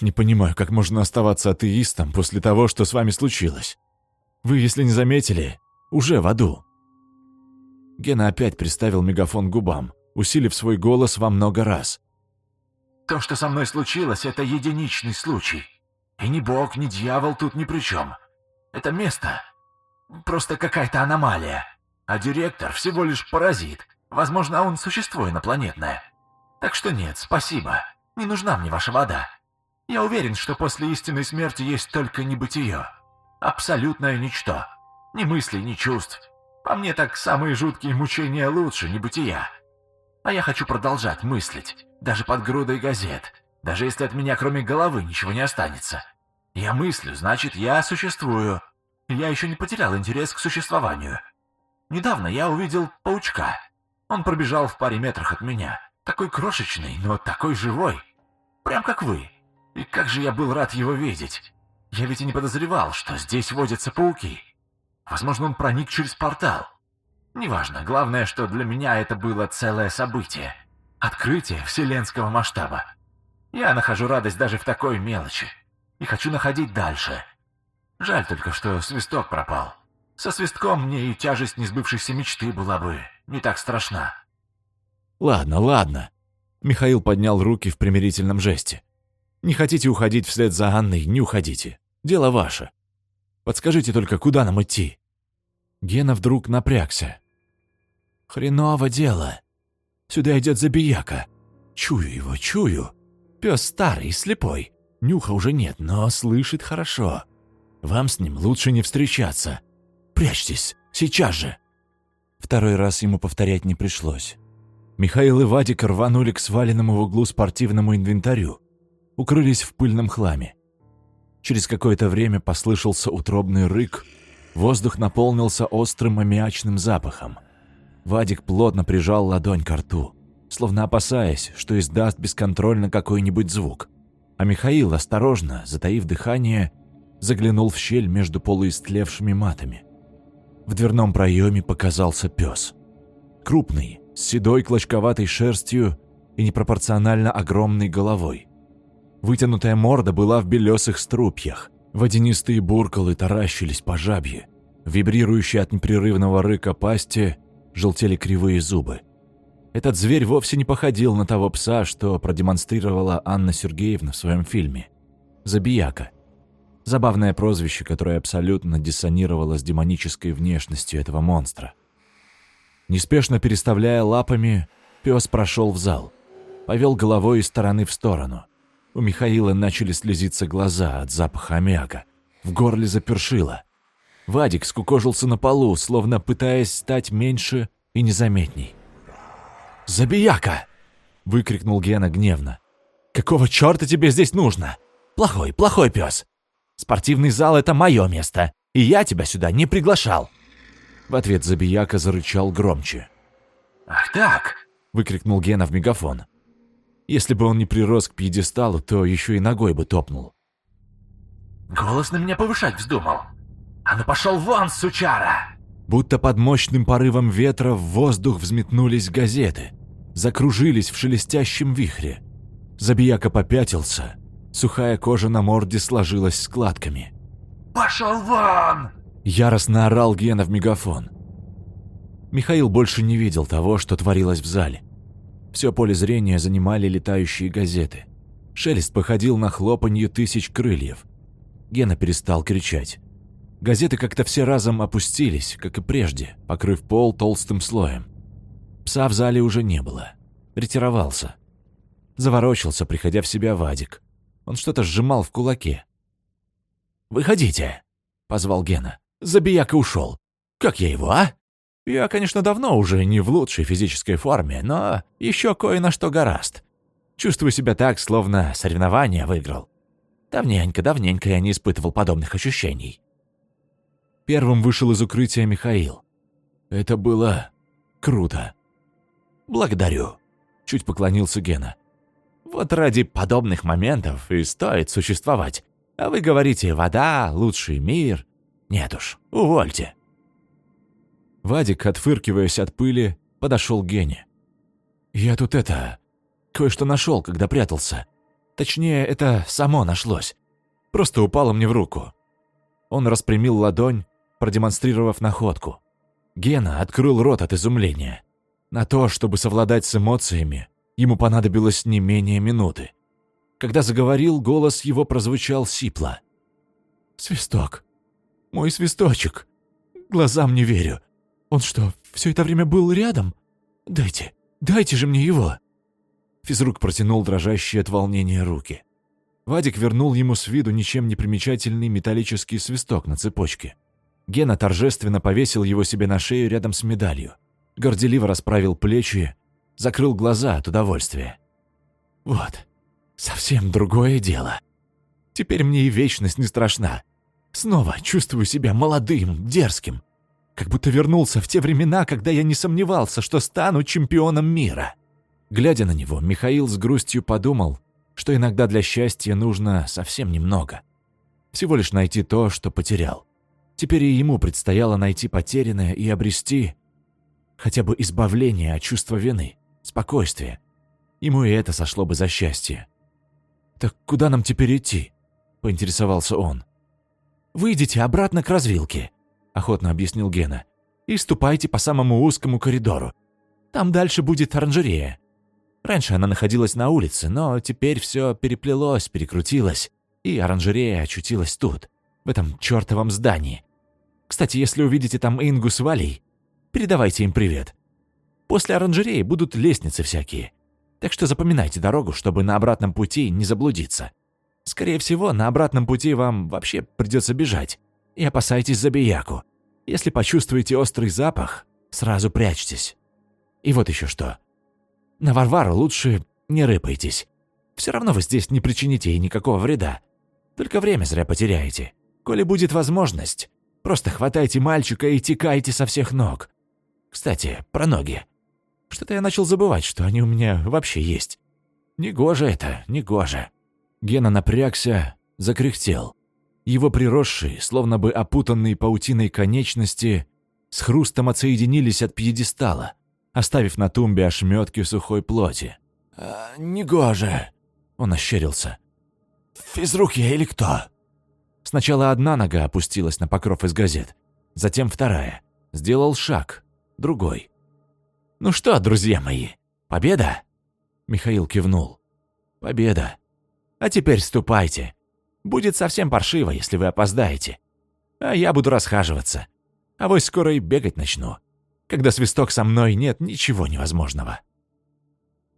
«Не понимаю, как можно оставаться атеистом после того, что с вами случилось. Вы, если не заметили, уже в аду». Гена опять приставил мегафон к губам, усилив свой голос во много раз. «То, что со мной случилось, это единичный случай. И ни бог, ни дьявол тут ни при чем. Это место Просто какая-то аномалия. А директор всего лишь паразит. Возможно, он существо инопланетное. Так что нет, спасибо. Не нужна мне ваша вода. Я уверен, что после истинной смерти есть только небытие. Абсолютное ничто. Ни мыслей, ни чувств. По мне так самые жуткие мучения лучше небытия. А я хочу продолжать мыслить, даже под грудой газет, даже если от меня кроме головы ничего не останется. Я мыслю, значит, я существую, я еще не потерял интерес к существованию. Недавно я увидел паучка. Он пробежал в паре метрах от меня. Такой крошечный, но такой живой. Прям как вы. И как же я был рад его видеть. Я ведь и не подозревал, что здесь водятся пауки. Возможно, он проник через портал. Неважно, главное, что для меня это было целое событие. Открытие вселенского масштаба. Я нахожу радость даже в такой мелочи. И хочу находить дальше. Жаль только, что свисток пропал. Со свистком мне и тяжесть несбывшейся мечты была бы не так страшна. Ладно, ладно. Михаил поднял руки в примирительном жесте. Не хотите уходить вслед за Анной, не уходите. Дело ваше. Подскажите только, куда нам идти? Гена вдруг напрягся. Хреново дело. Сюда идет забияка. Чую его, чую. Пес старый, слепой. Нюха уже нет, но слышит хорошо. Вам с ним лучше не встречаться. Прячьтесь, сейчас же. Второй раз ему повторять не пришлось. Михаил и Вадик рванули к сваленному в углу спортивному инвентарю. Укрылись в пыльном хламе. Через какое-то время послышался утробный рык. Воздух наполнился острым аммиачным запахом. Вадик плотно прижал ладонь к рту, словно опасаясь, что издаст бесконтрольно какой-нибудь звук. А Михаил, осторожно, затаив дыхание, заглянул в щель между полуистлевшими матами. В дверном проеме показался пес. Крупный, с седой клочковатой шерстью и непропорционально огромной головой. Вытянутая морда была в белесых струпьях. Водянистые буркалы таращились по жабье. Вибрирующие от непрерывного рыка пасти желтели кривые зубы. Этот зверь вовсе не походил на того пса, что продемонстрировала Анна Сергеевна в своем фильме. Забияка. Забавное прозвище, которое абсолютно диссонировало с демонической внешностью этого монстра. Неспешно переставляя лапами, пес прошел в зал. Повел головой из стороны в сторону. У Михаила начали слезиться глаза от запаха аммиака. В горле запершило. Вадик скукожился на полу, словно пытаясь стать меньше и незаметней. «Забияка!» — выкрикнул Гена гневно. «Какого черта тебе здесь нужно? Плохой, плохой пес. Спортивный зал — это мое место, и я тебя сюда не приглашал». В ответ Забияка зарычал громче. «Ах так!» — выкрикнул Гена в мегафон. Если бы он не прирос к пьедесталу, то еще и ногой бы топнул. «Голос на меня повышать вздумал! А ну пошел вон, сучара!» Будто под мощным порывом ветра в воздух взметнулись газеты, закружились в шелестящем вихре. Забияка попятился, сухая кожа на морде сложилась складками. «Пошел вон!» Яростно орал Гена в мегафон. Михаил больше не видел того, что творилось в зале. Все поле зрения занимали летающие газеты. Шелест походил на хлопанье тысяч крыльев. Гена перестал кричать. Газеты как-то все разом опустились, как и прежде, покрыв пол толстым слоем. Пса в зале уже не было. Ретировался. Заворочился, приходя в себя Вадик. Он что-то сжимал в кулаке. «Выходите!» — позвал Гена. Забияка ушел. Как я его, а? Я, конечно, давно уже не в лучшей физической форме, но еще кое на что гораст. Чувствую себя так, словно соревнование выиграл. Давненько, давненько я не испытывал подобных ощущений. Первым вышел из укрытия Михаил. Это было круто. Благодарю. Чуть поклонился Гена. Вот ради подобных моментов и стоит существовать. А вы говорите, вода, лучший мир. Нет уж, увольте. Вадик, отфыркиваясь от пыли, подошел к Гене. «Я тут это... кое-что нашел, когда прятался. Точнее, это само нашлось. Просто упало мне в руку». Он распрямил ладонь, продемонстрировав находку. Гена открыл рот от изумления. На то, чтобы совладать с эмоциями, ему понадобилось не менее минуты. Когда заговорил, голос его прозвучал сипло. «Свисток. Мой свисточек. Глазам не верю. Он что, все это время был рядом? Дайте, дайте же мне его!» Физрук протянул дрожащие от волнения руки. Вадик вернул ему с виду ничем не примечательный металлический свисток на цепочке. Гена торжественно повесил его себе на шею рядом с медалью. Горделиво расправил плечи, закрыл глаза от удовольствия. «Вот, совсем другое дело. Теперь мне и вечность не страшна. Снова чувствую себя молодым, дерзким. Как будто вернулся в те времена, когда я не сомневался, что стану чемпионом мира. Глядя на него, Михаил с грустью подумал, что иногда для счастья нужно совсем немного. Всего лишь найти то, что потерял. Теперь и ему предстояло найти потерянное и обрести хотя бы избавление от чувства вины, спокойствие. Ему и это сошло бы за счастье. «Так куда нам теперь идти?» – поинтересовался он. Выйдите обратно к развилке. охотно объяснил Гена. «И ступайте по самому узкому коридору. Там дальше будет оранжерея. Раньше она находилась на улице, но теперь все переплелось, перекрутилось, и оранжерея очутилась тут, в этом чертовом здании. Кстати, если увидите там Ингу с Валей, передавайте им привет. После оранжереи будут лестницы всякие. Так что запоминайте дорогу, чтобы на обратном пути не заблудиться. Скорее всего, на обратном пути вам вообще придется бежать. И опасайтесь за бияку. Если почувствуете острый запах, сразу прячьтесь. И вот еще что. На Варвару лучше не рыпайтесь. Все равно вы здесь не причините ей никакого вреда. Только время зря потеряете. Коли будет возможность, просто хватайте мальчика и текайте со всех ног. Кстати, про ноги. Что-то я начал забывать, что они у меня вообще есть. Негоже это, негоже. Гена напрягся, закряхтел. Его приросшие, словно бы опутанные паутиной конечности, с хрустом отсоединились от пьедестала, оставив на тумбе ошметки сухой плоти. «А, «Негоже!» — он ощерился. «Физрук я или кто?» Сначала одна нога опустилась на покров из газет, затем вторая. Сделал шаг, другой. «Ну что, друзья мои, победа?» Михаил кивнул. «Победа. А теперь ступайте. Будет совсем паршиво, если вы опоздаете. А я буду расхаживаться. А вы скоро и бегать начну. Когда свисток со мной, нет ничего невозможного».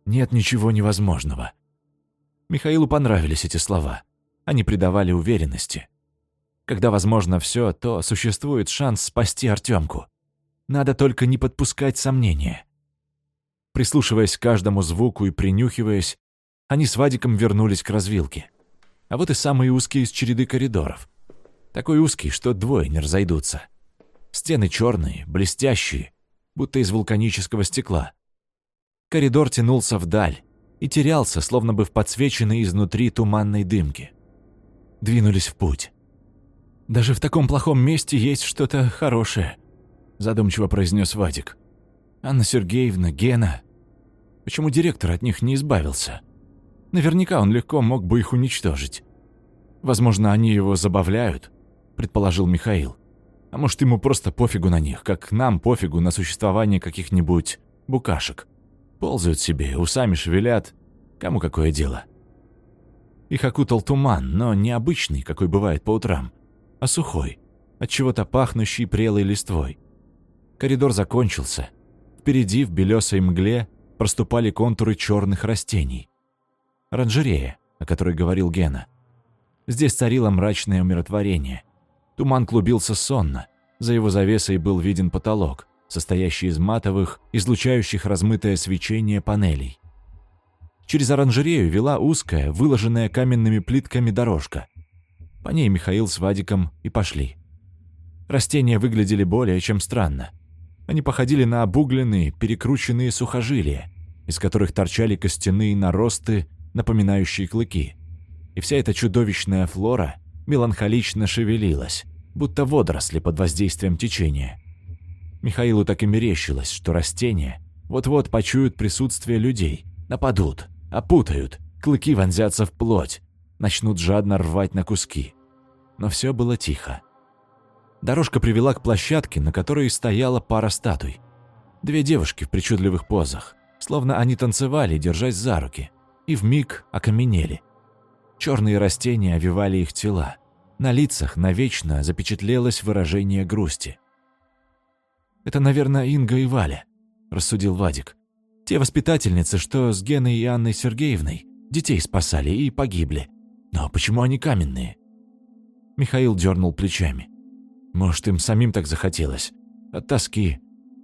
«Нет ничего невозможного». Михаилу понравились эти слова. Они придавали уверенности. Когда возможно все, то существует шанс спасти Артемку. Надо только не подпускать сомнения. Прислушиваясь к каждому звуку и принюхиваясь, они с Вадиком вернулись к развилке. А вот и самый узкий из череды коридоров. Такой узкий, что двое не разойдутся. Стены черные, блестящие, будто из вулканического стекла. Коридор тянулся вдаль и терялся, словно бы в подсвеченной изнутри туманной дымке. Двинулись в путь. «Даже в таком плохом месте есть что-то хорошее», задумчиво произнес Вадик. Анна Сергеевна, Гена. Почему директор от них не избавился? Наверняка он легко мог бы их уничтожить. Возможно, они его забавляют, предположил Михаил. А может, ему просто пофигу на них, как нам пофигу на существование каких-нибудь букашек. Ползают себе, усами шевелят. Кому какое дело? Их окутал туман, но не обычный, какой бывает по утрам, а сухой, от чего-то пахнущий прелой листвой. Коридор закончился, Впереди, в белесой мгле, проступали контуры черных растений. Оранжерея, о которой говорил Гена. Здесь царило мрачное умиротворение. Туман клубился сонно. За его завесой был виден потолок, состоящий из матовых, излучающих размытое свечение панелей. Через оранжерею вела узкая, выложенная каменными плитками дорожка. По ней Михаил с Вадиком и пошли. Растения выглядели более чем странно. Они походили на обугленные, перекрученные сухожилия, из которых торчали костяные наросты, напоминающие клыки. И вся эта чудовищная флора меланхолично шевелилась, будто водоросли под воздействием течения. Михаилу так и мерещилось, что растения вот-вот почуют присутствие людей, нападут, опутают, клыки вонзятся в плоть, начнут жадно рвать на куски. Но все было тихо. Дорожка привела к площадке, на которой стояла пара статуй. Две девушки в причудливых позах, словно они танцевали, держась за руки, и вмиг окаменели. Черные растения овивали их тела. На лицах навечно запечатлелось выражение грусти. «Это, наверное, Инга и Валя», – рассудил Вадик. «Те воспитательницы, что с Геной и Анной Сергеевной детей спасали и погибли. Но почему они каменные?» Михаил дернул плечами. Может, им самим так захотелось. От тоски.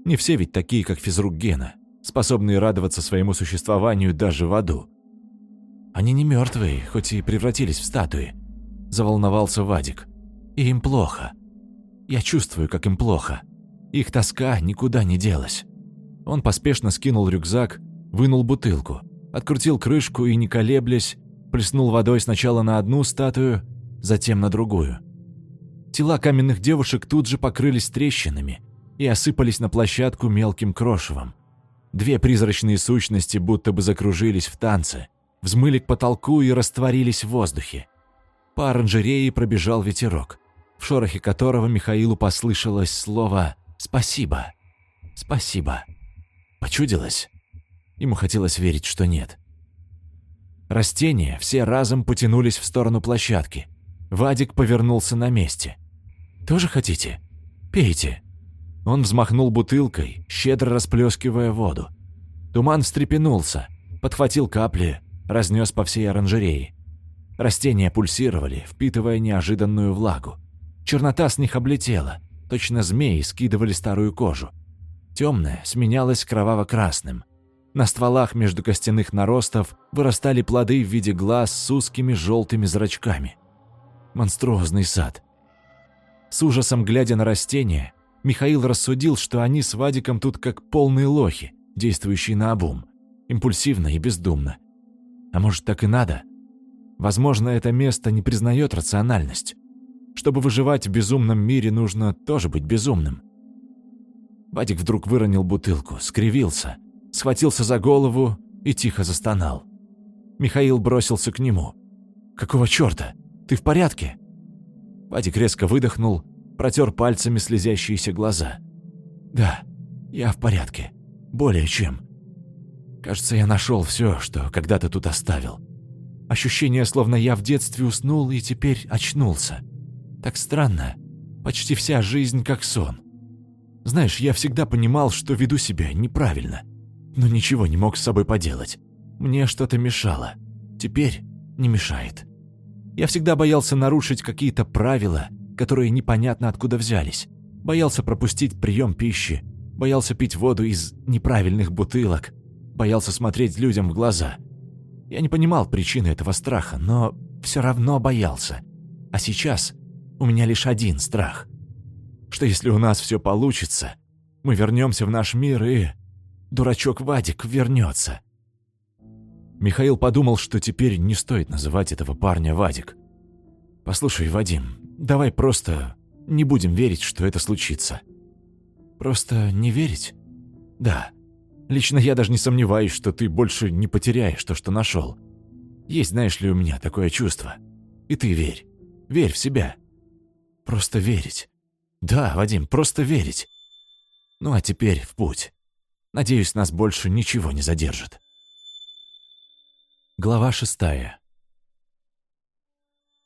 Не все ведь такие, как физрук Гена, способные радоваться своему существованию даже в аду. Они не мертвые, хоть и превратились в статуи. Заволновался Вадик. И им плохо. Я чувствую, как им плохо. Их тоска никуда не делась. Он поспешно скинул рюкзак, вынул бутылку, открутил крышку и, не колеблясь, плеснул водой сначала на одну статую, затем на другую. Тела каменных девушек тут же покрылись трещинами и осыпались на площадку мелким крошевом. Две призрачные сущности будто бы закружились в танце, взмыли к потолку и растворились в воздухе. По оранжерее пробежал ветерок. В шорохе которого Михаилу послышалось слово «спасибо». «Спасибо». Почудилось? Ему хотелось верить, что нет. Растения все разом потянулись в сторону площадки. Вадик повернулся на месте. «Тоже хотите? Пейте». Он взмахнул бутылкой, щедро расплескивая воду. Туман встрепенулся, подхватил капли, разнес по всей оранжерее. Растения пульсировали, впитывая неожиданную влагу. Чернота с них облетела, точно змеи скидывали старую кожу. Темное сменялось кроваво-красным. На стволах между костяных наростов вырастали плоды в виде глаз с узкими желтыми зрачками. Монструозный сад. С ужасом глядя на растения, Михаил рассудил, что они с Вадиком тут как полные лохи, действующие на обум, импульсивно и бездумно. А может, так и надо? Возможно, это место не признает рациональность. Чтобы выживать в безумном мире, нужно тоже быть безумным. Вадик вдруг выронил бутылку, скривился, схватился за голову и тихо застонал. Михаил бросился к нему. «Какого черта? Ты в порядке?» Вадик резко выдохнул, протер пальцами слезящиеся глаза. «Да, я в порядке. Более чем. Кажется, я нашел все, что когда-то тут оставил. Ощущение, словно я в детстве уснул и теперь очнулся. Так странно. Почти вся жизнь как сон. Знаешь, я всегда понимал, что веду себя неправильно, но ничего не мог с собой поделать. Мне что-то мешало. Теперь не мешает. Я всегда боялся нарушить какие-то правила, которые непонятно откуда взялись. Боялся пропустить прием пищи, боялся пить воду из неправильных бутылок, боялся смотреть людям в глаза. Я не понимал причины этого страха, но все равно боялся. А сейчас у меня лишь один страх. Что если у нас все получится, мы вернемся в наш мир и... Дурачок Вадик вернется. Михаил подумал, что теперь не стоит называть этого парня Вадик. «Послушай, Вадим, давай просто не будем верить, что это случится». «Просто не верить?» «Да. Лично я даже не сомневаюсь, что ты больше не потеряешь то, что нашел. Есть, знаешь ли, у меня такое чувство. И ты верь. Верь в себя. Просто верить. Да, Вадим, просто верить. Ну а теперь в путь. Надеюсь, нас больше ничего не задержит. Глава шестая.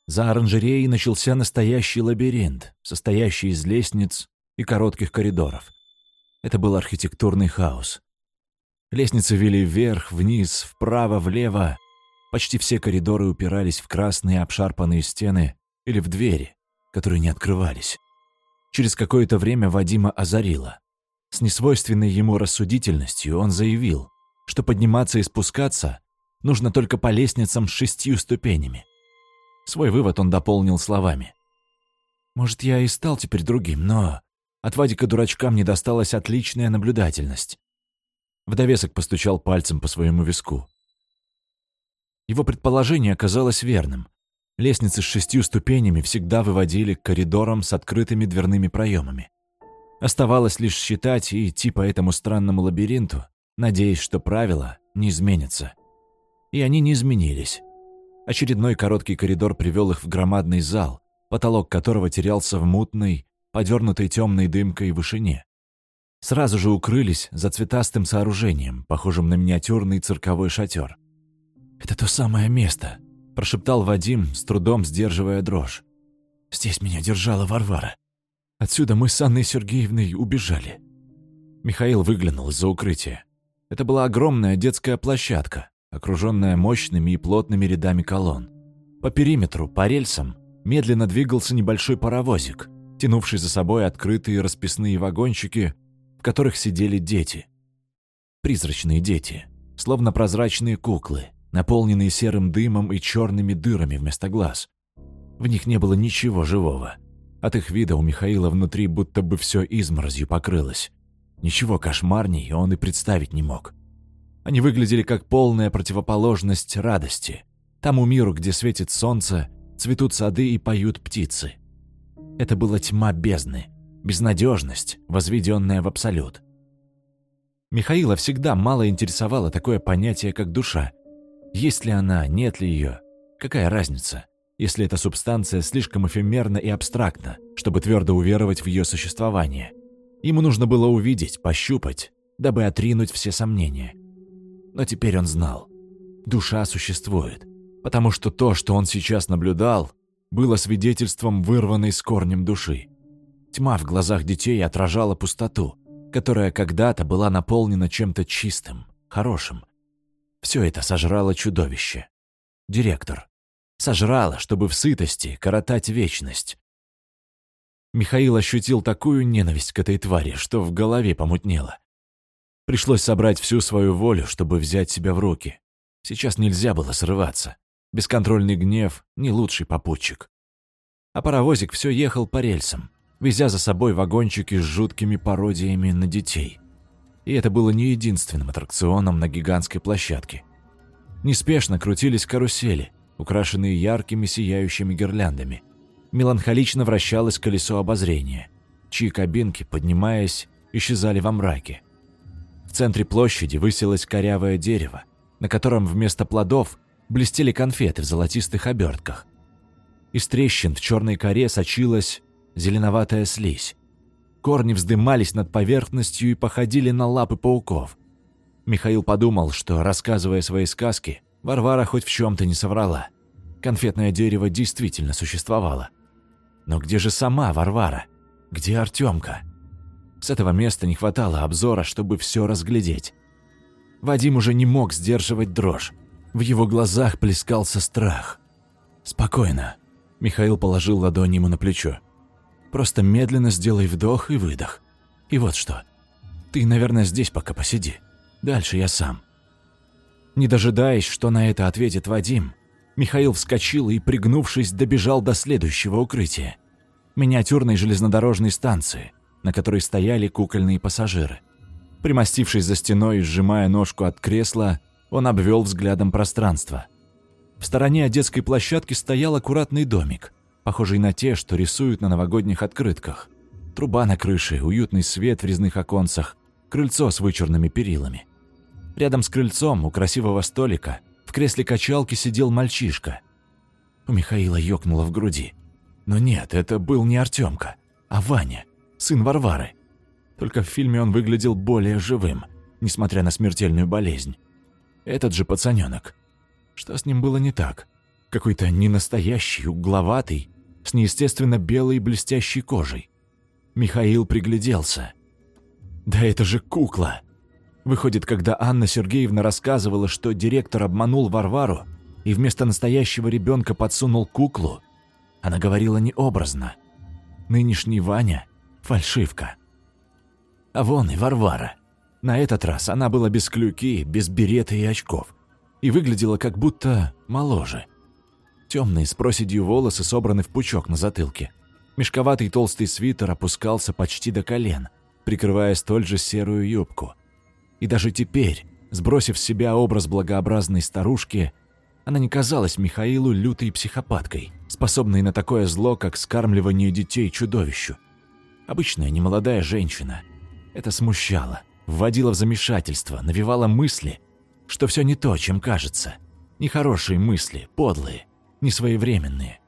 За оранжереей начался настоящий лабиринт, состоящий из лестниц и коротких коридоров. Это был архитектурный хаос. Лестницы вели вверх, вниз, вправо, влево. Почти все коридоры упирались в красные обшарпанные стены или в двери, которые не открывались. Через какое-то время Вадима озарило. С несвойственной ему рассудительностью он заявил, что подниматься и спускаться нужно только по лестницам с шестью ступенями. Свой вывод он дополнил словами. «Может, я и стал теперь другим, но от Вадика-дурачка мне досталась отличная наблюдательность. В довесок постучал пальцем по своему виску. Его предположение оказалось верным. Лестницы с шестью ступенями всегда выводили к коридорам с открытыми дверными проемами. Оставалось лишь считать и идти по этому странному лабиринту, надеясь, что правила не изменятся. И они не изменились. Очередной короткий коридор привел их в громадный зал, потолок которого терялся в мутной, подернутой темной дымкой вышине сразу же укрылись за цветастым сооружением, похожим на миниатюрный цирковой шатер. «Это то самое место», – прошептал Вадим, с трудом сдерживая дрожь. «Здесь меня держала Варвара. Отсюда мы с Анной Сергеевной убежали». Михаил выглянул из-за укрытия. Это была огромная детская площадка, окруженная мощными и плотными рядами колонн. По периметру, по рельсам, медленно двигался небольшой паровозик, тянувший за собой открытые расписные вагончики в которых сидели дети. Призрачные дети, словно прозрачные куклы, наполненные серым дымом и черными дырами вместо глаз. В них не было ничего живого. От их вида у Михаила внутри будто бы все изморозью покрылось. Ничего кошмарней он и представить не мог. Они выглядели как полная противоположность радости. Тому миру, где светит солнце, цветут сады и поют птицы. Это была тьма бездны, безнадежность, возведенная в абсолют. Михаила всегда мало интересовало такое понятие, как душа. Есть ли она, нет ли ее, какая разница? если эта субстанция слишком эфемерна и абстрактна, чтобы твердо уверовать в ее существование. Ему нужно было увидеть, пощупать, дабы отринуть все сомнения. Но теперь он знал. Душа существует, потому что то, что он сейчас наблюдал, было свидетельством вырванной с корнем души. Тьма в глазах детей отражала пустоту, которая когда-то была наполнена чем-то чистым, хорошим. Все это сожрало чудовище. Директор сожрала, чтобы в сытости коротать вечность. Михаил ощутил такую ненависть к этой твари, что в голове помутнело. Пришлось собрать всю свою волю, чтобы взять себя в руки. Сейчас нельзя было срываться. Бесконтрольный гнев — не лучший попутчик. А паровозик все ехал по рельсам, везя за собой вагончики с жуткими пародиями на детей. И это было не единственным аттракционом на гигантской площадке. Неспешно крутились карусели, украшенные яркими сияющими гирляндами. Меланхолично вращалось колесо обозрения, чьи кабинки, поднимаясь, исчезали во мраке. В центре площади высилось корявое дерево, на котором вместо плодов блестели конфеты в золотистых обертках. Из трещин в черной коре сочилась зеленоватая слизь. Корни вздымались над поверхностью и походили на лапы пауков. Михаил подумал, что, рассказывая свои сказки, Варвара хоть в чем-то не соврала. Конфетное дерево действительно существовало. Но где же сама Варвара? Где Артемка? С этого места не хватало обзора, чтобы все разглядеть. Вадим уже не мог сдерживать дрожь. В его глазах плескался страх. «Спокойно», — Михаил положил ладонь ему на плечо. «Просто медленно сделай вдох и выдох. И вот что. Ты, наверное, здесь пока посиди. Дальше я сам». Не дожидаясь, что на это ответит Вадим, Михаил вскочил и, пригнувшись, добежал до следующего укрытия. Миниатюрной железнодорожной станции, на которой стояли кукольные пассажиры. Примостившись за стеной и сжимая ножку от кресла, он обвел взглядом пространство. В стороне от детской площадки стоял аккуратный домик, похожий на те, что рисуют на новогодних открытках. Труба на крыше, уютный свет в резных оконцах, крыльцо с вычурными перилами. Рядом с крыльцом, у красивого столика, в кресле качалки сидел мальчишка. У Михаила ёкнуло в груди. Но нет, это был не Артемка, а Ваня, сын Варвары. Только в фильме он выглядел более живым, несмотря на смертельную болезнь. Этот же пацанёнок. Что с ним было не так? Какой-то ненастоящий, угловатый, с неестественно белой блестящей кожей. Михаил пригляделся. «Да это же кукла!» Выходит, когда Анна Сергеевна рассказывала, что директор обманул Варвару и вместо настоящего ребенка подсунул куклу, она говорила необразно. Нынешний Ваня — фальшивка. А вон и Варвара. На этот раз она была без клюки, без берета и очков. И выглядела как будто моложе. Темные с проседью волосы собраны в пучок на затылке. Мешковатый толстый свитер опускался почти до колен, прикрывая столь же серую юбку. И даже теперь, сбросив с себя образ благообразной старушки, она не казалась Михаилу лютой психопаткой, способной на такое зло, как скармливание детей чудовищу. Обычная немолодая женщина. Это смущало, вводило в замешательство, навевало мысли, что все не то, чем кажется. Нехорошие мысли, подлые, несвоевременные.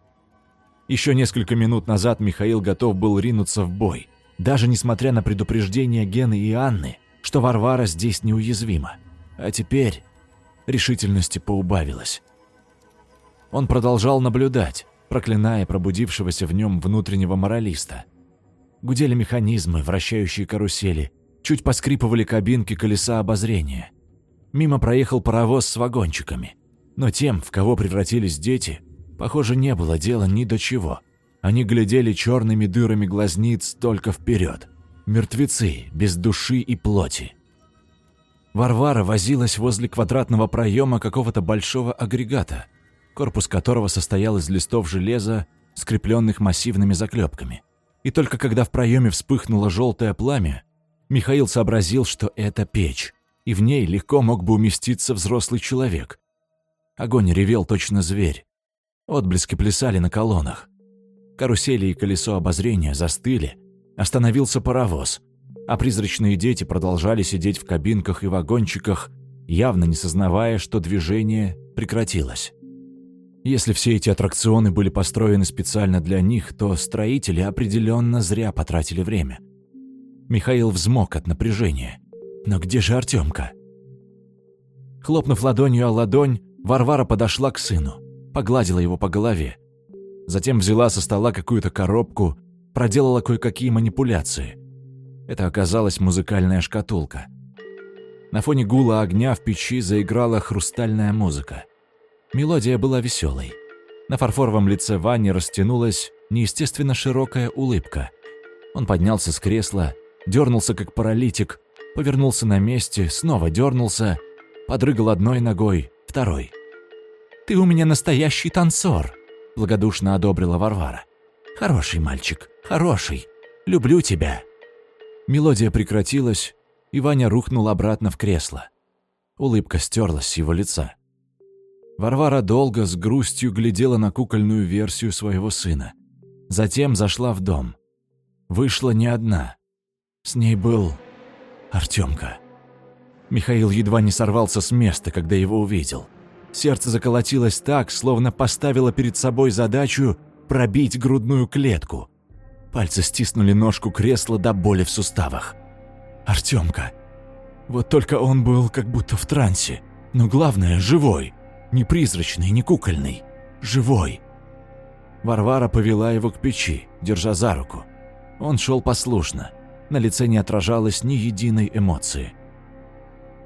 Еще несколько минут назад Михаил готов был ринуться в бой, даже несмотря на предупреждения Гены и Анны, что Варвара здесь неуязвима. А теперь решительности поубавилось. Он продолжал наблюдать, проклиная пробудившегося в нем внутреннего моралиста. Гудели механизмы, вращающие карусели, чуть поскрипывали кабинки колеса обозрения. Мимо проехал паровоз с вагончиками. Но тем, в кого превратились дети, похоже, не было дела ни до чего. Они глядели черными дырами глазниц только вперед. Мертвецы, без души и плоти. Варвара возилась возле квадратного проема какого-то большого агрегата, корпус которого состоял из листов железа, скрепленных массивными заклепками. И только когда в проеме вспыхнуло желтое пламя, Михаил сообразил, что это печь, и в ней легко мог бы уместиться взрослый человек. Огонь ревел точно зверь. Отблески плясали на колоннах. Карусели и колесо обозрения застыли, Остановился паровоз, а призрачные дети продолжали сидеть в кабинках и вагончиках, явно не сознавая, что движение прекратилось. Если все эти аттракционы были построены специально для них, то строители определенно зря потратили время. Михаил взмок от напряжения. Но где же Артемка? Хлопнув ладонью о ладонь, Варвара подошла к сыну, погладила его по голове. Затем взяла со стола какую-то коробку, проделала кое-какие манипуляции. Это оказалась музыкальная шкатулка. На фоне гула огня в печи заиграла хрустальная музыка. Мелодия была веселой. На фарфоровом лице Вани растянулась неестественно широкая улыбка. Он поднялся с кресла, дернулся как паралитик, повернулся на месте, снова дернулся, подрыгал одной ногой, второй. «Ты у меня настоящий танцор», — благодушно одобрила Варвара. «Хороший мальчик, хороший. Люблю тебя». Мелодия прекратилась, и Ваня рухнул обратно в кресло. Улыбка стерлась с его лица. Варвара долго с грустью глядела на кукольную версию своего сына. Затем зашла в дом. Вышла не одна. С ней был Артемка. Михаил едва не сорвался с места, когда его увидел. Сердце заколотилось так, словно поставило перед собой задачу пробить грудную клетку. Пальцы стиснули ножку кресла до боли в суставах. Артемка. Вот только он был как будто в трансе. Но главное, живой. Не призрачный, не кукольный. Живой. Варвара повела его к печи, держа за руку. Он шел послушно. На лице не отражалось ни единой эмоции.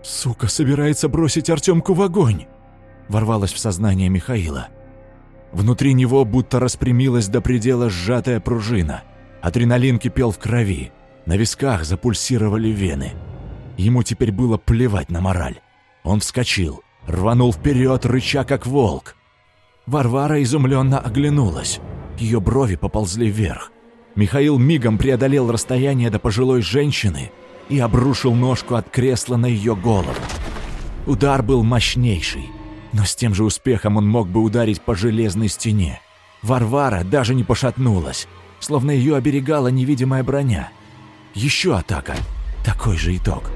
«Сука собирается бросить Артемку в огонь!» Ворвалась в сознание Михаила. Внутри него будто распрямилась до предела сжатая пружина. Адреналин кипел в крови. На висках запульсировали вены. Ему теперь было плевать на мораль. Он вскочил, рванул вперед, рыча как волк. Варвара изумленно оглянулась. Ее брови поползли вверх. Михаил мигом преодолел расстояние до пожилой женщины и обрушил ножку от кресла на ее голову. Удар был мощнейший, но с тем же успехом он мог бы ударить по железной стене. Варвара даже не пошатнулась, словно ее оберегала невидимая броня. Еще атака. Такой же итог.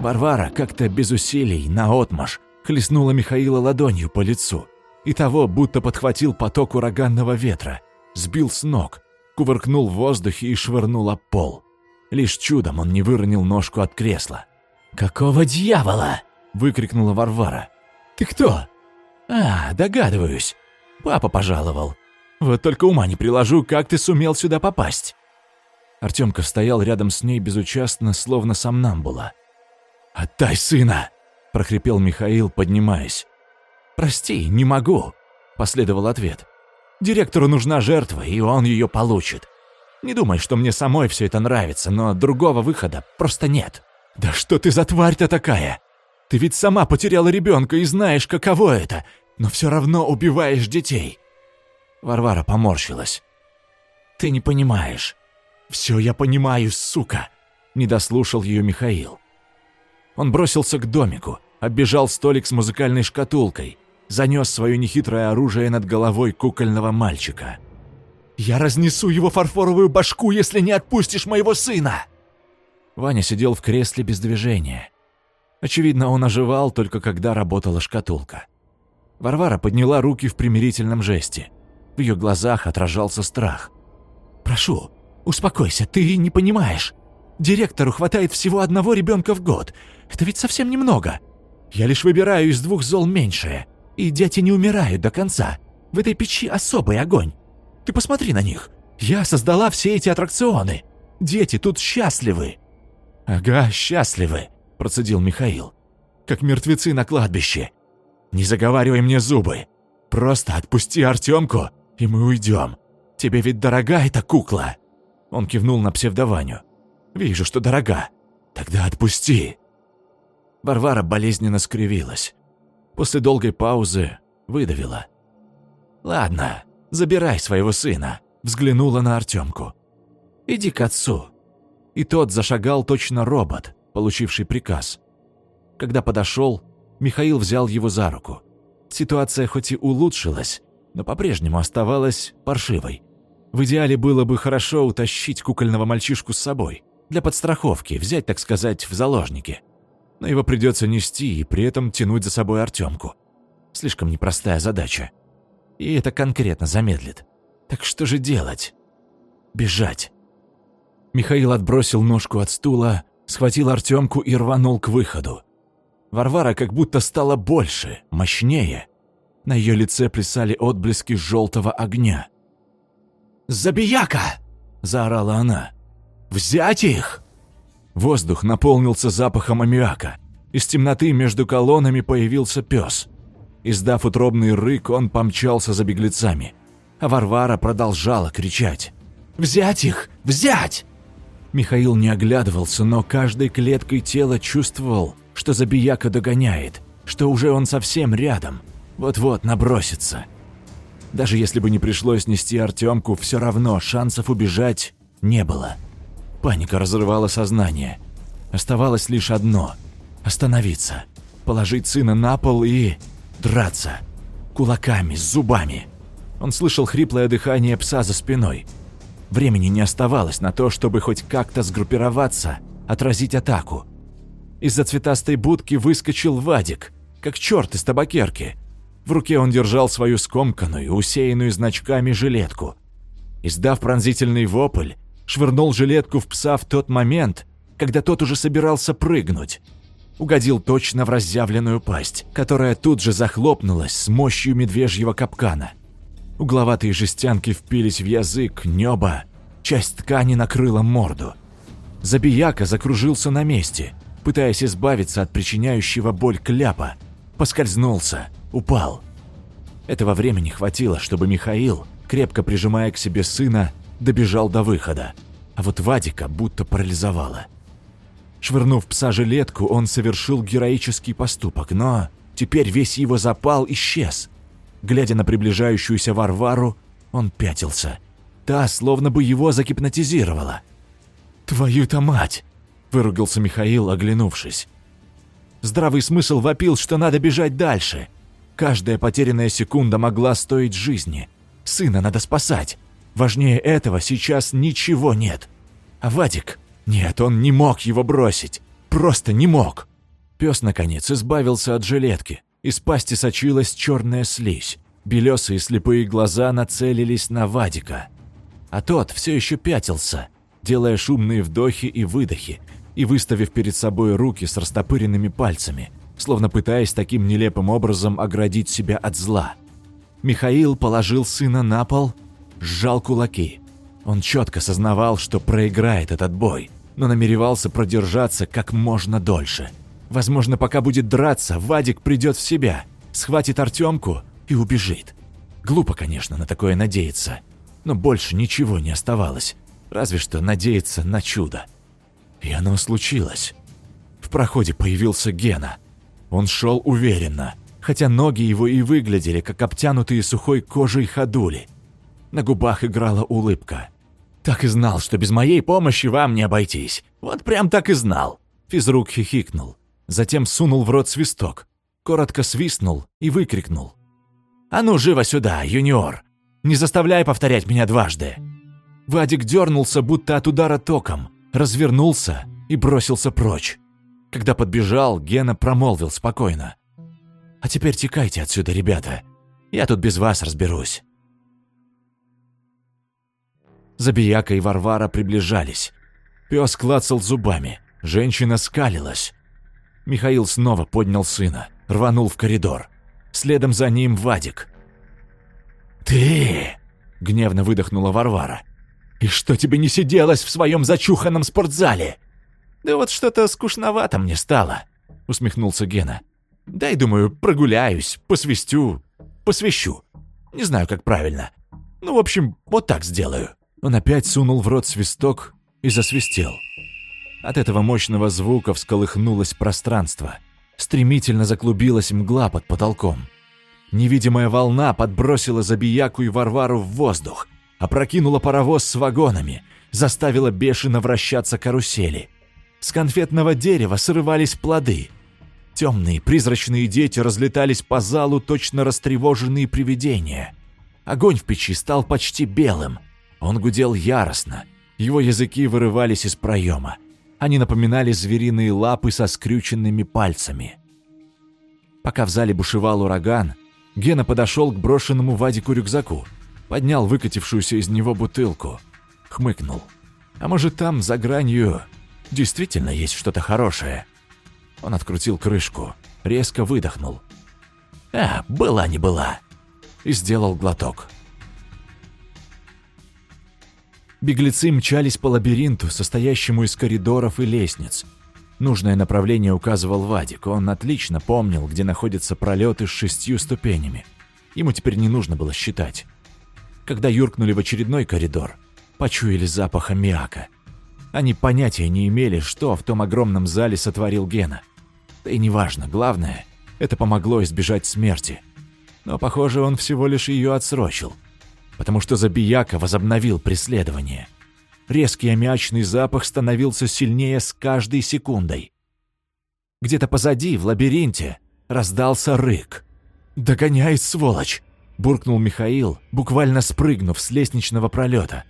Варвара как-то без усилий, наотмашь, хлестнула Михаила ладонью по лицу. И того будто подхватил поток ураганного ветра, сбил с ног, кувыркнул в воздухе и швырнул об пол. Лишь чудом он не выронил ножку от кресла. «Какого дьявола?» – выкрикнула Варвара. «Ты кто?» «А, догадываюсь. Папа пожаловал. Вот только ума не приложу, как ты сумел сюда попасть». Артемка стоял рядом с ней безучастно, словно сам нам была. «Отдай сына!» – прохрипел Михаил, поднимаясь. «Прости, не могу», – последовал ответ. «Директору нужна жертва, и он ее получит. Не думай, что мне самой все это нравится, но другого выхода просто нет». «Да что ты за тварь-то такая? Ты ведь сама потеряла ребенка и знаешь, каково это, но все равно убиваешь детей». Варвара поморщилась. «Ты не понимаешь». «Все я понимаю, сука!» Не дослушал ее Михаил. Он бросился к домику, оббежал столик с музыкальной шкатулкой, занес свое нехитрое оружие над головой кукольного мальчика. «Я разнесу его фарфоровую башку, если не отпустишь моего сына!» Ваня сидел в кресле без движения. Очевидно, он оживал только когда работала шкатулка. Варвара подняла руки в примирительном жесте. В ее глазах отражался страх. «Прошу, успокойся, ты не понимаешь. Директору хватает всего одного ребенка в год. Это ведь совсем немного. Я лишь выбираю из двух зол меньшее. И дети не умирают до конца. В этой печи особый огонь. Ты посмотри на них. Я создала все эти аттракционы. Дети тут счастливы». «Ага, счастливы», – процедил Михаил. «Как мертвецы на кладбище. Не заговаривай мне зубы. Просто отпусти Артемку, и мы уйдем. Тебе ведь дорога эта кукла». Он кивнул на псевдованию. «Вижу, что дорога. Тогда отпусти». Варвара болезненно скривилась. После долгой паузы выдавила. «Ладно, забирай своего сына», — взглянула на Артемку. «Иди к отцу». И тот зашагал точно робот, получивший приказ. Когда подошел, Михаил взял его за руку. Ситуация хоть и улучшилась, но по-прежнему оставалась паршивой. В идеале было бы хорошо утащить кукольного мальчишку с собой, для подстраховки, взять, так сказать, в заложники. Но его придется нести и при этом тянуть за собой Артемку. Слишком непростая задача. И это конкретно замедлит. Так что же делать? Бежать. Михаил отбросил ножку от стула, схватил Артемку и рванул к выходу. Варвара как будто стала больше, мощнее. На ее лице плясали отблески желтого огня. «Забияка!» – заорала она. «Взять их!» Воздух наполнился запахом аммиака. Из темноты между колоннами появился пес. Издав утробный рык, он помчался за беглецами. А Варвара продолжала кричать. «Взять их! Взять!» Михаил не оглядывался, но каждой клеткой тела чувствовал, что Забияка догоняет, что уже он совсем рядом, вот-вот набросится. Даже если бы не пришлось нести Артемку, все равно шансов убежать не было. Паника разрывала сознание. Оставалось лишь одно – остановиться, положить сына на пол и драться. Кулаками, зубами. Он слышал хриплое дыхание пса за спиной. Времени не оставалось на то, чтобы хоть как-то сгруппироваться, отразить атаку. Из-за цветастой будки выскочил Вадик, как черт из табакерки. В руке он держал свою скомканную, усеянную значками жилетку. Издав пронзительный вопль, швырнул жилетку в пса в тот момент, когда тот уже собирался прыгнуть. Угодил точно в разъявленную пасть, которая тут же захлопнулась с мощью медвежьего капкана. Угловатые жестянки впились в язык, небо, часть ткани накрыла морду. Забияка закружился на месте – пытаясь избавиться от причиняющего боль кляпа. Поскользнулся, упал. Этого времени хватило, чтобы Михаил, крепко прижимая к себе сына, добежал до выхода. А вот Вадика будто парализовало. Швырнув пса жилетку, он совершил героический поступок, но теперь весь его запал исчез. Глядя на приближающуюся Варвару, он пятился. Та словно бы его загипнотизировала. «Твою-то мать!» выругался Михаил, оглянувшись. Здравый смысл вопил, что надо бежать дальше. Каждая потерянная секунда могла стоить жизни. Сына надо спасать. Важнее этого сейчас ничего нет. А Вадик? Нет, он не мог его бросить. Просто не мог. Пес, наконец, избавился от жилетки. Из пасти сочилась черная слизь. Белесые слепые глаза нацелились на Вадика. А тот все еще пятился, делая шумные вдохи и выдохи, и выставив перед собой руки с растопыренными пальцами, словно пытаясь таким нелепым образом оградить себя от зла. Михаил положил сына на пол, сжал кулаки. Он четко сознавал, что проиграет этот бой, но намеревался продержаться как можно дольше. Возможно, пока будет драться, Вадик придет в себя, схватит Артемку и убежит. Глупо, конечно, на такое надеяться, но больше ничего не оставалось, разве что надеяться на чудо. И оно случилось. В проходе появился Гена. Он шел уверенно, хотя ноги его и выглядели, как обтянутые сухой кожей ходули. На губах играла улыбка. «Так и знал, что без моей помощи вам не обойтись. Вот прям так и знал». Физрук хихикнул. Затем сунул в рот свисток. Коротко свистнул и выкрикнул. «А ну, живо сюда, юниор! Не заставляй повторять меня дважды!» Вадик дернулся, будто от удара током развернулся и бросился прочь. Когда подбежал, Гена промолвил спокойно. «А теперь текайте отсюда, ребята. Я тут без вас разберусь». Забияка и Варвара приближались. Пес клацал зубами, женщина скалилась. Михаил снова поднял сына, рванул в коридор. Следом за ним Вадик. «Ты!» — гневно выдохнула Варвара. «И что тебе не сиделось в своем зачуханном спортзале?» «Да вот что-то скучновато мне стало», — усмехнулся Гена. «Дай, думаю, прогуляюсь, посвистю, посвящу. Не знаю, как правильно. Ну, в общем, вот так сделаю». Он опять сунул в рот свисток и засвистел. От этого мощного звука всколыхнулось пространство. Стремительно заклубилась мгла под потолком. Невидимая волна подбросила Забияку и Варвару в воздух — опрокинула паровоз с вагонами, заставила бешено вращаться карусели. С конфетного дерева срывались плоды. Темные призрачные дети разлетались по залу, точно растревоженные привидения. Огонь в печи стал почти белым. Он гудел яростно. Его языки вырывались из проема. Они напоминали звериные лапы со скрюченными пальцами. Пока в зале бушевал ураган, Гена подошел к брошенному Вадику рюкзаку, поднял выкатившуюся из него бутылку, хмыкнул. А может, там, за гранью, действительно есть что-то хорошее? Он открутил крышку, резко выдохнул. «А, была не была!» И сделал глоток. Беглецы мчались по лабиринту, состоящему из коридоров и лестниц. Нужное направление указывал Вадик, он отлично помнил, где находятся пролеты с шестью ступенями. Ему теперь не нужно было считать. Когда юркнули в очередной коридор, почуяли запах аммиака. Они понятия не имели, что в том огромном зале сотворил Гена. Да и неважно, главное, это помогло избежать смерти. Но, похоже, он всего лишь ее отсрочил – потому что Забияка возобновил преследование. Резкий аммиачный запах становился сильнее с каждой секундой. Где-то позади, в лабиринте, раздался рык. «Догоняет, сволочь!» – буркнул Михаил, буквально спрыгнув с лестничного пролета.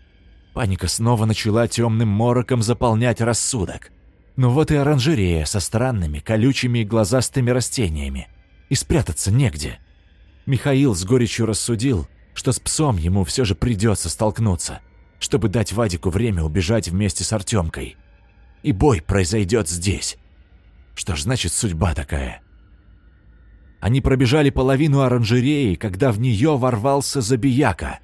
Паника снова начала темным мороком заполнять рассудок. Но вот и оранжерея со странными, колючими и глазастыми растениями. И спрятаться негде. Михаил с горечью рассудил, что с псом ему все же придется столкнуться, чтобы дать Вадику время убежать вместе с Артемкой. И бой произойдет здесь. Что ж, значит, судьба такая. Они пробежали половину оранжереи, когда в нее ворвался забияка.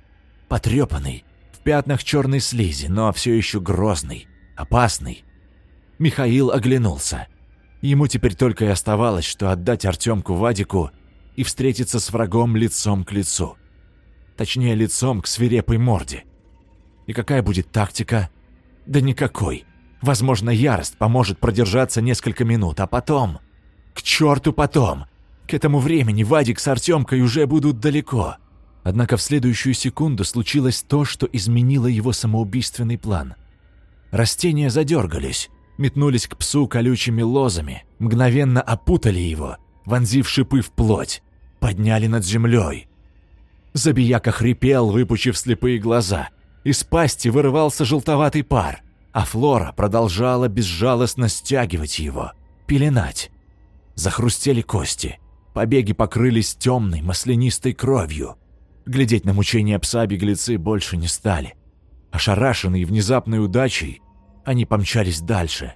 Потрепанный, в пятнах черной слизи, но все еще грозный, опасный. Михаил оглянулся. Ему теперь только и оставалось, что отдать Артемку Вадику и встретиться с врагом лицом к лицу точнее лицом к свирепой морде. И какая будет тактика? Да никакой. Возможно, ярость поможет продержаться несколько минут, а потом... К черту потом! К этому времени Вадик с Артемкой уже будут далеко. Однако в следующую секунду случилось то, что изменило его самоубийственный план. Растения задергались, метнулись к псу колючими лозами, мгновенно опутали его, вонзив шипы в плоть, подняли над землей, Забияка хрипел, выпучив слепые глаза. Из пасти вырывался желтоватый пар, а Флора продолжала безжалостно стягивать его, пеленать. Захрустели кости, побеги покрылись темной маслянистой кровью. Глядеть на мучения пса беглецы больше не стали. Ошарашенные внезапной удачей, они помчались дальше.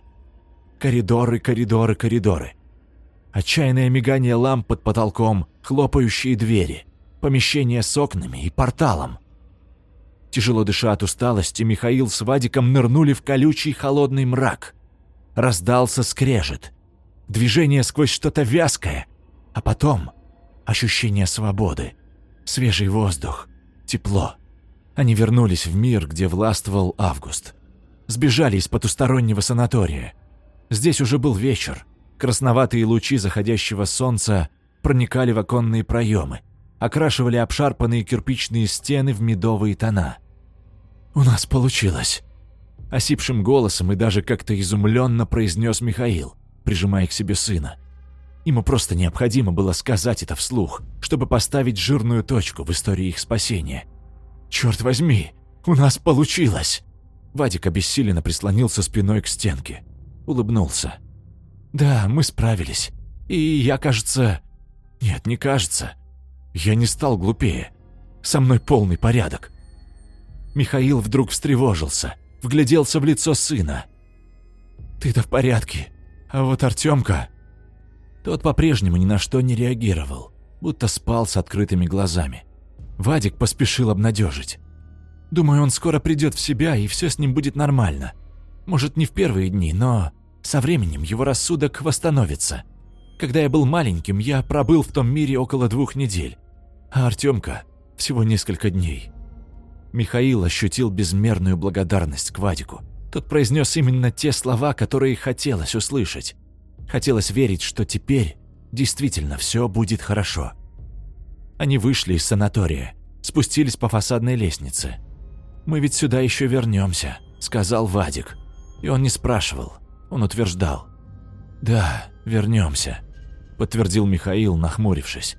Коридоры, коридоры, коридоры. Отчаянное мигание ламп под потолком, хлопающие двери — помещение с окнами и порталом. Тяжело дыша от усталости, Михаил с Вадиком нырнули в колючий холодный мрак. Раздался скрежет. Движение сквозь что-то вязкое. А потом ощущение свободы. Свежий воздух. Тепло. Они вернулись в мир, где властвовал Август. Сбежали из потустороннего санатория. Здесь уже был вечер. Красноватые лучи заходящего солнца проникали в оконные проемы окрашивали обшарпанные кирпичные стены в медовые тона. «У нас получилось!» Осипшим голосом и даже как-то изумленно произнес Михаил, прижимая к себе сына. Ему просто необходимо было сказать это вслух, чтобы поставить жирную точку в истории их спасения. «Черт возьми, у нас получилось!» Вадик обессиленно прислонился спиной к стенке. Улыбнулся. «Да, мы справились. И я, кажется... Нет, не кажется. Я не стал глупее. Со мной полный порядок. Михаил вдруг встревожился, вгляделся в лицо сына. «Ты-то в порядке, а вот Артемка...» Тот по-прежнему ни на что не реагировал, будто спал с открытыми глазами. Вадик поспешил обнадежить. «Думаю, он скоро придет в себя, и все с ним будет нормально. Может, не в первые дни, но со временем его рассудок восстановится. Когда я был маленьким, я пробыл в том мире около двух недель а Артемка всего несколько дней. Михаил ощутил безмерную благодарность к Вадику. Тот произнес именно те слова, которые хотелось услышать. Хотелось верить, что теперь действительно все будет хорошо. Они вышли из санатория, спустились по фасадной лестнице. «Мы ведь сюда еще вернемся», — сказал Вадик. И он не спрашивал, он утверждал. «Да, вернемся», — подтвердил Михаил, нахмурившись.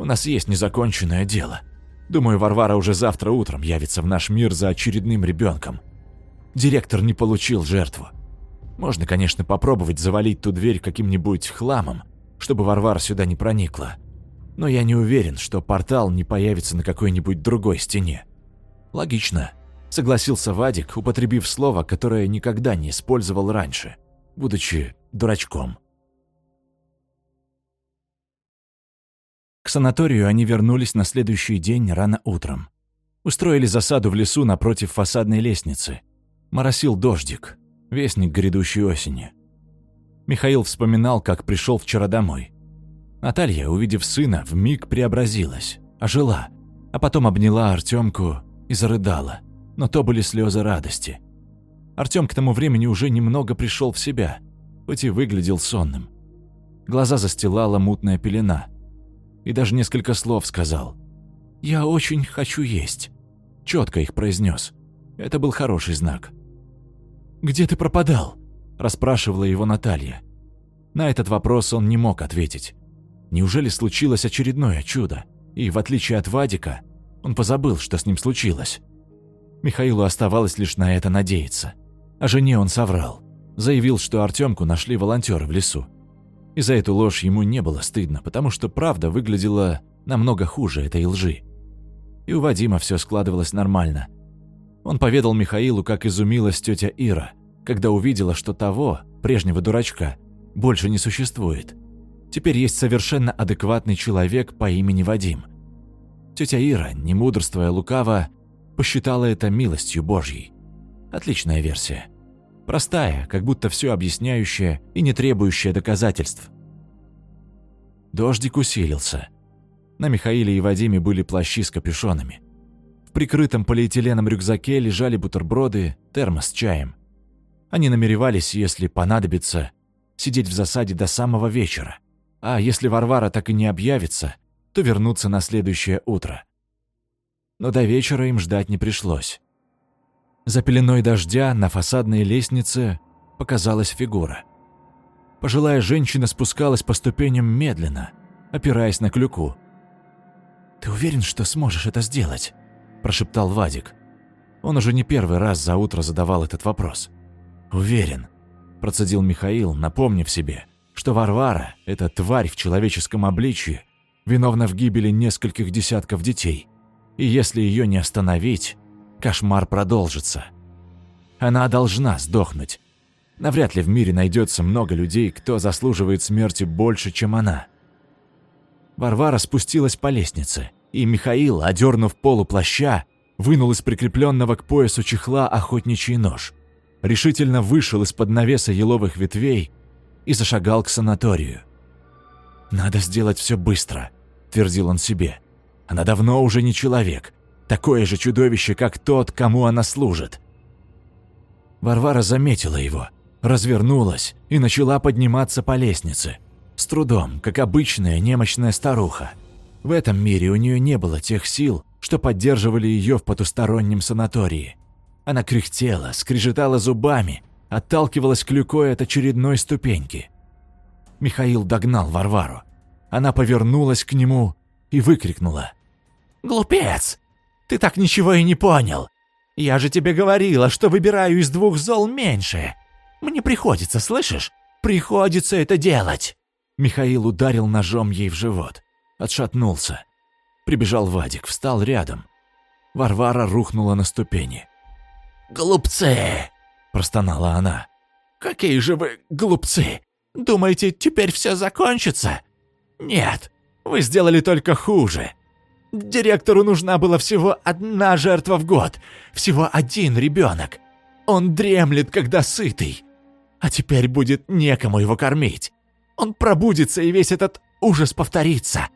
У нас есть незаконченное дело. Думаю, Варвара уже завтра утром явится в наш мир за очередным ребенком. Директор не получил жертву. Можно, конечно, попробовать завалить ту дверь каким-нибудь хламом, чтобы Варвара сюда не проникла. Но я не уверен, что портал не появится на какой-нибудь другой стене. Логично, согласился Вадик, употребив слово, которое никогда не использовал раньше, будучи дурачком. К санаторию они вернулись на следующий день рано утром. Устроили засаду в лесу напротив фасадной лестницы. Моросил дождик, вестник грядущей осени. Михаил вспоминал, как пришел вчера домой. Наталья, увидев сына, вмиг преобразилась, ожила, а потом обняла Артемку и зарыдала. Но то были слезы радости. Артем к тому времени уже немного пришел в себя, хоть и выглядел сонным. Глаза застилала мутная пелена. И даже несколько слов сказал. «Я очень хочу есть». Четко их произнес. Это был хороший знак. «Где ты пропадал?» – расспрашивала его Наталья. На этот вопрос он не мог ответить. Неужели случилось очередное чудо? И, в отличие от Вадика, он позабыл, что с ним случилось. Михаилу оставалось лишь на это надеяться. О жене он соврал. Заявил, что Артемку нашли волонтеры в лесу. И за эту ложь ему не было стыдно, потому что правда выглядела намного хуже этой лжи. И у Вадима все складывалось нормально. Он поведал Михаилу, как изумилась тетя Ира, когда увидела, что того, прежнего дурачка, больше не существует. Теперь есть совершенно адекватный человек по имени Вадим. Тетя Ира, не мудрствуя лукаво, посчитала это милостью Божьей. Отличная версия. Простая, как будто все объясняющая и не требующая доказательств. Дождик усилился. На Михаиле и Вадиме были плащи с капюшонами. В прикрытом полиэтиленом рюкзаке лежали бутерброды, термос с чаем. Они намеревались, если понадобится, сидеть в засаде до самого вечера. А если Варвара так и не объявится, то вернуться на следующее утро. Но до вечера им ждать не пришлось. За пеленой дождя на фасадной лестнице показалась фигура. Пожилая женщина спускалась по ступеням медленно, опираясь на клюку. «Ты уверен, что сможешь это сделать?» – прошептал Вадик. Он уже не первый раз за утро задавал этот вопрос. «Уверен», – процедил Михаил, напомнив себе, что Варвара, эта тварь в человеческом обличье, виновна в гибели нескольких десятков детей. И если ее не остановить, кошмар продолжится. Она должна сдохнуть. Навряд ли в мире найдется много людей, кто заслуживает смерти больше, чем она. Варвара спустилась по лестнице, и Михаил, одернув полу плаща, вынул из прикрепленного к поясу чехла охотничий нож, решительно вышел из-под навеса еловых ветвей и зашагал к санаторию. «Надо сделать все быстро», – твердил он себе. «Она давно уже не человек, такое же чудовище, как тот, кому она служит». Варвара заметила его, развернулась и начала подниматься по лестнице. С трудом, как обычная немощная старуха. В этом мире у нее не было тех сил, что поддерживали ее в потустороннем санатории. Она кряхтела, скрежетала зубами, отталкивалась клюкой от очередной ступеньки. Михаил догнал Варвару. Она повернулась к нему и выкрикнула. «Глупец! Ты так ничего и не понял! Я же тебе говорила, что выбираю из двух зол меньше! Мне приходится, слышишь? Приходится это делать!» Михаил ударил ножом ей в живот. Отшатнулся. Прибежал Вадик, встал рядом. Варвара рухнула на ступени. «Глупцы!» – простонала она. «Какие же вы глупцы! Думаете, теперь все закончится? Нет, вы сделали только хуже. Директору нужна была всего одна жертва в год, всего один ребенок. Он дремлет, когда сытый. А теперь будет некому его кормить. Он пробудится, и весь этот ужас повторится.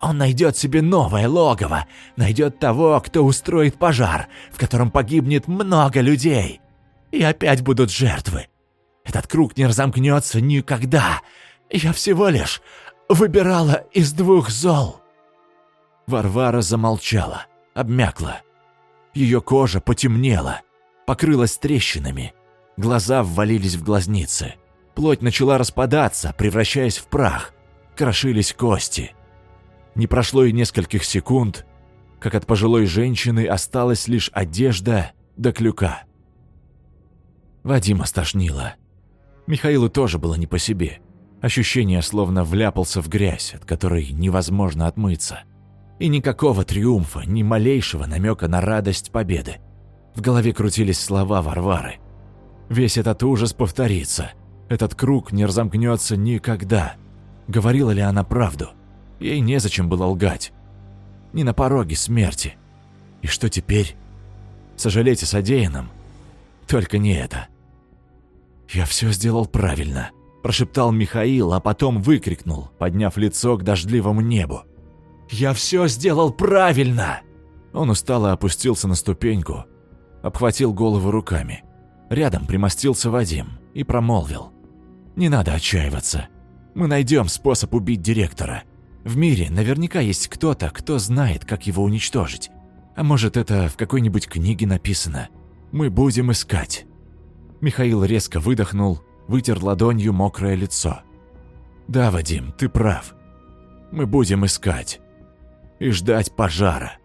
Он найдет себе новое логово, найдет того, кто устроит пожар, в котором погибнет много людей. И опять будут жертвы. Этот круг не разомкнется никогда. Я всего лишь выбирала из двух зол». Варвара замолчала, обмякла. Ее кожа потемнела, покрылась трещинами. Глаза ввалились в глазницы. Плоть начала распадаться, превращаясь в прах. Крошились кости. Не прошло и нескольких секунд, как от пожилой женщины осталась лишь одежда до клюка. Вадима стошнило. Михаилу тоже было не по себе. Ощущение, словно вляпался в грязь, от которой невозможно отмыться. И никакого триумфа, ни малейшего намека на радость победы. В голове крутились слова Варвары. Весь этот ужас повторится. Этот круг не разомкнется никогда. Говорила ли она правду? Ей незачем было лгать. Не на пороге смерти. И что теперь? Сожалеть о содеянном? Только не это. «Я все сделал правильно», – прошептал Михаил, а потом выкрикнул, подняв лицо к дождливому небу. «Я все сделал правильно!» Он устало опустился на ступеньку, обхватил голову руками. Рядом примостился Вадим и промолвил. «Не надо отчаиваться. Мы найдем способ убить директора. В мире наверняка есть кто-то, кто знает, как его уничтожить. А может, это в какой-нибудь книге написано. Мы будем искать». Михаил резко выдохнул, вытер ладонью мокрое лицо. «Да, Вадим, ты прав. Мы будем искать. И ждать пожара».